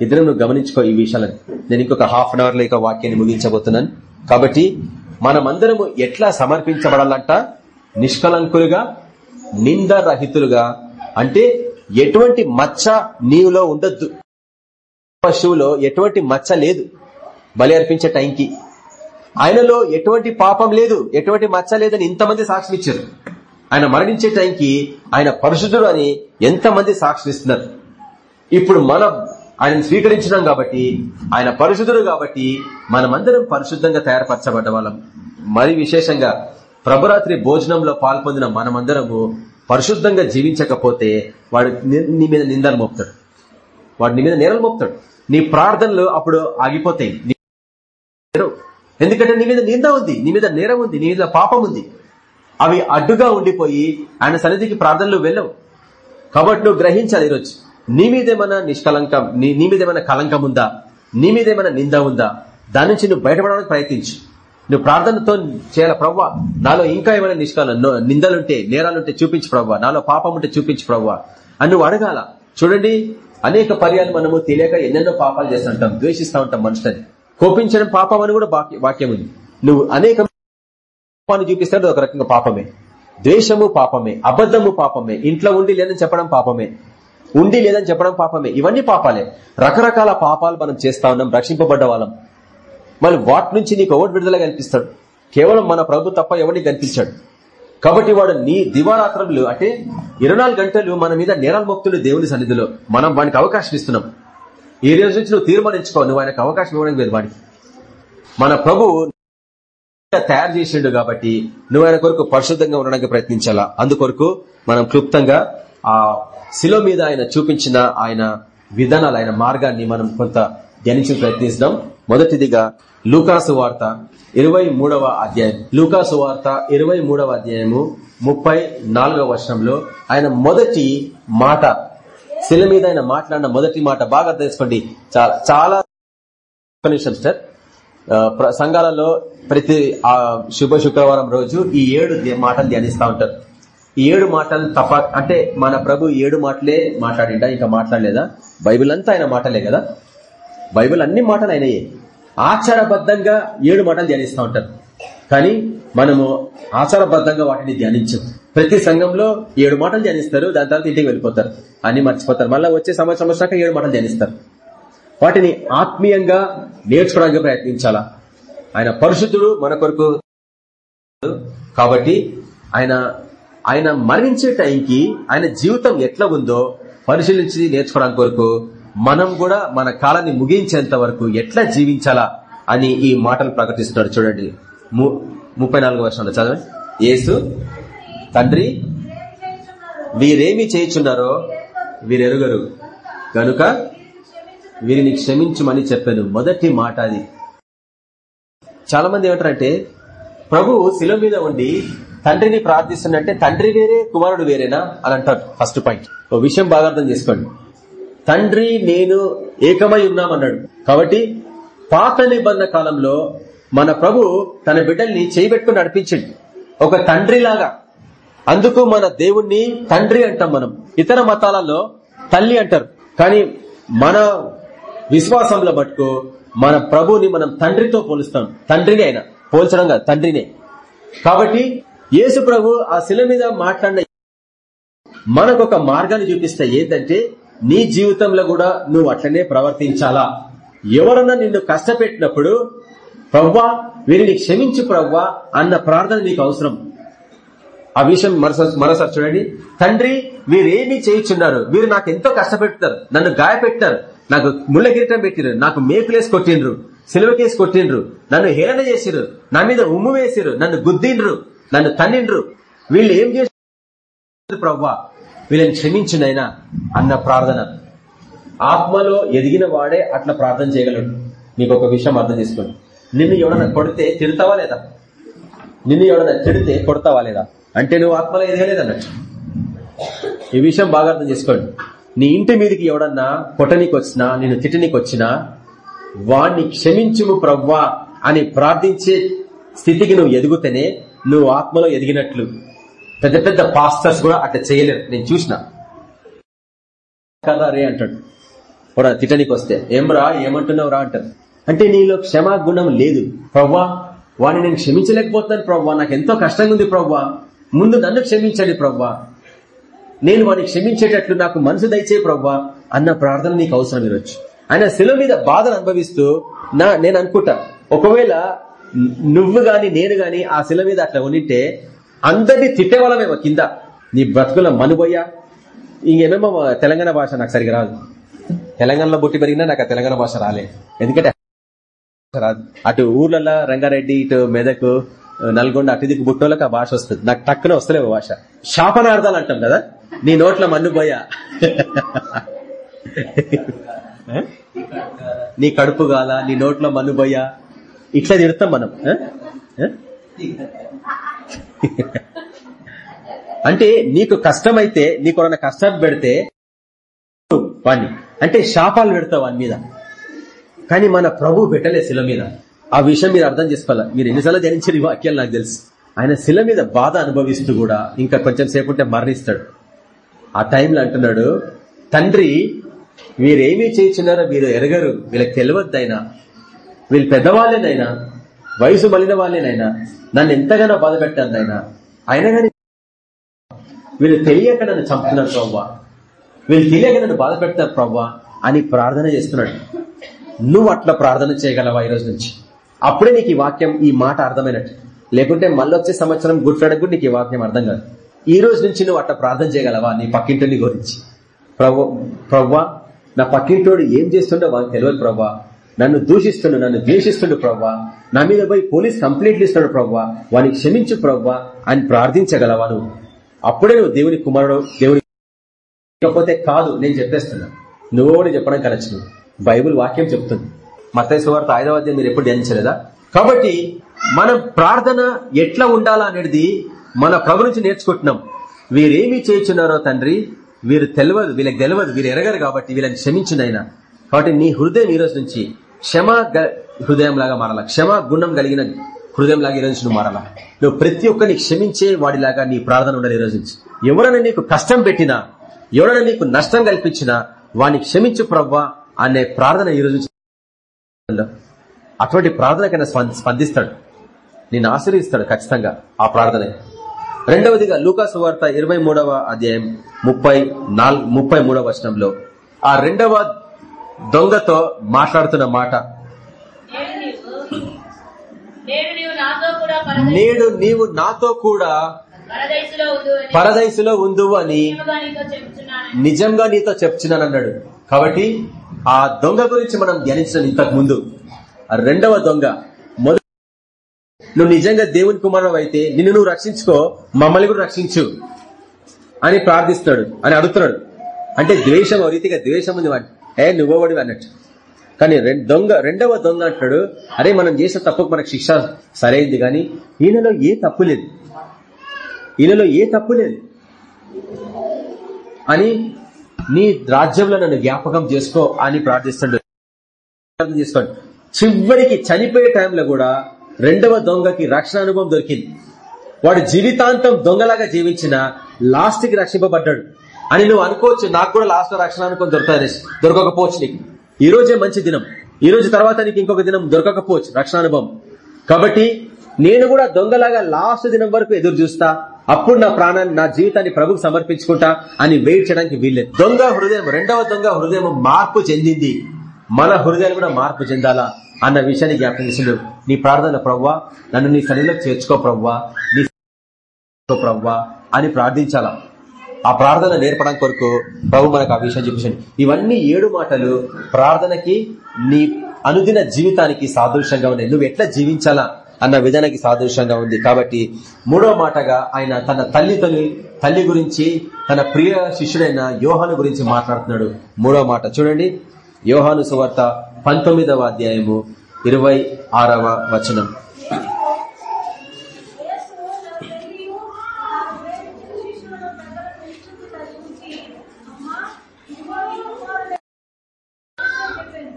ఇద్దరు నువ్వు గమనించుకో ఈ విషయాలను. నేను ఇంకొక హాఫ్ అన్ అవర్లో ఇక వాక్యాన్ని ముగించబోతున్నాను. కాబట్టి మనమందరము ఎట్లా సమర్పించబడాలంట? నిష్కలంకులుగా నిందరహితులుగా. అంటే ఎటువంటి మచ్చ నీవులో ఉండొద్దు. పశువులో ఎటువంటి మచ్చ లేదు. బలి అర్పించే టైంకి. ఆయనలో ఎటువంటి పాపం లేదు ఎటువంటి మచ్చ లేదని ఇంతమంది సాక్ష్యం ఇచ్చారు ఆయన మరణించే టైంకి ఆయన పరిశుద్ధుడు అని ఎంతమంది సాక్షిస్తున్నారు ఇప్పుడు మనం ఆయన స్వీకరించినాం కాబట్టి ఆయన పరిశుద్ధుడు కాబట్టి మనమందరం పరిశుద్ధంగా తయారుపరచబడ్డ వాళ్ళం. మరి విశేషంగా ప్రభురాత్రి భోజనంలో పాల్పొందిన మనమందరము పరిశుద్ధంగా జీవించకపోతే వాడు నీ మీద నిందలు మోపుతాడు. వాడు నీ మీద నేరలు మోపుతాడు. నీ ప్రార్థనలు అప్పుడు ఆగిపోతాయి. ఎందుకంటే నీ మీద నింద ఉంది నీ మీద నేరం ఉంది నీ మీద పాపం ఉంది. అవి అడ్డుగా ఉండిపోయి ఆయన సన్నిధికి ప్రార్థనలు వెళ్ళవు. కాబట్టి నువ్వు గ్రహించాలి ఈరోజు నీ మీదేమైనా నిష్కలంకం నీ నీ మీదేమైనా కలంకం ఉందా? నీ మీదేమైనా నింద ఉందా? దాని నుంచి నువ్వు బయటపడడానికి ప్రయత్నించు. నువ్వు ప్రార్థనతో చేయాల ప్రవ్వా? నాలో ఇంకా ఏమైనా నిష్కాలం నిందలుంటే నేరాలుంటే చూపించు ప్రవ్వా. నాలో పాపం ఉంటే చూపించు ప్రవ్వా. అని నువ్వు అడగాల? చూడండి అనేక పర్యాలు మనము తెలియక ఎన్నెన్నో పాపాలు చేస్తుంటాం ద్వేషిస్తూ ఉంటాం మనుషులని. కోపించడం పాపం అని కూడా వాక్యం ఉంది. నువ్వు అనేక పాపాన్ని చూపిస్తాడు ఒక రకంగా పాపమే. ద్వేషము పాపమే అబద్ధము పాపమే ఇంట్లో ఉండి లేదని చెప్పడం పాపమే. ఉండి లేదని చెప్పడం పాపమే. ఇవన్నీ పాపాలే. రకరకాల పాపాలు మనం చేస్తా ఉన్నాం రక్షింపబడ్డ వాళ్ళం. మళ్ళీ వాటి నుంచి నీకు ఎవరు విడుదల కనిపిస్తాడు కేవలం మన ప్రభు తప్ప ఎవరిని కనిపించాడు? కాబట్టి వాడు నీ దివారాత్రులు అంటే ఇరవై గంటలు మన మీద నేరాల ముక్తులు దేవుని సన్నిధిలో మనం వానికి అవకాశం ఇస్తున్నాం. ఈ రోజు నుంచి నువ్వు తీర్మానించుకో. నువ్వు ఆయనకు అవకాశం ఇవ్వడం లేదు వాడికి. మన ప్రభు తయారు చేసిండు కాబట్టి నువ్వు ఆయన కొరకు పరిశుద్ధంగా ఉండడానికి ప్రయత్నించాలా? అందుకొరకు మనం క్లుప్తంగా ఆ శిలో మీద ఆయన చూపించిన ఆయన విధానాలు ఆయన మార్గాన్ని మనం కొంత ధ్యానించి ప్రయత్నిస్తాం మొదటిదిగా లూకాసు వార్త ఇరవై మూడవ అధ్యాయం. లూకాసు వార్త ఇరవై మూడవ అధ్యాయము ముప్పై నాలుగవ వర్షంలో ఆయన మొదటి మాట శిల మీద ఆయన మాట్లాడిన మొదటి మాట బాగా తెలుసుకోండి. చాలా చాలా నిమిషం సార్. సంఘాలలో ప్రతి ఆ, శుభ శుక్రవారం రోజు ఈ ఏడు మాటలు ధ్యానిస్తూ ఉంటారు. ఈ ఏడు మాటలు తప్ప అంటే మన ప్రభు ఏడు మాటలే మాట్లాడిండా ఇంకా మాట్లాడలేదా? బైబిల్ అంతా ఆయన మాటలే కదా? బైబిల్ అన్ని మాటలు అయినాయే ఆచారబద్ధంగా ఏడు మాటలు ధ్యానిస్తూ ఉంటారు. కానీ మనము ఆచారబద్ధంగా వాటిని ధ్యానించం ప్రతి సంఘంలో ఏడు మాటలు ధ్యానిస్తారు దాని తర్వాత ఇంటికి వెళ్ళిపోతారు. అన్ని మర్చిపోతారు. మళ్ళీ వచ్చే సంవత్సరం వచ్చాక ఏడు మాటలు ధ్యానిస్తారు. వాటిని ఆత్మీయంగా నేర్చుకోవడానికి ప్రయత్నించాలా? ఆయన పరిశుద్ధుడు మన కొరకు కాబట్టి ఆయన ఆయన మరణించే టైంకి ఆయన జీవితం ఎట్లా ఉందో పరిశీలించి నేర్చుకోవడానికి కొరకు మనం కూడా మన కాలాన్ని ముగించేంత వరకు ఎట్లా జీవించాలా అని ఈ మాటలు ప్రకటిస్తున్నాడు. చూడండి. ము- ముప్పై నాలుగు వర్షంలో చదవండి. యేసు తండ్రి వీరేమి చేయుచున్నారో వీరెరుగరు. గనుక వీరిని క్షమించమని చెప్పాను. మొదటి మాట అది. చాలా మంది ఏమంటారంటే ప్రభు శిల మీద ఉండి తండ్రిని ప్రార్థిస్తుందంటే తండ్రి వేరే కుమారుడు వేరేనా అని అంటారు. ఫస్ట్ పాయింట్ ఓ విషయం బాగా అర్థం చేసుకోండి. తండ్రి నేను ఏకమై ఉన్నామన్నాడు. కాబట్టి పాత నిబంధన కాలంలో మన ప్రభు తన బిడ్డల్ని చేయబెట్టుకుని నడిపించండి. ఒక తండ్రిలాగా అందుకు మన దేవుణ్ణి తండ్రి అంటాం మనం. ఇతర మతాలలో తల్లి అంటారు. కానీ మన విశ్వాసంలో మటుకు మన ప్రభుని మనం తండ్రితో పోలుస్తాం. తండ్రిని ఆయన. పోల్చడం కాదు తండ్రినే. కాబట్టి యేసు ప్రభు ఆ శిల మీద మాట్లాడిన మనకు ఒక మార్గాన్ని చూపిస్తే ఏంటంటే నీ జీవితంలో కూడా నువ్వు అట్లనే ప్రవర్తించాలా. ఎవరన్నా నిన్ను కష్టపెట్టినప్పుడు ప్రవ్వా వీరిని క్షమించు ప్రవ్వా అన్న ప్రార్థన నీకు అవసరం. ఆ విషయం మరోసారి చూడండి తండ్రి వీరేమి చేయించున్నారు? వీరు నాకు ఎంతో కష్టపెడతారు. నన్ను గాయపెట్టారు. నాకు ముళ్ళ కిరీటం పెట్టిరు నాకు మేకులేసి కొట్టిండ్రు. సిలువకేసి కొట్టిండ్రు. నన్ను హేళన చేసిరు నా మీద ఉమ్ము వేసిరు నన్ను గుద్దిండ్రు. నన్ను తన్నిండ్రు. వీళ్ళు ఏం చేసి ప్రవ్వా? వీళ్ళని క్షమించినైనా అన్న ప్రార్థన. ఆత్మలో ఎదిగిన వాడే అట్లా ప్రార్థన చేయగలడు. నీకు ఒక విషయం అర్థం చేసుకోండి. నిన్ను ఎవడన్నా కొడితే తిడతావా లేదా? నిన్ను ఎవడన్నా తిడితే కొడతావా లేదా? అంటే నువ్వు ఆత్మలో ఎదగలేదన్నట్టు ఈ విషయం బాగా అర్థం చేసుకోండి. నీ ఇంటి మీదకి ఎవడన్నా కొట్టనీకి వచ్చినా నేను తిట్టనీకి వచ్చినా వాణ్ణి క్షమించుము ప్రవ్వా అని ప్రార్థించే స్థితికి నువ్వు ఎదుగుతేనే నువ్వు ఆత్మలో ఎదిగినట్లు. పెద్ద పెద్ద పాస్టర్స్ కూడా అట్లా చేయలేరు. నేను చూసిన. కదా రే అంటాడు. కూడా తిట్టనికి వస్తే ఏమ్రా ఏమంటున్నావు రా అంటారు. అంటే నీలో క్షమా గుణం లేదు. ప్రవ్వా వాడిని నేను క్షమించలేకపోతాను ప్రవ్వా. నాకు ఎంతో కష్టంగా ఉంది ప్రవ్వా. ముందు నన్ను క్షమించండి ప్రవ్వా. నేను వాడిని క్షమించేటట్లు నాకు మనసు దయచే ప్రవ్వా అన్న ప్రార్థన నీకు అవసరం ఈరోజు. ఆయన శిలువ మీద బాధను అనుభవిస్తూ నా నేను అనుకుంటా. ఒకవేళ నువ్వు గాని నేను గాని ఆ శిల మీద అట్లా ఉండింటే అందరినీ తిట్టేవాళ్ళమేమో కింద. నీ బ్రతుకుల మనుబోయ్యా. ఇంకేమేమో తెలంగాణ భాష నాకు సరిగా రాదు. తెలంగాణలో బుట్టి పెరిగినా నాకు ఆ తెలంగాణ భాష రాలే. ఎందుకంటే రాదు అటు ఊర్లలో రంగారెడ్డి ఇటు మెదక్ నల్గొండ అటు దిక్కు బుట్టోళ్ళకి ఆ భాష వస్తుంది. నాకు టక్కున వస్తలేవు భాష. శాపనార్థాలు అంటాం కదా నీ నోట్ల మన్ను పోయా. నీ కడుపు గాల నీ నోట్లో మన్ను పోయా. ఇట్లా తిడతాం మనం? అంటే నీకు కష్టమైతే నీకు ఎవరైనా కష్టం పెడితే వాణ్ణి. అంటే శాపాలు పెడతావు వాని మీద. కానీ మన ప్రభు పెట్టలే శిల మీద. ఆ విషయం మీరు అర్థం చేసుకోవాలి? మీరు ఎన్నిసార్లు ధ్యానించారు ఈ వాక్యాలు? నాకు తెలుసు. ఆయన శిల మీద బాధ అనుభవిస్తూ కూడా ఇంకా కొంచెం సేపు ఉంటే మరణిస్తాడు. ఆ టైంలో అంటున్నాడు తండ్రి వీరేమీ చేయించినారో మీరు ఎరగరు. వీళ్ళకి తెలియద్దైనా. వీళ్ళు పెద్దవాళ్ళేనైనా వయసు మలిన వాళ్ళేనైనా నన్ను ఎంతగానో బాధ పెట్టాను ఆయన అయినా కానీ వీళ్ళు తెలియక నన్ను చంపుతున్నారు ప్రవ్వా. వీళ్ళు తెలియక నన్ను బాధ పెడతారు ప్రవ్వా అని ప్రార్థన చేస్తున్నాడు. నువ్వు అట్లా ప్రార్థన చేయగలవా ఈ రోజు నుంచి? అప్పుడే నీకు ఈ వాక్యం ఈ మాట అర్థమైనట్టు. లేకుంటే మళ్ళీ వచ్చే సంవత్సరం గుడ్ ఫ్రైడే కూడా నీకు ఈ వాక్యం అర్థం కాదు. ఈ రోజు నుంచి నువ్వు అట్లా ప్రార్థన చేయగలవా? నీ పక్కింటిని గురించి. ప్రవ్వ ప్రవ్వా నా పక్కింటోడు ఏం చేస్తుండో వాళ్ళకి తెలియదు ప్రవ్వా. నన్ను దూషిస్తుండు నన్ను ద్వేషిస్తుండు ప్రవ్వా. నా మీద పోయి పోలీస్ కంప్లైంట్లు ఇస్తున్నాడు ప్రవ్వా. వాడిని క్షమించు ప్రవ్వా అని ప్రార్థించగలవా నువ్వు? అప్పుడే నువ్వు దేవుని కుమారుడు దేవుని కాకపోతే కాదు నేను చెప్పేస్తున్నా. నువ్వు కూడా చెప్పడం కలచ్చు బైబుల్ వాక్యం చెప్తుంది. మత్తయి సువార్త ఐదవ అధ్యాయం మీరు ఎప్పుడు ధ్యానించలేదా? కాబట్టి మనం ప్రార్థన ఎట్లా ఉండాలా అనేది మన ప్రభు నుంచి నేర్చుకుంటున్నాం. వీరేమి చేస్తున్నారో తండ్రి వీరు తెలియదు వీళ్ళకి తెలియదు వీరు ఎరగరు కాబట్టి వీళ్ళని క్షమించిందైనా కాబట్టి నీ హృదయం ఈరోజు నుంచి క్షమ హృదయం లాగా మారాల? క్షమ గుణం కలిగిన హృదయం లాగా ఈరోజు నువ్వు మారాలా? నువ్వు ప్రతి ఒక్కరిని క్షమించే వాడిలాగా నీ ప్రార్థన ఉండాలి ఈ రోజు నుంచి. ఎవరైనా నీకు కష్టం పెట్టినా ఎవరైనా నీకు నష్టం కల్పించినా వాడిని క్షమించు ప్రవ్వా అనే ప్రార్థన ఈ రోజు అటువంటి ప్రార్థనకైనా స్పందిస్తాడు. నేను ఆశ్రయిస్తాడు ఖచ్చితంగా ఆ ప్రార్థన. రెండవదిగా లూకాసు వార్త ఇరవై మూడవ అధ్యాయం ముప్పై నాలుగు ముప్పై మూడవ వచనంలో ఆ రెండవ దొంగతో మాట్లాడుతున్న మాట. నేడు నీవు నాతో కూడా పరదేశులో ఉండు అని పరదైసులో నిజంగా నీతో చెప్తున్నాను అన్నాడు కాబట్టి ఆ దొంగ గురించి మనం ధ్యానించిన ఇంతకు ముందు. రెండవ దొంగ. మొదటి నువ్వు నిజంగా దేవుని కుమారం అయితే నిన్ను నువ్వు రక్షించుకో మమ్మల్ని కూడా రక్షించు అని ప్రార్థిస్తున్నాడు అని అడుగుతున్నాడు. అంటే ద్వేషం రీతిగా ద్వేషం ఉంది వాడి ఏ నువ్వోడి అన్నట్టు. కానీ దొంగ రెండవ దొంగ అంటాడు అరే మనం చేసిన తప్పుకు మనకు శిక్ష సరైంది కానీ ఈయనలో ఏ తప్పు లేదు. ఈయనలో ఏ తప్పు లేదు. అని నీ రాజ్యంలో నన్ను జ్ఞాపకం చేసుకో అని ప్రార్థిస్తాడు. ప్రార్థన చేసుకోండి. చివరికి చనిపోయే టైంలో కూడా రెండవ దొంగకి రక్షణ అనుభవం దొరికింది. వాడు జీవితాంతం దొంగలాగా జీవించిన లాస్ట్కి రక్షింపబడ్డాడు. అని నువ్వు అనుకోవచ్చు నాకు కూడా లాస్ట్లో రక్షణ అనుకుని దొరుకుతుంది దొరకకపోవచ్చు నీకు. ఈ రోజే మంచి దినం. ఈ రోజు తర్వాత నీకు ఇంకొక దినం దొరకకపోవచ్చు రక్షణ అనుభవం. కాబట్టి నేను కూడా దొంగలాగా లాస్ట్ దినం వరకు ఎదురు చూస్తా. అప్పుడు నా ప్రాణాన్ని నా జీవితాన్ని ప్రభుకు సమర్పించుకుంటా అని వెయిట్ చేయడానికి వీల్లేదు. దొంగ హృదయం రెండవ దొంగ హృదయం మార్పు చెందింది. మన హృదయాలు కూడా మార్పు చెందాలా అన్న విషయాన్ని జ్ఞాపకం చేసిండు. నీ ప్రార్థన ప్రవ్వా నన్ను నీ సన్నిలో చేర్చుకో ప్రవ్వా నీ ప్రవ్వా అని ప్రార్థించాలా. ఆ ప్రార్థన నేర్పడం కొరకు ప్రభు మనకు ఆ విషయం చూపించండి. ఇవన్నీ ఏడు మాటలు ప్రార్థనకి నీ అనుదిన జీవితానికి సాదృశ్యంగా ఉన్నాయి. నువ్వు ఎట్లా జీవించాలా? అన్న విధానానికి సాదృశ్యంగా ఉంది. కాబట్టి మూడో మాటగా ఆయన తన తల్లి తల్లి తల్లి గురించి తన ప్రియ శిష్యుడైన యోహాను గురించి మాట్లాడుతున్నాడు. మూడో మాట చూడండి. యోహాను సువార్త పంతొమ్మిదవ అధ్యాయము ఇరవై ఆరవ వచనం యేసు తన తల్లియు ఆ ప్రేమించిన శిష్యులను దగ్గర నిల్చుండుట చూసి, అమ్మా, ఇదిగో నీ కుమారుడు అని చెప్పాను.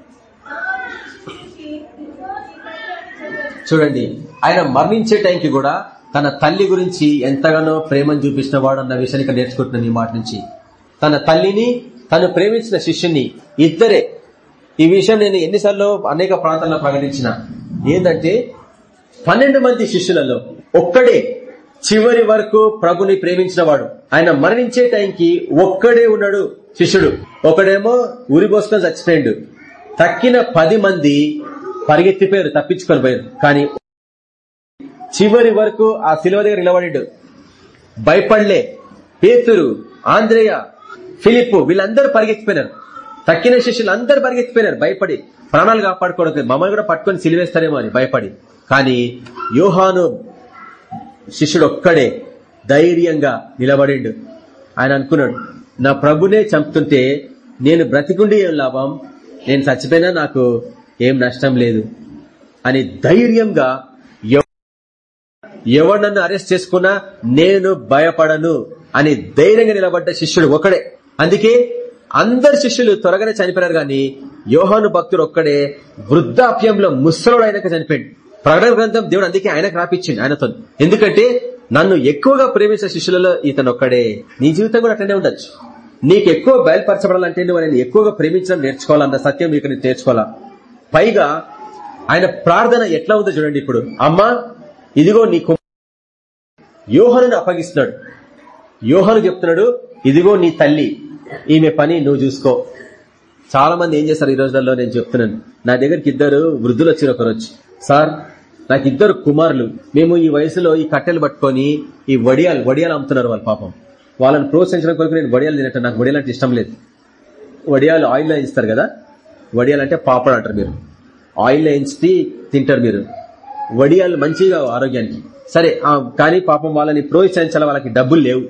తర్వాత శిష్యుడు చూసి, ఇదిగో నీ తల్లి అని చెప్పాను. చూడండి. ఆయన మరణించే టైంకి కూడా తన తల్లి గురించి ఎంతగానో ప్రేమను చూపించిన వాడు అన్న విషయాన్ని ఇక్కడ నేర్చుకుంటున్నాను ఈ మాట నుంచి. తన తల్లిని తను ప్రేమించిన శిష్యుని ఇద్దరే. ఈ విషయం నేను ఎన్నిసార్లు అనేక ప్రాంతాల్లో ప్రకటించిన. ఏంటంటే పన్నెండు మంది శిష్యులలో ఒక్కడే చివరి వరకు ప్రభుని ప్రేమించిన వాడు. ఆయన మరణించే టైంకి ఒక్కడే ఉన్నాడు శిష్యుడు. ఒకడేమో ఉరిబోసుకొని చచ్చిపోయాడు. తక్కిన పది మంది పరిగెత్తిపోయారు తప్పించుకొని పోయారు కానీ చివరి వరకు ఆ శిలువ దగ్గర నిలబడిండు. భయపడలే. పేతురు ఆంధ్రేయ ఫిలిప్ వీళ్ళందరూ పరిగెత్తిపోయినారు. తక్కిన శిష్యులు అందరూ పరిగెత్తిపోయినారు. భయపడి ప్రాణాలు కాపాడుకోవడం మమ్మల్ని కూడా పట్టుకొని సిలివేస్తారేమో అని భయపడి. కానీ యోహాను శిష్యుడు ఒక్కడే ధైర్యంగా నిలబడిండు. ఆయన అనుకున్నాడు నా ప్రభునే చంపుతుంటే నేను బ్రతికుండి ఏం లాభం? నేను చచ్చిపోయినా నాకు ఏం నష్టం లేదు. అని ధైర్యంగా ఎవ- ఎవరు నన్ను అరెస్ట్ చేసుకున్నా నేను భయపడను అని ధైర్యంగా నిలబడ్డ శిష్యుడు ఒకడే అందుకే అందరు శిష్యులు త్వరగానే చనిపోయారు గాని యోహాను భక్తుడు ఒక్కడే వృద్ధాప్యంలో ముసలోడు ఆయనకు చనిపోయాడు. ప్రకటన గ్రంథం దేవుడు అందుకే ఆయనకు రాపించింది ఆయనతో. ఎందుకంటే నన్ను ఎక్కువగా ప్రేమించిన శిష్యులలో ఇతను ఒక్కడే. నీ జీవితం కూడా అట్లనే ఉండొచ్చు. నీకు ఎక్కువ బయలుపరచబడాలంటే నువ్వు ఆయన ఎక్కువగా ప్రేమించడం నేర్చుకోవాలన్న సత్యం నీకు నేర్చుకోవాలా? పైగా ఆయన ప్రార్థన ఎట్లా ఉందో చూడండి ఇప్పుడు. అమ్మా ఇదిగో నీ యోహను అప్పగిస్తున్నాడు. యోహను చెప్తున్నాడు ఇదిగో నీ తల్లి ఈమె పని నువ్వు చూసుకో. చాలా మంది ఏం చేస్తారు ఈ రోజులలో? నేను చెప్తున్నాను. నా దగ్గరికి ఇద్దరు వృద్ధులు వచ్చారు ఒకరు సార్ నాకు ఇద్దరు కుమారులు. మేము ఈ వయసులో ఈ కట్టెలు పట్టుకొని ఈ వడియాలు వడియాలు అమ్ముతున్నారు వాళ్ళ పాపం. వాళ్ళని ప్రోత్సహించడం కొరకు నేను వడియాలు తినట్టు నాకు వడియాలు అంటే ఇష్టం లేదు. వడియాలు ఆయిల్లో ఇస్తారు కదా. వడియాలంటే పాపడ్ అంటారు మీరు. ఆయిల్ వేయించి తింటారు మీరు. వడియాలు మంచిగా ఆరోగ్యానికి. సరే కానీ పాపం వాళ్ళని ప్రోత్సహించాలి వాళ్ళకి డబ్బులు లేవు.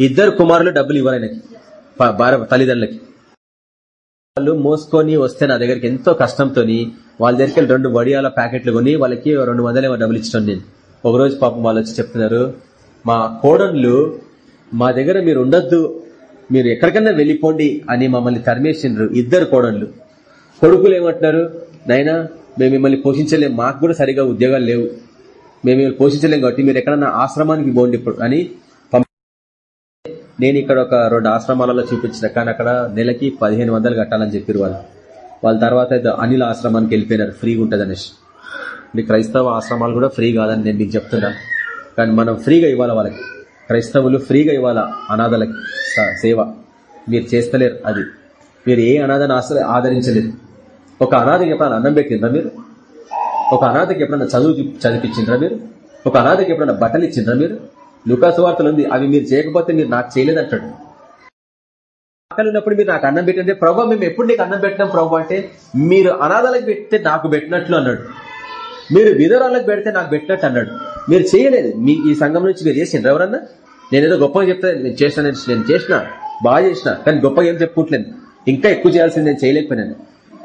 ఇద్దరు కుమారులు డబ్బులు ఇవ్వాలి ఆయనకి భార్య తల్లిదండ్రులకి. వాళ్ళు మోసుకొని వస్తే నా దగ్గరికి ఎంతో కష్టంతో వాళ్ళ దగ్గరికి రెండు వడియాల ప్యాకెట్లు కొని వాళ్ళకి రెండు వందలేమో డబ్బులు ఇచ్చాను నేను. ఒకరోజు పాపం వాళ్ళు వచ్చి చెప్తున్నారు మా కోడన్లు మా దగ్గర మీరు ఉండొద్దు. మీరు ఎక్కడికైనా వెళ్ళిపోండి అని మమ్మల్ని తరిమేసిండ్రు ఇద్దరు కోడన్లు కొడుకులు ఏమంటున్నారు నైనా మేము మిమ్మల్ని పోషించలేం. మాకు కూడా సరిగా ఉద్యోగాలు లేవు. మేము మిమ్మల్ని పోషించలేం కాబట్టి మీరు ఎక్కడన్నా ఆశ్రమానికి పోండి ఇప్పుడు అని నేను ఇక్కడ ఒక రెండు ఆశ్రమాలలో చూపించిన. కానీ అక్కడ నెలకి పదిహేను వందలు కట్టాలని చెప్పారు వాళ్ళు. వాళ్ళ తర్వాత ఏదో అనిల ఆశ్రమానికి వెళ్ళిపోయినారు. ఫ్రీగా ఉంటుంది అనేసి. మీ క్రైస్తవ ఆశ్రమాలు కూడా ఫ్రీ కాదని నేను మీకు చెప్తున్నా. కానీ మనం ఫ్రీగా ఇవ్వాలి వాళ్ళకి? క్రైస్తవులు ఫ్రీగా ఇవ్వాలా? అనాథలకి స- సేవ. మీరు చేస్తలేరు అది. మీరు ఏ అనాథను ఆశ్ర- ఆదరించలేదు. ఒక అనాథకి ఎప్పుడైనా అన్నం పెట్టిందా మీరు? ఒక అనాథకి ఎప్పుడైనా చదువు చదివించిండ్రా మీరు? ఒక అనాథకి ఎప్పుడైనా బట్టలు ఇచ్చిండ్రా మీరు? లుకాసు వార్తలు ఉంది అవి మీరు చేయకపోతే మీరు నాకు చేయలేదంటాడు. ఆకలి ఉన్నప్పుడు మీరు నాకు అన్నం పెట్టండి ప్రభావ మేము ఎప్పుడు నీకు అన్నం పెట్టినాం ప్రభావ అంటే మీరు అనాథాలకు పెడితే నాకు పెట్టినట్లు అన్నాడు. మీరు విధురాలకు పెడితే నాకు పెట్టినట్టు అన్నాడు. మీరు చేయలేదు. మీ ఈ సంఘం నుంచి మీరు చేసిండ్రు ఎవరన్నా? నేను ఏదో గొప్పగా చెప్తే నేను చేసిన నేను చేసిన బాగా చేసిన కానీ గొప్పగా ఏం చెప్పుకోవట్లేదు ఇంకా ఎక్కువ చేయాల్సింది నేను చేయలేకపోయినాను.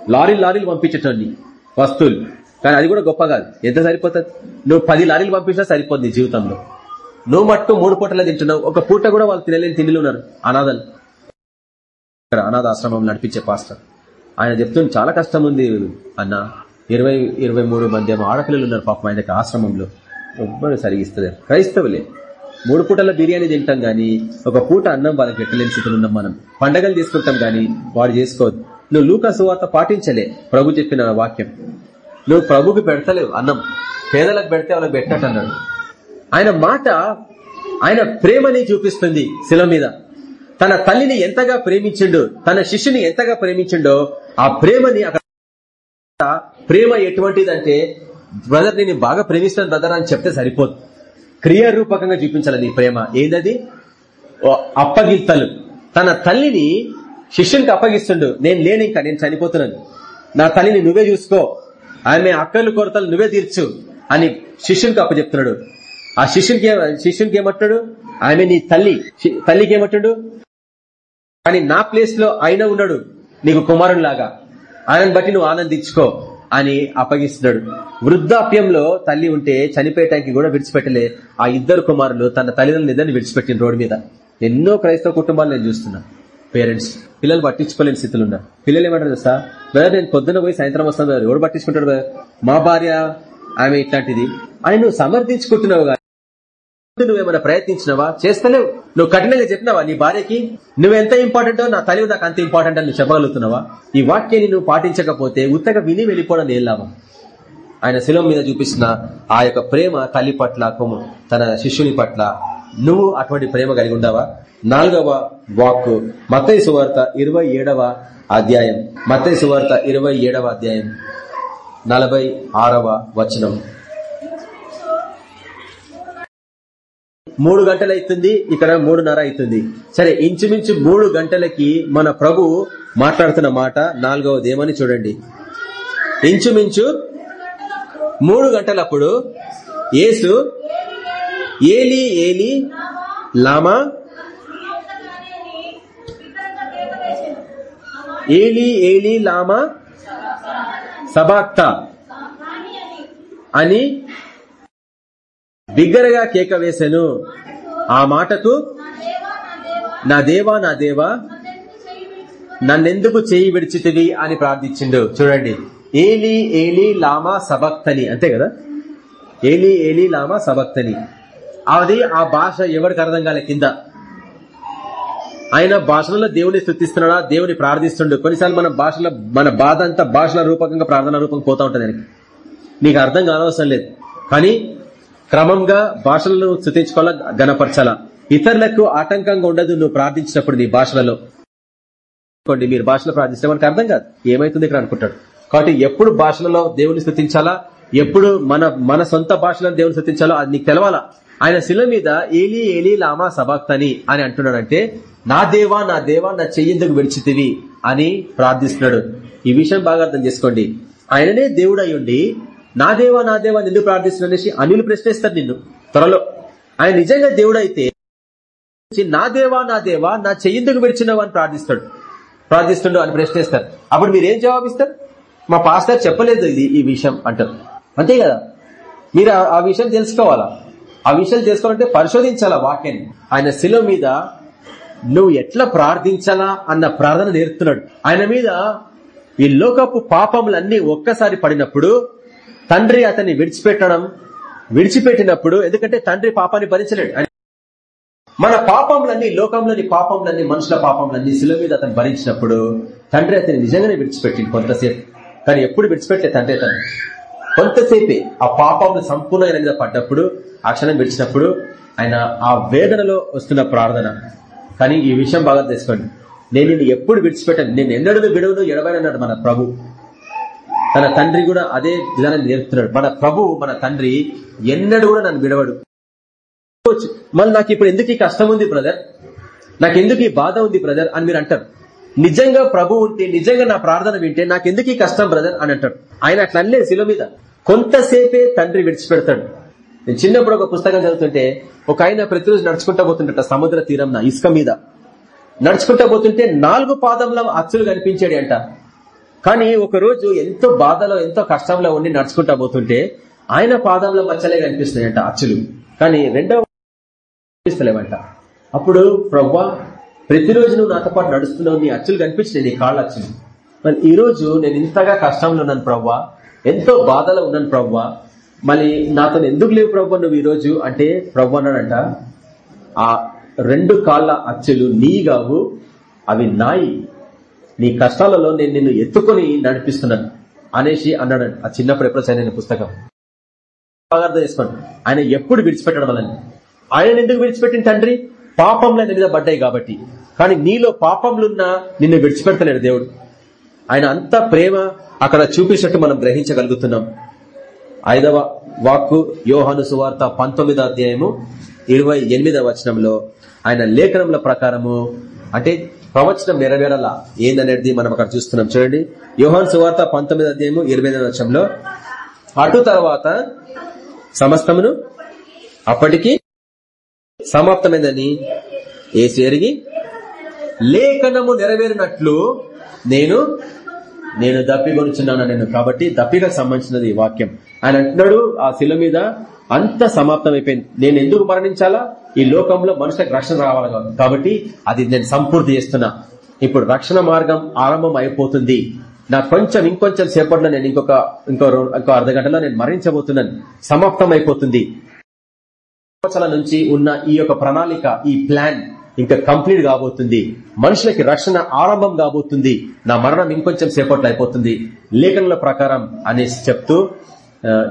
లారీలు లారీలు పంపించేటోని వస్తువులు. కానీ అది కూడా గొప్ప కాదు. ఎంత సరిపోతుంది? నువ్వు పది లారీలు పంపించినా సరిపోద్ది నీ జీవితంలో. నువ్వు మట్టు మూడు పూటలా తింటున్నావు. ఒక పూట కూడా వాళ్ళు తినలేని తిండిలు ఉన్నారు. అనాథలు. ఇక్కడ అనాథ ఆశ్రమం నడిపించే పాస్టర్ ఆయన చెప్తుంది చాలా కష్టం ఉంది. అన్న ఇరవై ఇరవై మూడు మంది ఏమో ఆడపిల్లలు ఉన్నారు పాపం. ఆయనకి ఆశ్రమంలో ఎవ్వరు సరిగిస్తుంది క్రైస్తవులే. మూడు పూటల బిర్యానీ తింటాం గానీ ఒక పూట అన్నం వాళ్ళకి పెట్టలేని స్థితిలో ఉన్నాం మనం. పండగలు తీసుకుంటాం గానీ వాడు చేసుకోవద్దు నువ్వు లూకా సువార్త పాటించలే ప్రభు చెప్పిన వాక్యం. నువ్వు ప్రభుకి పెడతలేవు అన్నం. పేదలకు పెడితే వాళ్ళకి పెట్టినట్టు అన్నాడు. ఆయన మాట ఆయన ప్రేమని చూపిస్తుంది శిల మీద. తన తల్లిని ఎంతగా ప్రేమించిండు తన శిష్యుని ఎంతగా ప్రేమించిండో ఆ ప్రేమని అక్కడ ప్రేమ ఎటువంటిదంటే బ్రదర్ నేను బాగా ప్రేమిస్తాను బ్రదర్ అని చెప్తే సరిపోదు. క్రియారూపకంగా చూపించాలి నీ ప్రేమ. ఏందది? ఓ అప్పగిత్తలు. తన తల్లిని శిష్యునికి అప్పగిస్తుండు. నేను లేని ఇంకా నేను చనిపోతున్నాను. నా తల్లిని నువ్వే చూసుకో. ఆమె అక్కలు కొరతలు నువ్వే తీర్చు అని శిష్యునికి అప్పచెప్తున్నాడు. ఆ శిష్యునికి శిష్యునికి ఏమంటాడు ఆమె నీ తల్లి. తల్లికి ఏమంటాడు కానీ నా ప్లేస్లో ఆయన ఉన్నాడు నీకు కుమారునిలాగా. ఆయనను బట్టి నువ్వు ఆనందించుకో. అని అప్పగిస్తున్నాడు. వృద్ధాప్యంలో తల్లి ఉంటే చనిపోయటానికి కూడా విడిచిపెట్టలే. ఆ ఇద్దరు కుమారులు తన తల్లిదండ్రులు ఇద్దరిని విడిచిపెట్టిన రోడ్డు మీద. ఎన్నో క్రైస్తవ కుటుంబాలు నేను చూస్తున్నా. పేరెంట్స్ పిల్లలు పట్టించుకోలేని స్థితిలో ఉన్నారు. పిల్లలు ఏమంటారు తెలుసా? బ్రదర్ నేను పొద్దున పోయి సాయంత్రం వస్తాను ఎవరు పట్టించుకుంటాడు మా భార్య ఆమె ఇట్లాంటిది. అని నువ్వు సమర్థించుకుంటున్నావు కానీ నువ్వేమైనా ప్రయత్నించినవా? చేస్తలేవు. నువ్వు కఠినంగా చెప్పినావా నీ భార్యకి? నువ్వెంత ఇంపార్టెంటో నా తల్లి నాకు అంత ఇంపార్టెంట్ అని చెప్పగలుగుతున్నావా? ఈ వాక్యాన్ని నువ్వు పాటించకపోతే ఉత్తగా విని వెళ్ళిపోవడం ఏం లాభం. ఆయన శిలం మీద చూపిస్తున్న ఆ యొక్క ప్రేమ తల్లి పట్ల తన శిష్యుని పట్ల నువ్వు అటువంటి ప్రేమ కలిగి ఉండవా? నాలుగవ వాక్ మత్తయి సువార్త ఇరవై ఏడవ అధ్యాయం. మత్తయి సువార్త ఇరవై ఏడవ అధ్యాయం. నలభై ఆరవ వచనం. మూడు గంటలు అవుతుంది ఇక్కడ మూడున్నర అవుతుంది సరే ఇంచుమించు మూడు గంటలకి మన ప్రభు మాట్లాడుతున్న మాట నాలుగవది ఏమని చూడండి. ఇంచుమించు మూడు గంటలప్పుడు యేసు ఏలి ఏలి లామా ఏలి ఏలి లామా సబాక్త అని బిగ్గరగా కేక వేశాను ఆ మాటకు నా దేవా నా దేవా నన్నెందుకు చేయి విడిచితివి? అని ప్రార్థించిండు. చూడండి. ఏలి ఏలి లామా సబక్తని అంతే కదా? ఏలి ఏలి లామా సబక్తని అది ఆ భాష ఎవరికి అర్థం కాలే? కింద. ఆయన భాషలలో దేవుని స్థుతిస్తున్నాడా? దేవుని ప్రార్థిస్తుండు. కొన్నిసార్లు మన భాషలో మన బాధ అంతా భాషల రూపకంగా ప్రార్థన రూపం పోతా ఉంటుంది నీకు అర్థం కానవసరం లేదు. కానీ క్రమంగా భాషలను స్థుతించుకోవాలా? గనపరచాలా ఇతరులకు ఆటంకంగా ఉండదు నువ్వు ప్రార్థించినప్పుడు నీ భాషలలో. మీరు భాషలో ప్రార్థిస్తే మనకు అర్థం కాదు. ఏమైతుంది ఇక్కడ అనుకుంటాడు? కాబట్టి ఎప్పుడు భాషలలో దేవుని స్థుతించాలా? ఎప్పుడు మన మన సొంత భాషలను దేవుని స్థుతించాలో? అది నీకు తెలవాలా? ఆయన శిల మీద ఏలి ఏలి లామా సబాక్తని అని అంటున్నాడంటే నా దేవా నా దేవా నా చెయ్యేందుకు విడిచితివి అని ప్రార్థిస్తున్నాడు. ఈ విషయం బాగా అర్థం చేసుకోండి. ఆయననే దేవుడు అయ్యుండి నా దేవా నా దేవా నిన్ను ప్రార్థిస్తున్నా అనేసి అనిలు ప్రశ్నిస్తారు నిన్ను. త్వరలో. ఆయన నిజంగా దేవుడైతే నా దేవా నా దేవా నా చెయ్యిందుకు విడిచినవు అని ప్రార్థిస్తాడు. ప్రార్థిస్తుండో అని ప్రశ్నిస్తారు. అప్పుడు మీరు ఏం జవాబిస్తారు? మా పాస్టర్ చెప్పలేదు ఇది ఈ విషయం అంటారు. అంతే కదా? మీరు ఆ- విషయం తెలుసుకోవాలా? ఆ విషయాలు తెలుసుకోవాలంటే పరిశోధించాలా వాక్యాన్ని? ఆయన శిలో మీద నువ్వు ఎట్లా ప్రార్థించాలా అన్న ప్రార్థన నేర్తున్నాడు ఆయన మీద ఈ లోకపు పాపములన్నీ ఒక్కసారి పడినప్పుడు తండ్రి అతన్ని విడిచిపెట్టడం విడిచిపెట్టినప్పుడు ఎందుకంటే తండ్రి పాపాన్ని భరించలేడు మన పాపంలన్నీ లోకంలోని పాపంలన్నీ మనుషుల పాపంలన్నీ శిల మీద అతను భరించినప్పుడు తండ్రి అతన్ని నిజంగానే విడిచిపెట్టింది కొంతసేపు. కానీ ఎప్పుడు విడిచిపెట్టే తండ్రి అతను కొంతసేపే ఆ పాపంలో సంపూర్ణ ఆయన మీద పడ్డప్పుడు ఆ క్షణం విడిచినప్పుడు ఆయన ఆ వేదనలో వస్తున్న ప్రార్థన. కానీ ఈ విషయం బాగా తెలుసుకోండి. నేను నిన్ను ఎప్పుడు విడిచిపెట్టాను. నేను ఎన్నడూ విడవను ఎడవనన్నాడు మన ప్రభు. తన తండ్రి కూడా అదే విధానం నేర్పుతున్నాడు. మన ప్రభు మన తండ్రి ఎన్నడూ కూడా నన్ను విడవడు. మళ్ళీ నాకు ఇప్పుడు ఎందుకు ఈ కష్టం ఉంది బ్రదర్? నాకు ఎందుకు ఈ బాధ ఉంది బ్రదర్ అని మీరు అంటారు. నిజంగా ప్రభు ఉంటే నిజంగా నా ప్రార్థన వింటే నాకు ఎందుకు ఈ కష్టం బ్రదర్ అని అంటాడు. ఆయన అట్లా అనలేదు శిల మీద. కొంతసేపే తండ్రి విడిచిపెడతాడు. నేను చిన్నప్పుడు ఒక పుస్తకం చదువుతుంటే ఒక ఆయన ప్రతిరోజు నడుచుకుంటా పోతుంట సముద్ర తీరం ఇసుక మీద. నడుచుకుంటా పోతుంటే నాలుగు పాదంలో అచ్చులు కనిపించాడు అంట కానీ ఒకరోజు ఎంతో బాధలో ఎంతో కష్టంలో ఉండి నడుచుకుంటా పోతుంటే ఆయన పాదంలో మచ్చలే కనిపిస్తున్నాయంట అచ్చులు. కానీ రెండవ కనిపిస్తలేవంట. అప్పుడు ప్రవ్వా ప్రతిరోజు నువ్వు నాతో పాటు నడుస్తున్నావు నీ అచ్చులు కనిపించినాయి నీ కాళ్ళ అచ్చులు. మరి ఈ రోజు నేను ఇంతగా కష్టంలో ఉన్నాను ప్రవ్వా ఎంతో బాధలో ఉన్నాను ప్రవ్వా. మళ్ళీ నాతో ఎందుకు లేవు ప్రవ్వా నువ్వు ఈ రోజు అంటే ప్రవ్వ అన్నాడంట ఆ రెండు కాళ్ళ అచ్చులు నీగావు అవి నాయి. నీ కష్టాలలో నేను నిన్ను ఎత్తుకొని నడిపిస్తున్నాను అనేసి అన్నాడు. ఆ చిన్నప్పుడు ఎప్పుడు చదివిన పుస్తకం? బాగా అర్థం చేసుకోండి. ఆయన ఎప్పుడు విడిచిపెట్టడం వలని ఆయన ఎందుకు విడిచిపెట్టిన తండ్రి? పాపంలో ఆయన మీద పడ్డాయి కాబట్టి. కానీ నీలో పాపంలున్నా నిన్ను విడిచిపెడతలేడు దేవుడు. ఆయన అంత ప్రేమ అక్కడ చూపించినట్టు మనం గ్రహించగలుగుతున్నాం. ఐదవ వాక్కు యోహాను సువార్త పంతొమ్మిదో అధ్యాయము ఇరవై ఎనిమిదవ వచనంలో ఆయన లేఖనముల ప్రకారము అంటే ప్రవచనం నెరవేరలా ఏందనేది మనం అక్కడ చూస్తున్నాం. చూడండి. యోహాను సువార్త పంతొమ్మిది అధ్యాయము ఇరవై ఎనిమిదవ వచనంలో అటు తర్వాత సమస్తమును అప్పటికి సమాప్తమైందని ఏసు ఎరిగి లేఖనము నెరవేరినట్లు నేను నేను దప్పిగొనుచున్నాను నేను కాబట్టి దప్పిగా సంబంధించినది వాక్యం. ఆయన అంటున్నాడు ఆ శిల మీద అంత సమాప్తం అయిపోయింది నేను ఎందుకు మరణించాలా? ఈ లోకంలో మనుషులకు రక్షణ రావాలి కాబట్టి. కాబట్టి అది నేను సంపూర్తి చేస్తున్నా. ఇప్పుడు రక్షణ మార్గం ఆరంభం అయిపోతుంది. నా కొంచెం ఇంకొంచెం సేపట్లో నేను ఇంకొక ఇంకో ఇంకో అర్ధ గంటలో నేను మరణించబోతున్నాను. సమాప్తం అయిపోతుంది సంవత్సరాల నుంచి ఉన్న ఈ యొక్క ప్రణాళిక ఈ ప్లాన్ ఇంకా కంప్లీట్ కాబోతుంది. మనుషులకి రక్షణ ఆరంభం కాబోతుంది. నా మరణం ఇంకొంచెం సేపట్లో అయిపోతుంది. లేఖనుల ప్రకారం అనేసి చెప్తూ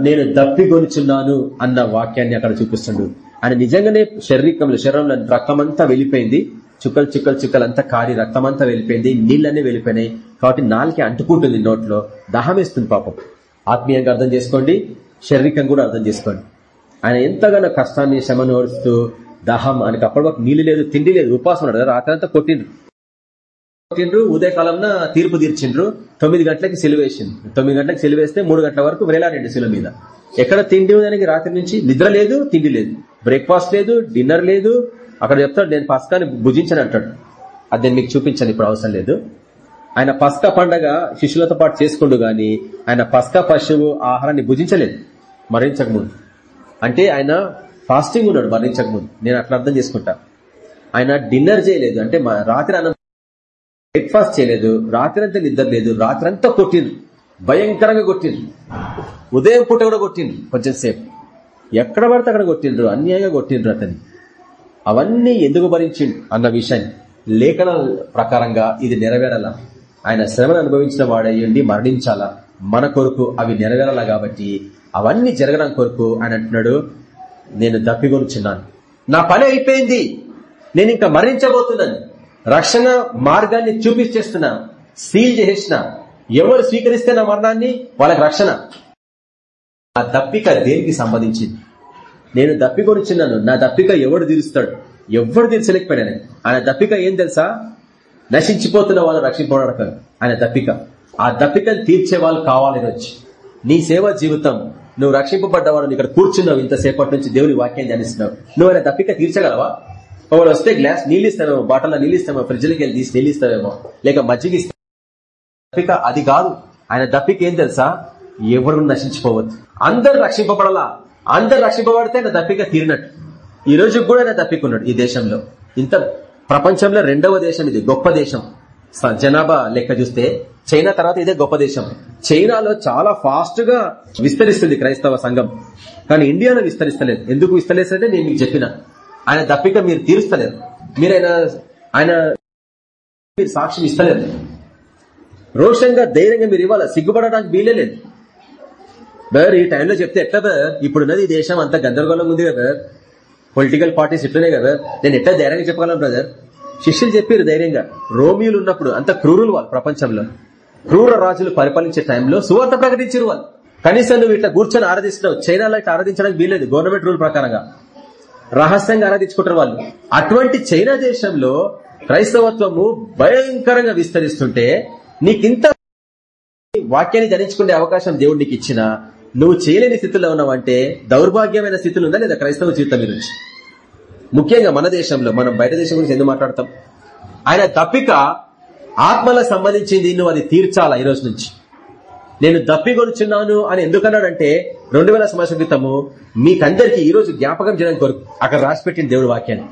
నేను దప్పిగొనుచున్నాను అన్న వాక్యాన్ని అక్కడ చూపిస్తుండు. ఆయన నిజంగానే శరీరంలో శరీరంలో రక్తమంతా వెళ్ళిపోయింది. చుక్కలు చుక్కలు చుక్కలు అంతా కారి రక్తమంతా వెళ్ళిపోయింది. నీళ్ళన్నీ వెళ్ళిపోయినాయి. కాబట్టి నాలుకే అంటుకుంటుంది నోట్లో. దహమేస్తుంది వేస్తుంది పాపం. ఆత్మీయంగా అర్థం చేసుకోండి. శారీరకంగా కూడా అర్థం చేసుకోండి. ఆయన ఎంతగానో కష్టాన్ని శ్రమను ఓడుస్తూ దాహం ఆయనకు అప్పటి వరకు నీళ్ళు లేదు తిండి లేదు ఉపాసం ఉన్నాడు రాత్రి అంతా కొట్టిండ్రు. కొట్టిండ్రు ఉదయకాలంన తీర్పు తీర్చిండ్రు. తొమ్మిది గంటలకి సెలివేసింది తొమ్మిది గంటలకు సెలివేస్తే మూడు గంటల వరకు వేలాడండి శిల మీద. ఎక్కడ తిండి దానికి రాత్రి నుంచి నిద్ర లేదు తిండి లేదు. బ్రేక్ఫాస్ట్ లేదు డిన్నర్ లేదు. అక్కడ చెప్తాడు నేను పస్కాని భుజించని అంటాడు. అది నేను మీకు చూపించాను ఇప్పుడు అవసరం లేదు. ఆయన పస్కా పండగ శిష్యులతో పాటు చేసుకుండు గాని ఆయన పస్కా పశువు ఆహారాన్ని భుజించలేదు మరణించక ముందు. అంటే ఆయన ఫాస్టింగ్ ఉన్నాడు మరణించక ముందు. నేను అట్లా అర్థం చేసుకుంటా. ఆయన డిన్నర్ చేయలేదు అంటే రాత్రి అన్నం బ్రేక్ఫాస్ట్ చేయలేదు రాత్రంతా నిద్ర లేదు రాత్రంతా కొట్టిండ్రు. భయంకరంగా కొట్టిండ్రు. ఉదయం పూట కూడా కొట్టిండ్రు కొంచెం సేపు. ఎక్కడ పడితే అక్కడ కొట్టిండ్రు అన్యాయంగా కొట్టిండ్రు అతని అవన్నీ ఎందుకు భరించిండు అన్న విషయాన్ని లేఖన ప్రకారంగా ఇది నెరవేరాలా? ఆయన శ్రమను అనుభవించిన వాడయ్యండి మరణించాలా? మన కొరకు అవి నెరవేరాలా కాబట్టి అవన్నీ జరగడం కొరకు ఆయన అంటున్నాడు నేను దప్పిగొనుచున్నాను నా పని అయిపోయింది. నేను ఇంకా మరణించబోతున్నాను. రక్షణ మార్గాన్ని చూపించేస్తున్న సీల్ చేసేసిన ఎవరు స్వీకరిస్తే నా మరణాన్ని వాళ్ళకి రక్షణ. ఆ దప్పిక దేనికి సంబంధించింది? నేను దప్పికొనిచున్నాను నా దప్పిక ఎవడు తీరుస్తాడు? ఎవడు తీర్చలేకపోయినా ఆయన దప్పిక ఏం తెలుసా? నశించిపోతున్న వాళ్ళు రక్షింపబడక ఆయన దప్పిక. ఆ దప్పికను తీర్చే వాళ్ళు కావాలని వచ్చి నీ సేవ జీవితం నువ్వు రక్షింపబడ్డవాడు ఇక్కడ కూర్చున్నావు ఇంతసేపటి నుంచి దేవుని వాక్యాన్ని ధ్యానిస్తున్నావు. నువ్వు ఆయన దప్పిక తీర్చగలవా? ఒకడు వస్తే గ్లాస్ నీళ్ళు ఇస్తావేమో బాటల్లో నీళ్ళు ఇస్తామో ఫ్రిడ్జ్లకి వెళ్ళి తీసి నీళ్ళు లేక మజ్జిగ దప్పిక అది కాదు. ఆయన దప్పిక ఏం తెలుసా? ఎవరు నశించిపోవద్దు. అందరు రక్షింపబడాలా? అందరు రక్షింపబడితే ఆయన దప్పిక తీరినట్టు. ఈ రోజు కూడా ఆయన తప్పికున్నాడు ఈ దేశంలో. ఇంత ప్రపంచంలో రెండవ దేశం ఇది గొప్ప దేశం. స- జనాభా లెక్క చూస్తే చైనా తర్వాత ఇదే గొప్ప దేశం. చైనాలో చాలా ఫాస్ట్గా విస్తరిస్తుంది క్రైస్తవ సంఘం. కానీ ఇండియాలో విస్తరిస్తలేదు. ఎందుకు విస్తరిస్తే నేను మీకు చెప్పిన. ఆయన దప్పిక మీరు తీరుస్తలేరు. మీరు ఆయన ఆయన మీరు సాక్ష్యం ఇస్తలేరు. రోషంగా ధైర్యంగా మీరు ఇవ్వాలి? సిగ్గుపడడానికి వీలే లేదు. బర్ ఈ టైంలో చెప్తే ఎట్లా బర్ ఇప్పుడున్నది ఈ దేశం అంత గందరగోళంగా ఉంది కదా పొలిటికల్ పార్టీస్ ఇట్లనే కదా నేను ఎట్లా ధైర్యంగా చెప్పగలను బ్రదర్ శిష్యులు చెప్పారు ధైర్యంగా. రోమియోలు ఉన్నప్పుడు అంత క్రూరులు వాళ్ళు ప్రపంచంలో. క్రూర రాజులు పరిపాలించే టైంలో సువార్త ప్రకటించారు వాళ్ళు. కనీసం నువ్వు ఇట్లా కూర్చొని ఆరాధిస్తున్నావు. చైనాలో ఇట్లా ఆరాధించడానికి వీల్లేదు. గవర్నమెంట్ రూల్ ప్రకారంగా. రహస్యంగా ఆరాధించుకుంటారు వాళ్ళు. అటువంటి చైనా దేశంలో క్రైస్తవత్వము భయంకరంగా విస్తరిస్తుంటే నీకింత వాక్యాన్ని ధరించుకునే అవకాశం దేవుడు నీకు ఇచ్చిన నువ్వు చేయలేని స్థితిలో ఉన్నావంటే దౌర్భాగ్యమైన స్థితిలో ఉందా లేదా క్రైస్తవ జీవితం గురించి ముఖ్యంగా మన దేశంలో మనం బయట దేశం గురించి ఎందుకు మాట్లాడతాం? ఆయన తప్పిక ఆత్మలకు సంబంధించింది నువ్వు అది తీర్చాలా ఈ రోజు నుంచి? నేను దప్పిగొనుచున్నాను అని ఎందుకన్నాడంటే రెండు వేల సంవత్సరాల క్రితము మీకందరికి ఈ రోజు జ్ఞాపకం చేయడానికి కొరకు అక్కడ రాసిపెట్టిన దేవుడు వాక్యాన్ని.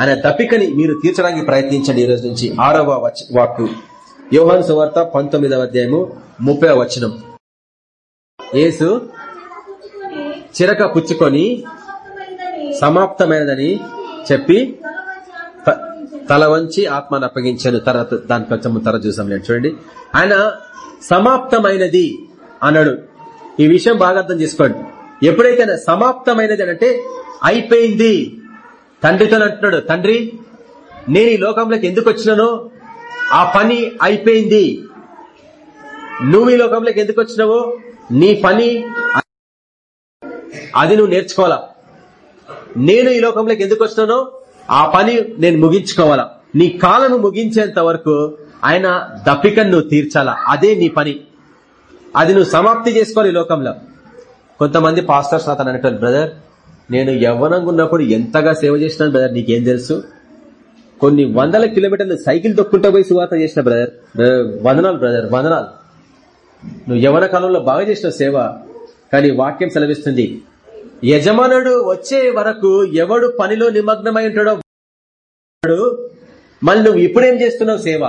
ఆయన దప్పికని మీరు తీర్చడానికి ప్రయత్నించండి ఈ రోజు నుంచి. ఆరవ వచ- వాక్కు. యోహాను సువార్త పంతొమ్మిదవ అధ్యాయము ముప్పై వచనం. యేసు చిరక పుచ్చుకొని సమాప్తమైనదని చెప్పి తల వంచి ఆత్మను అప్పగించాను. తర్వాత దాని కొంచెం తర్వాత చూసాం నేను. చూడండి. ఆయన సమాప్తమైనది అన్నాడు. ఈ విషయం బాగా అర్థం చేసుకోండి. ఎప్పుడైతే ఆయన సమాప్తమైనది అని అంటే అయిపోయింది. తండ్రితో అంటున్నాడు. తండ్రి నేను ఈ లోకంలోకి ఎందుకు వచ్చినానో? ఆ పని అయిపోయింది. నువ్వు ఈ లోకంలోకి ఎందుకు వచ్చినావో? నీ పని అది నువ్వు నేర్చుకోవాలా? నేను ఈ లోకంలోకి ఎందుకు వచ్చినానో? ఆ పని నేను ముగించుకోవాలా? నీ కాలను ముగించేంత వరకు ఆయన దప్పికను నువ్వు తీర్చాలా? అదే నీ పని. అది నువ్వు సమాప్తి చేసుకోవాలి ఈ లోకంలో. కొంతమంది పాస్టర్స్ అతను అనేటోళ్ళు బ్రదర్ నేను యవ్వనంగా ఉన్నప్పుడు ఎంతగా సేవ చేసినాను బ్రదర్ నీకేం తెలుసు? కొన్ని వందల కిలోమీటర్లు సైకిల్ దొక్కుంటూ పోయి సువార్త చేసిన బ్రదర్ బ్రదర్, వందనాలు బ్రదర్ వందనాలు. నువ్వు యవన కాలంలో బాగా చేసిన సేవ కానీ వాక్యం సెలవిస్తుంది. యజమానుడు వచ్చే వరకు ఎవడు పనిలో నిమగ్నమై ఉంటాడో మళ్ళీ నువ్వు ఇప్పుడేం చేస్తున్నావు సేవ?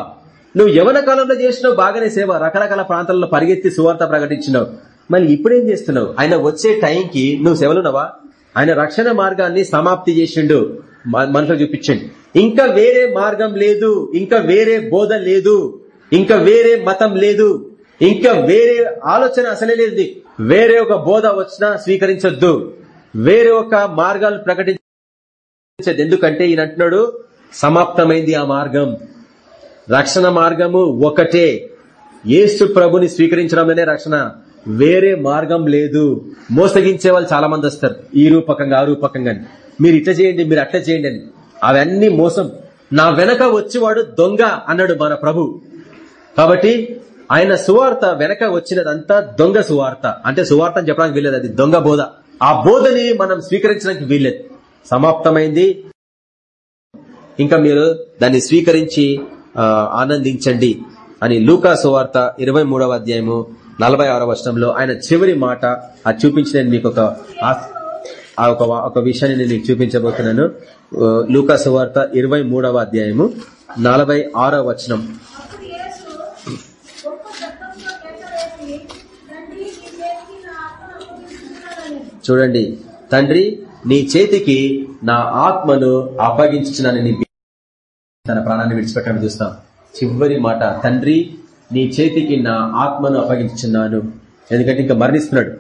నువ్వు యవన కాలంలో చేసినావు బాగానే సేవ. రకరకాల ప్రాంతాల్లో పరిగెత్తి సువార్త ప్రకటించినావు. మళ్ళీ ఇప్పుడేం చేస్తున్నావు? ఆయన వచ్చే టైంకి నువ్వు సేవలున్నావా? ఆయన రక్షణ మార్గాన్ని సమాప్తి చేసిండు. మ- మనసులో చూపించండి. ఇంకా వేరే మార్గం లేదు. ఇంకా వేరే బోధ లేదు. ఇంకా వేరే మతం లేదు. ఇంకా వేరే ఆలోచన అసలే లేదు. వేరే ఒక బోధ వచ్చినా స్వీకరించొద్దు. వేరే ఒక మార్గాలు ప్రకటించదు ఎందుకంటే ఈయన అంటున్నాడు సమాప్తమైంది ఆ మార్గం. రక్షణ మార్గము ఒకటే. ఏసు ప్రభుని స్వీకరించడంలోనే రక్షణ. వేరే మార్గం లేదు. మోసగించే వాళ్ళు చాలా మంది వస్తారు. ఈ రూపకంగా ఆ రూపకంగా అని. మీరు ఇట్లా చేయండి మీరు అట్లా చేయండి అని. అవన్నీ మోసం. నా వెనక వచ్చేవాడు దొంగ అన్నాడు మన ప్రభు. కాబట్టి ఆయన సువార్త వెనక వచ్చినదంతా దొంగ సువార్త. అంటే సువార్త అని చెప్పడానికి వెళ్ళేది అది దొంగ బోధ. ఆ బోధని మనం స్వీకరించడానికి వీల్లేదు. సమాప్తమైంది. ఇంకా మీరు దాన్ని స్వీకరించి ఆనందించండి అని లూకా సువార్త ఇరవై అధ్యాయము నలభై ఆరవ వర్షంలో ఆయన చివరి మాట అది చూపించి నేను మీకు ఒక ఆ ఒక ఒక విషయాన్ని నేను మీకు చూపించబోతున్నాను. లూకా సువార్త ఇరవై మూడవ అధ్యాయము నలభై ఆరో వచనం అప్పుడు యేసు గొప్ప శబ్దంతో కేకవేసి తండ్రి నీ చేతికి నా ఆత్మను అప్పగిస్తున్నానని చూడండి. తండ్రి నీ చేతికి నా ఆత్మను అప్పగించుచున్నానని తన ప్రాణాన్ని విడిచిపెట్టడం చూస్తాం. చివరి మాట తండ్రి నీ చేతికి నా ఆత్మను అప్పగించున్నాను ఎందుకంటే ఇంకా మరణిస్తున్నాడు.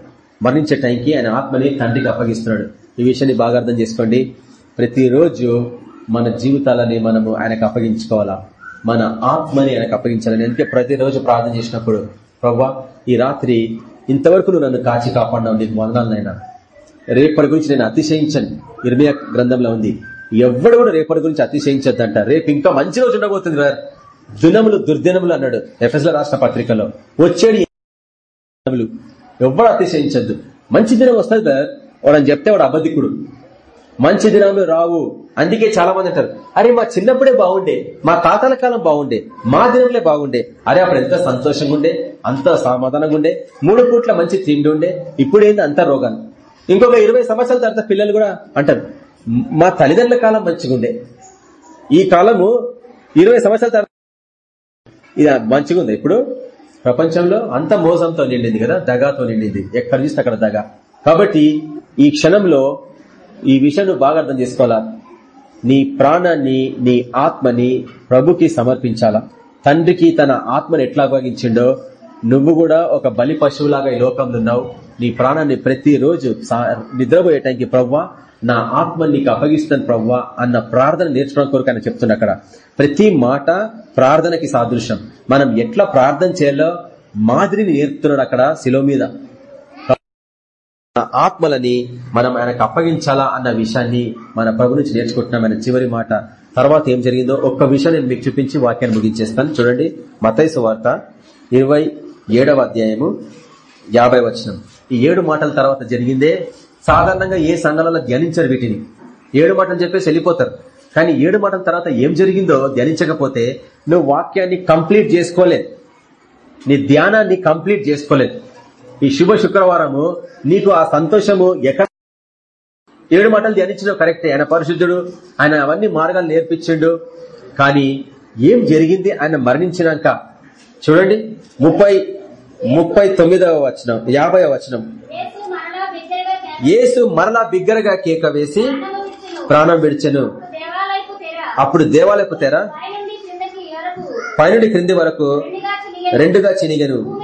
మరణించే టైంకి ఆయన ఆత్మని తండ్రికి అప్పగిస్తున్నాడు. ఈ విషయాన్ని బాగా అర్థం చేసుకోండి. ప్రతిరోజు మన జీవితాలని మనము ఆయనకు అప్పగించుకోవాలా? మన ఆత్మని ఆయనకు అప్పగించాలని అందుకే ప్రతిరోజు ప్రార్థన చేసినప్పుడు ప్రవ్వా ఈ రాత్రి ఇంతవరకు నువ్వు నన్ను కాచి కాపాడినావు. నీకు వందనాలనైనా రేపటి గురించి నేను అతిశయించను. ఇర్మియా గ్రంథంలో ఉంది. ఎవడు కూడా రేపటి గురించి అతిశయించద్దంట. రేపు ఇంకా మంచి రోజు ఉండబోతుంది వారు దినములు దుర్దినములు అన్నాడు ఎఫ్ఎస్ల రాష్ట్ర పత్రికలో. వచ్చేది ఎవ్వడు అతిశయించద్దు. మంచి దినం వస్తుంది సార్. వాడని చెప్తే వాడు అబద్ధికుడు. మంచి దినములు రావు. అందుకే చాలా మంది అంటారు అరే మా చిన్నప్పుడే బాగుండే. మా తాతల కాలం బాగుండే. మా దినంలే బాగుండే. అరే అప్పుడు ఎంత సంతోషంగా ఉండే అంత సమాధానంగా ఉండే మూడు పూట్ల మంచి తిండి ఉండే ఇప్పుడేంది అంత రోగాలు? ఇంకొక ఇరవై సంవత్సరాల తర్వాత పిల్లలు కూడా అంటారు మా తల్లిదండ్రుల కాలం మంచిగా ఉండే. ఈ కాలము ఇరవై సంవత్సరాల తర్వాత ఇది మంచిగా ఉంది. ఇప్పుడు ప్రపంచంలో అంత మోసంతో నిండింది కదా దగాతో నిండింది. ఎక్కడ చూస్తే అక్కడ దగా. కాబట్టి ఈ క్షణంలో ఈ విషయం బాగా అర్థం చేసుకోవాలా? నీ ప్రాణాన్ని నీ ఆత్మని ప్రభుకి సమర్పించాలా? తండ్రికి తన ఆత్మని ఎట్లా అప్పగించిండో నువ్వు కూడా ఒక బలి పశువులాగా ఈ లోకంలో ఉన్నావు. నీ ప్రాణాన్ని ప్రతిరోజు సా- నిద్రపోయే టైంకి ప్రవ్వా నా ఆత్మని నీకు అప్పగిస్తాను ప్రవ్వా అన్న ప్రార్థన నేర్చుకోవడం కొరకు ఆయన చెప్తున్నా అక్కడ. ప్రతి మాట ప్రార్థనకి సాదృశ్యం. మనం ఎట్లా ప్రార్థన చేయాలో మాదిరిని నేర్పుతున్నాడు అక్కడ శిలో మీద. ఆత్మలని మనం ఆయనకు అప్పగించాలా అన్న విషయాన్ని మన ప్రభు నుంచి నేర్చుకుంటున్నాం ఆయన చివరి మాట. తర్వాత ఏం జరిగిందో ఒక్క విషయం నేను మీకు చూపించి వాక్యాన్ని ముగించేస్తాను. చూడండి. మతైసు వార్త ఇరవై ఏడవ అధ్యాయము యాభై వచనం. ఈ ఏడు మాటల తర్వాత జరిగిందే సాధారణంగా ఏ సంఘాలలో ధ్యానించరు వీటిని. ఏడు మాటలు చెప్పేసి వెళ్ళిపోతారు. కానీ ఏడు మాటల తర్వాత ఏం జరిగిందో ధ్యానించకపోతే నువ్వు వాక్యాన్ని కంప్లీట్ చేసుకోలేదు నీ ధ్యానాన్ని కంప్లీట్ చేసుకోలేదు ఈ శుభ శుక్రవారము నీకు ఆ సంతోషము ఎక్కడ? ఏడు మాటలు ధ్యానించడం కరెక్టే. ఆయన పరిశుద్ధుడు ఆయన అవన్నీ మార్గాలు నేర్పించిండు. కానీ ఏం జరిగింది ఆయన మరణించినాక? చూడండి ముప్పై ముప్పై తొమ్మిదవ వచనం యాభై వచనం. యేసు మరలా బిగ్గరగా కేక- వేసి. ప్రాణం విడిచెను. అప్పుడు దేవాలయపు తెర. పైనుండి క్రింది వరకు రెండుగా చినిగెను.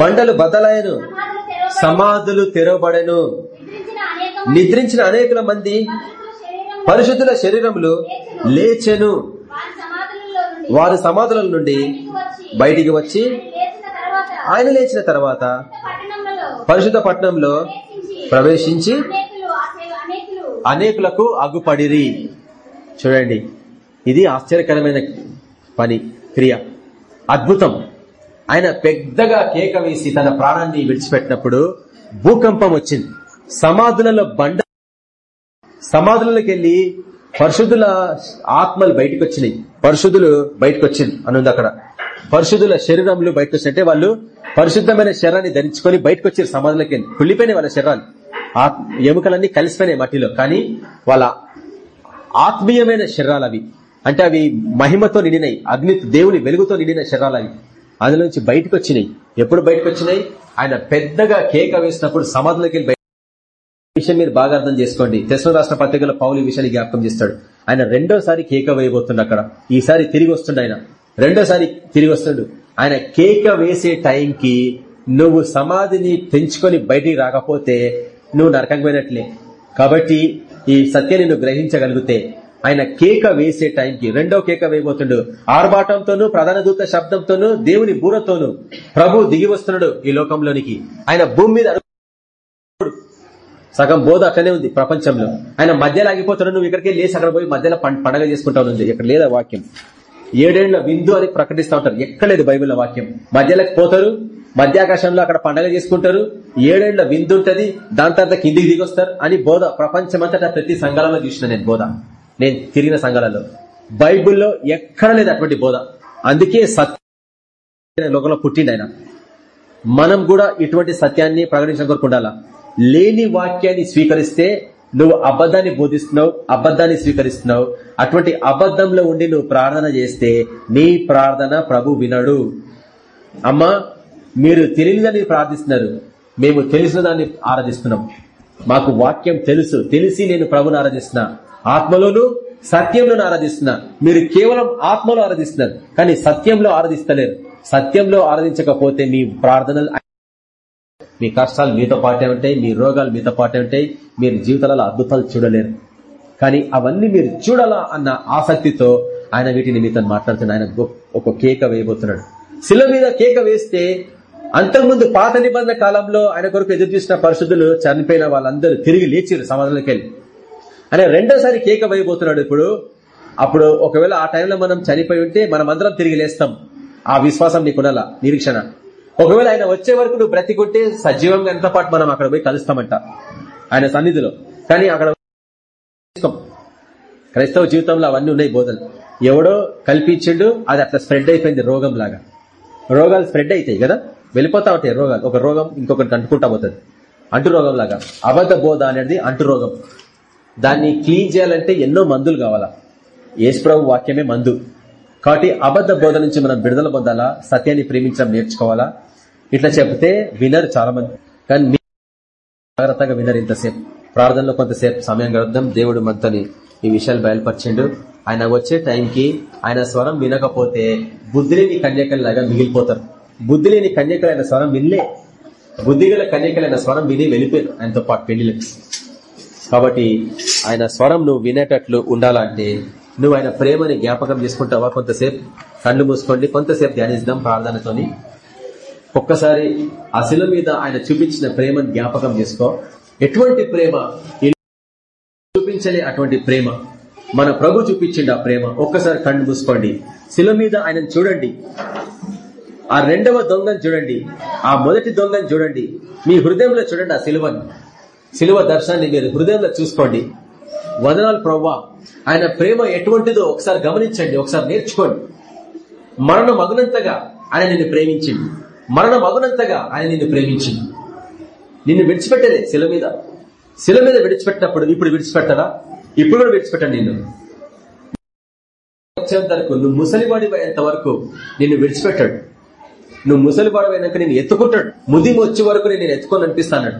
బండలు బద్దలాయను సమాధులు తెరవబడి సమాధులు తెరవబడెను. నిద్రించిన అనేకుల మంది పరిశుద్ధుల శరీరములు లేచెను. వారి సమాధుల నుండి బయటికి వచ్చి ఆయన లేచిన తర్వాత పరిశుద్ధ పట్టణంలో ప్రవేశించి అనేకులకు అగ్గుపడిరి చూడండి ఇది ఆశ్చర్యకరమైన పని క్రియ అద్భుతం. ఆయన పెద్దగా కేక వేసి తన ప్రాణాన్ని విడిచిపెట్టినప్పుడు భూకంపం వచ్చింది. సమాధులలో బండ సమాధులలోకి పరిశుద్ధుల ఆత్మలు బయటకు వచ్చినాయి. పరిశుద్ధులు బయటకు వచ్చింది అనుంది అక్కడ. పరిశుద్ధుల శరీరములు బయటకు వచ్చి అంటే వాళ్ళు పరిశుద్ధమైన శరీరాన్ని ధరించుకొని బయటకు వచ్చారు సమాధులకి కుళ్ళిపోయినాయి వాళ్ళ శరీరాలు. ఎముకలన్నీ కలిసిపోయినాయి మట్టిలో. కానీ వాళ్ళ ఆత్మీయమైన శరీరాలు అవి. అంటే అవి మహిమతో నిండినాయి. అగ్ని దేవుని వెలుగుతో నిండిన శరీరాలు అవి. అందులో నుంచి బయటకు వచ్చినాయి. ఎప్పుడు బయటకు వచ్చినాయి? ఆయన పెద్దగా కేక వేసినప్పుడు సమాధులకి విషయం మీరు బాగా అర్థం చేసుకోండి. తెస్వ రాష్ట్ర పత్రికలో పౌలు ఈ విషయాన్ని జ్ఞాపకం చేస్తాడు. ఆయన రెండోసారి కేక వేయబోతుండ అక్కడ. ఈసారి తిరిగి వస్తుండ ఆయన. రెండోసారి తిరిగి వస్తుండు. ఆయన కేక వేసే టైంకి నువ్వు సమాధిని పెంచుకొని బయటికి రాకపోతే నువ్వు నరకంపోయినట్లే కాబట్టి ఈ సత్యాన్ని నువ్వు గ్రహించగలిగితే ఆయన కేక వేసే టైంకి రెండో కేక వేయబోతుండు. ఆర్భాటంతోనూ ప్రధాన దూత శబ్దంతోనూ దేవుని బూరతోనూ ప్రభు దిగి వస్తున్నాడు ఈ లోకంలోనికి. ఆయన భూమి మీద సగం బోధ అట్లనే ఉంది ప్రపంచంలో. ఆయన మధ్యలో ఆగిపోతున్నాడు నువ్వు ఇక్కడికి లేచి అక్కడ పోయి మధ్యలో పండగ చేసుకుంటావు ఇక్కడ లేదా వాక్యం? ఏడేళ్ళ విందు అని ప్రకటిస్తా ఉంటారు. ఎక్కడ లేదు బైబిల్లో వాక్యం. మధ్యలోకి పోతారు మధ్యాకాశంలో అక్కడ పండగ చేసుకుంటారు ఏడేళ్ళ విందు ఉంటది దాని తర్వాత కిందికి దిగొస్తారు అని బోధ ప్రపంచమంతటా ప్రతి సంఘాలలో చూసిన నేను బోధ. నేను తిరిగిన సంఘాలలో. బైబిల్లో ఎక్కడ లేదు అటువంటి బోధ. అందుకే సత్య లోకంలో పుట్టిండు ఆయన. మనం కూడా ఇటువంటి సత్యాన్ని ప్రకటించడం కొరకు లేని వాక్యాన్ని స్వీకరిస్తే నువ్వు అబద్ధాన్ని బోధిస్తున్నావు అబద్ధాన్ని స్వీకరిస్తున్నావు. అటువంటి అబద్ధంలో ఉండి నువ్వు ప్రార్థన చేస్తే నీ ప్రార్థన ప్రభు వినడు. అమ్మా మీరు తెలియదని ప్రార్థిస్తున్నారు. మేము తెలిసిన దాన్ని ఆరాధిస్తున్నాం. మాకు వాక్యం తెలుసు. తెలిసి నేను ప్రభుని ఆరాధిస్తున్నా. ఆత్మలోను సత్యంలోను ఆరాధిస్తున్నా. మీరు కేవలం ఆత్మలో ఆరాధిస్తున్నారు కానీ సత్యంలో ఆరాధిస్తలేరు. సత్యంలో ఆరాధించకపోతే మీ ప్రార్థనలు మీ కష్టాలు మీతో పాటే ఉంటాయి మీ రోగాలు మీతో పాటే ఉంటాయి మీరు జీవితాలలో అద్భుతాలు చూడలేరు. కానీ అవన్నీ మీరు చూడాలా అన్న ఆసక్తితో ఆయన వీటిని మీతో మాట్లాడుతున్నాడు ఆయన ఒక కేక వేయబోతున్నాడు. శిల మీద కేక వేస్తే అంతకుముందు పాత నిబంధన కాలంలో ఆయన కొరకు ఎదురు చూసిన పరిశుద్ధులు చనిపోయిన వాళ్ళందరూ తిరిగి లేచిరు సమాధానంలోకి వెళ్ళి. ఆయన రెండోసారి కేక వేయబోతున్నాడు ఇప్పుడు. అప్పుడు ఒకవేళ ఆ టైంలో మనం చనిపోయి ఉంటే మనం అందరం తిరిగి లేస్తాం. ఆ విశ్వాసం నీకున్నలా నిరీక్షణ. ఒకవేళ ఆయన వచ్చే వరకు నువ్వు బ్రతికుంటే సజీవంగా ఎంత పాటు మనం అక్కడ పోయి కలుస్తామంట ఆయన సన్నిధిలో. కానీ అక్కడ క్రైస్తవ జీవితంలో అవన్నీ ఉన్నాయి బోధలు. ఎవడో కల్పించిండు అది అట్లా స్ప్రెడ్ అయిపోయింది రోగం లాగా రోగాలు స్ప్రెడ్ అవుతాయి కదా? వెళ్ళిపోతా ఉంటాయి రోగాలు. ఒక రోగం ఇంకొకటి అంటుకుంటా పోతుంది. అంటు రోగం లాగా అబద్ధ బోధ అనేది అంటు రోగం దాన్ని క్లీన్ చేయాలంటే ఎన్నో మందులు కావాలా? యేసుప్రభు వాక్యమే మందు. కాబట్టి అబద్ధ బోధ నుంచి మనం విడుదల పొందాలా? సత్యాన్ని ప్రేమించడం నేర్చుకోవాలా? ఇట్లా చెప్తే వినరు చాలా మంది కానీ మీ జాగ్రత్తగా వినరు ఇంతసేపు. ప్రార్థనలో కొంతసేపు సమయం గడుద్దాం దేవుడు మనతోని ఈ విషయాలు బయలుపరిచిండు. ఆయన వచ్చే టైంకి ఆయన స్వరం వినకపోతే బుద్ధిలేని కన్యకల్లాగా మిగిలిపోతారు. బుద్ధిలేని కన్యకలైన స్వరం వినలే. బుద్ధిగల కన్యకలైన స్వరం విని వెళ్ళిపోయారు ఆయనతో పాటు పెళ్ళిలకు కాబట్టి ఆయన స్వరం నువ్వు వినేటట్లు ఉండాలంటే నువ్వు ఆయన ప్రేమని జ్ఞాపకం చేసుకుంటావా? కొంతసేపు కళ్ళు మూసుకోండి. కొంతసేపు ధ్యానిద్దాం ప్రార్థనతోని. ఒక్కసారి ఆ శిల మీద ఆయన చూపించిన ప్రేమను జ్ఞాపకం చేసుకో. ఎటువంటి ప్రేమ? చూపించలే అటువంటి ప్రేమ. మన ప్రభు చూపించండి ఆ ప్రేమ. ఒక్కసారి కళ్ళు మూసుకోండి. శిల మీద ఆయనను చూడండి. ఆ రెండవ దొంగను చూడండి. ఆ మొదటి దొంగను చూడండి. మీ హృదయంలో చూడండి ఆ శిలువని. సిలువ దర్శనాన్ని మీరు హృదయంలో చూసుకోండి. వదనాలు ప్రవ్వా. ఆయన ప్రేమ ఎటువంటిదో ఒకసారి గమనించండి. ఒకసారి నేర్చుకోండి. మరణం అగునంతగా ఆయన నిన్ను ప్రేమించింది మరణ అగునంతగా ఆయన నిన్ను ప్రేమించింది. నిన్ను విడిచిపెట్టలే శిల మీద. శిల మీద విడిచిపెట్టినప్పుడు ఇప్పుడు విడిచిపెట్టరా ఇప్పుడు కూడా విడిచిపెట్టండి నిన్ను. వచ్చేంత వరకు నువ్వు ముసలివాడి అయ్యేంత వరకు నిన్ను విడిచిపెట్టాడు. నువ్వు ముసలివాడు అయినాక నేను ఎత్తుకుంటాడు. ముదిమి వచ్చే వరకు నేను ఎత్తుకొని అనిపిస్తాడు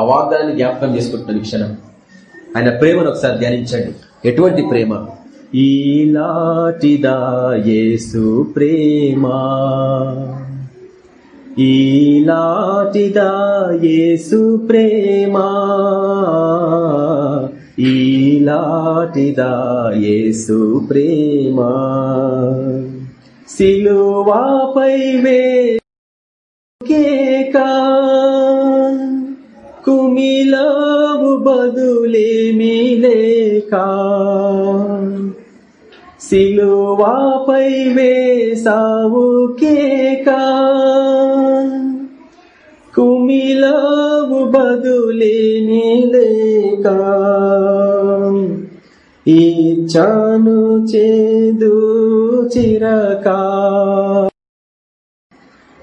ఆ వాగ్దానాన్ని జ్ఞాపకం చేసుకుంటున్నాను క్షణం. ఆయన ప్రేమను ఒకసారి ధ్యానించండి. ఎటువంటి ప్రేమ? ఈలాటిదా యేసు ప్రేమ. ఈలాటిదా యేసు ప్రేమ. ఈలాటిదా యేసు ప్రేమ. సిలువాపై వేకేకా కుమిలావు బదులేమి లేకా. సిలువాపై వేసావు కేకా. కుమిలావు బదులేని లేక. ఇచ్చాను చేదు చిరకా.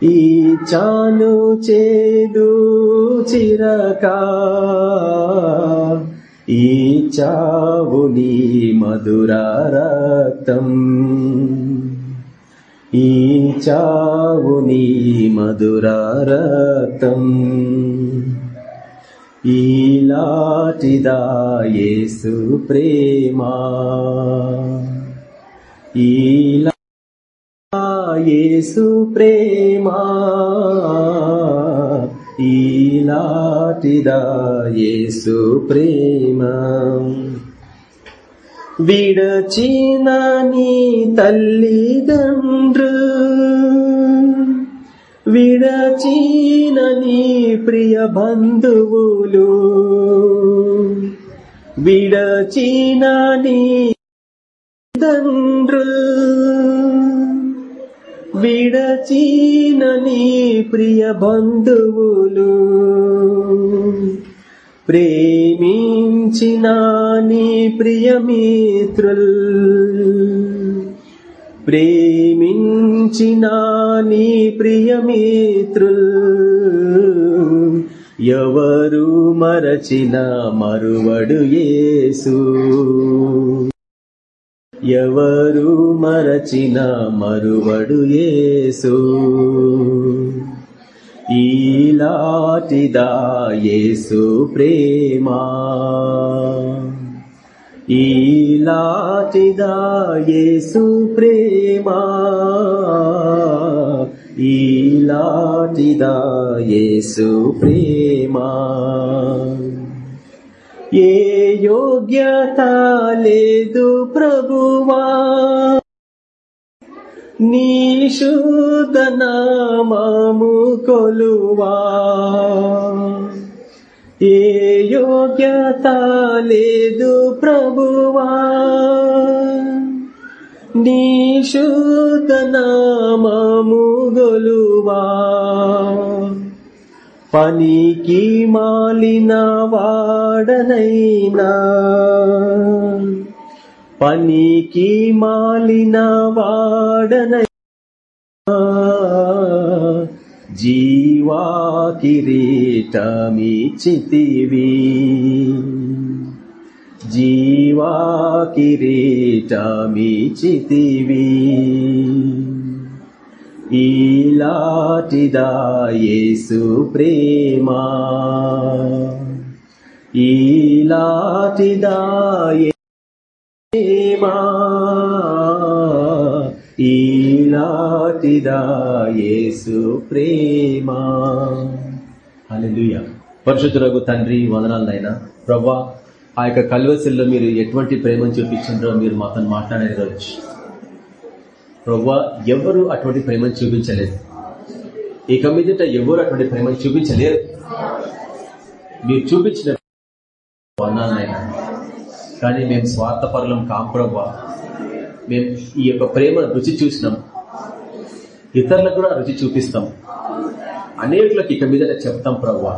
ఇచ్చాను చేదు చిరకా. ఈచావు నీ మధుర ఈ చావు నీ మధుర రక్తం. ఈలాటిదా యేసు ప్రేమా ఈలా యేసు ప్రేమా ఈలాటిదా యేసు ప్రేమ. విడచిన నీ తల్లిదండ్రు విడచిన నీ ప్రియ బంధువులు విడచిన నీ తండ్రు విడచీన నీ ప్రియ బంధువులు. ప్రేమించిన నీ ప్రియమిత్రుల్ ప్రేమించిన నీ ప్రియమిత్రుల్ ఎవరు మరచిన మరువడు యేసు. ఎవరు మరచిన మరువడు యేసు. ఈలాటిదా యేసు ప్రేమా. ఈలాటిదా యేసు ప్రేమా. ఈలాటిదా యేసు ప్రేమా. ఏ యోగ్యత లేదు ప్రభువా. నీ శుద్ధ కొలువా. ఏ యోగ్యత లేదు ప్రభువా. నీ శుద్ధ గొలువా పనికి మాలిన వాడనైనా. పనికి మాలిన వాడనైనా. జీవా కిరీటమి చితివి జీవా కిరీటమి చితివి ఈలాటిదా యేసు ప్రేమా. ఈలాటిదా ప్రేమా. ఈలాటిదా యేసు ప్రేమా. అలెలుయ పరిశుద్ధులకు తండ్రి వందనాలనైనా ప్రభా ఆ యొక్క కల్వసిల్లో మీరు ఎటువంటి ప్రేమను చూపించారో మీరు మాతో మాట్లాడేది రోజు. ప్రవ్వా ఎవరు అటువంటి ప్రేమను చూపించలేదు? ఇక మీదట ఎవరు అటువంటి ప్రేమను చూపించలేరు. మీరు చూపించిన కానీ మేము స్వార్థపరులం కాంప్రవ్వా మేము ఈ యొక్క ప్రేమను రుచి చూసినాం. ఇతరులకు కూడా రుచి చూపిస్తాం. అనేకులకు ఇక మీదట చెప్తాం ప్రవ్వా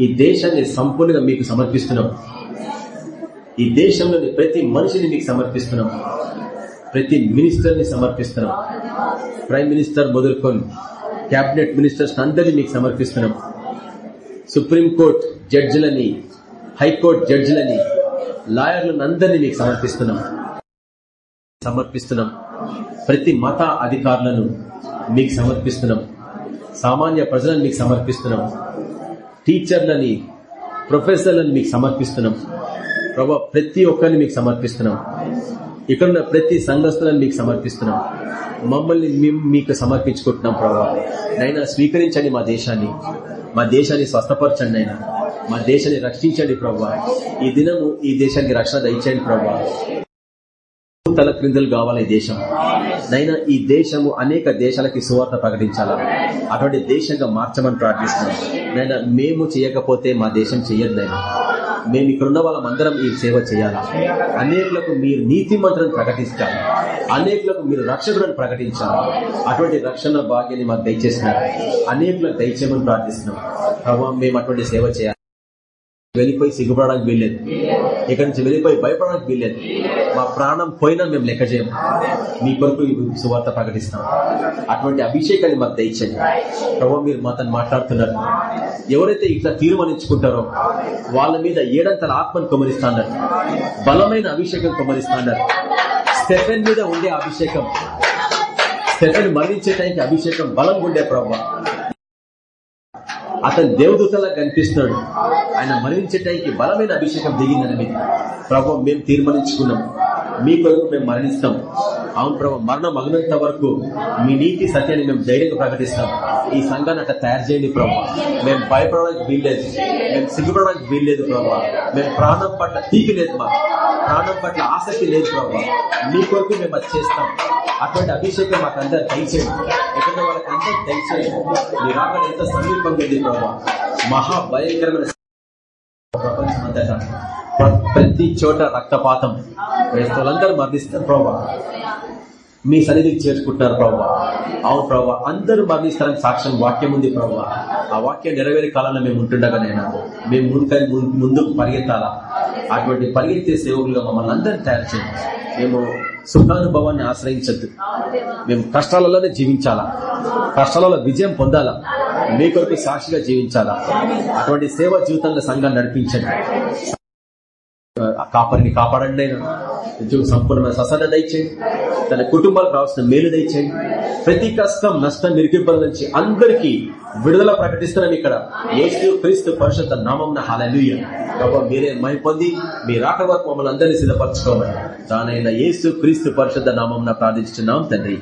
ఈ దేశాన్ని సంపూర్ణంగా మీకు సమర్పిస్తున్నాం. ఈ దేశంలోని ప్రతి మనిషిని మీకు సమర్పిస్తున్నాం. ప్రతి మినిస్టర్ని సమర్పిస్తున్నాం. ప్రైమ్ మినిస్టర్ మొదలుకొని క్యాబినెట్ మినిస్టర్స్ అందరినీ మీకు సమర్పిస్తున్నాం. సుప్రీంకోర్టు జడ్జిలని హైకోర్టు జడ్జిలని లాయర్లను అందరినీ మీకు సమర్పిస్తున్నాం. సమర్పిస్తున్నాం. ప్రతి మత అధికారులను మీకు సమర్పిస్తున్నాం. సామాన్య ప్రజలను మీకు సమర్పిస్తున్నాం. టీచర్లని ప్రొఫెసర్లను మీకు సమర్పిస్తున్నాం. ప్రభా ప్రతి ఒక్కరిని మీకు సమర్పిస్తున్నాం. ఇక్కడున్న ప్రతి సంఘస్థులను మీకు సమర్పిస్తున్నాం. మమ్మల్ని మేము మీకు సమర్పించుకుంటున్నాం ప్రభా. నైనా స్వీకరించండి మా దేశాన్ని. మా దేశాన్ని స్వస్థపరచండి అయినా మా దేశాన్ని రక్షించండి ప్రభా. ఈ దినము ఈ దేశానికి రక్షణ దయచేయండి ప్రభా. తల క్రిందలు కావాలి ఈ దేశం. నైనా ఈ దేశము అనేక దేశాలకి సువార్త ప్రకటించాలా? అటువంటి దేశంగా మార్చమని ప్రార్థిస్తున్నాం. నైనా మేము చేయకపోతే మా దేశం చెయ్యదు నైనా. మేము ఇక్కడున్న వాళ్ళమందరం ఈ సేవ చేయాలా? అనేకులకు మీరు నీతి మంత్రం ప్రకటిస్తారు అనేకులకు మీరు రక్షకులను ప్రకటించాలి. అటువంటి రక్షణ భాగ్యాన్ని మాకు దయచేసినారు. అనేకులకు దయచేయమని ప్రార్థిస్తున్నాం. ప్రభావం మేము అటువంటి సేవ చేయాలి? వెళ్ళిపోయి సిగ్గుపడడానికి వీల్లేదు. ఇక్కడి నుంచి వెళ్ళిపోయి భయపడడానికి వీల్లేదు. మా ప్రాణం పోయినా మేము లెక్క చేయం మీ కొరకు సువార్త ప్రకటిస్తాం. అటువంటి అభిషేకాన్ని మాకు దయచండి ప్రభావ మీరు మాతను మాట్లాడుతున్నారు. ఎవరైతే ఇట్లా తీర్మానించుకుంటారో వాళ్ళ మీద ఏడంతల ఆత్మను కొమరిస్తాన్నారు బలమైన అభిషేకం కొమరిస్తాన్నారు స్టెఫెన్ మీద ఉండే అభిషేకం. స్టెఫెన్ మరణించే టైంకి అభిషేకం బలం ఉండే ప్రభావ అతను దేవదూతలా కనిపిస్తున్నాడు. ఆయన మరణించే టైంకి బలమైన అభిషేకం దిగిందని మీద ప్రభావం మేము తీర్మానించుకున్నాం. మీ కొరకు మేము మరణిస్తాం. అవును ప్రభావ మరణం మగనంత వరకు మీ నీతి సత్యాన్ని మేము ధైర్యంగా ప్రకటిస్తాం. ఈ సంఘాన్ని అట్లా తయారు చేయండి ప్రభావ మేము భయపడడానికి వీల్లేదు. మేము సిగ్గుపడడానికి వీల్లేదు ప్రభావ మేము ప్రాణం పట్ల తీపి లేదు మా. ప్రాణం పట్ల ఆసక్తి లేదు ప్రభావ మీ కొరకు మేము అది చేస్తాం. అటువంటి అభిషేకం మాకు అందరు దయచేయండి. ఎక్కడ వాళ్ళకి అందరూ దయచేయండి. మీ అక్కడ ఎంత సమీపంగా ఉంది ప్రభావ మహా భయంకరమైన ప్రపంచం అంతటా. ప్రతి చోట రక్తపాతం. క్రైస్తవులందరూ మరణిస్తారు ప్రభా. మీ సన్నిధికి చేర్చుకుంటున్నారు ప్రభావ అవును ప్రభా అందరూ మరణిస్తారని సాక్ష్యం వాక్యం ఉంది ప్రభా ఆ వాక్యం నెరవేరే కాలంలో మేము ఉంటుండగా నేను మేము ముందు ముందుకు పరిగెత్తాలా? అటువంటి పరిగెత్తే సేవకులుగా మమ్మల్ని అందరినీ తయారు చేయండి. మేము సుఖానుభవాన్ని ఆశ్రయించద్దు. మేము కష్టాలలోనే జీవించాలా? కష్టాలలో విజయం పొందాలా? మీ కొరకు సాక్షిగా జీవించాలా? అటువంటి సేవ జీవితంలో సంఘాన్ని నడిపించండి. కాపరిని కాపాడండి అయినా ఉద్యోగ సంపూర్ణమైన ససన దయచేయండి. తన కుటుంబాలకు రావాల్సిన మేలు దయచేయండి. ప్రతి కష్టం నష్టం నిరికింపల నుంచి అందరికీ విడుదల ప్రకటిస్తున్నాం ఇక్కడ. యేసు క్రీస్తు పరిషత్ నామం హాలూయ కాబట్టి మీరే మై పొంది మీ రాక వరకు మమ్మల్ని అందరినీ సిద్ధపరచుకోమని. దానైన యేసు క్రీస్తు పరిషత్ నామం ప్రార్థించున్నాం తండ్రి.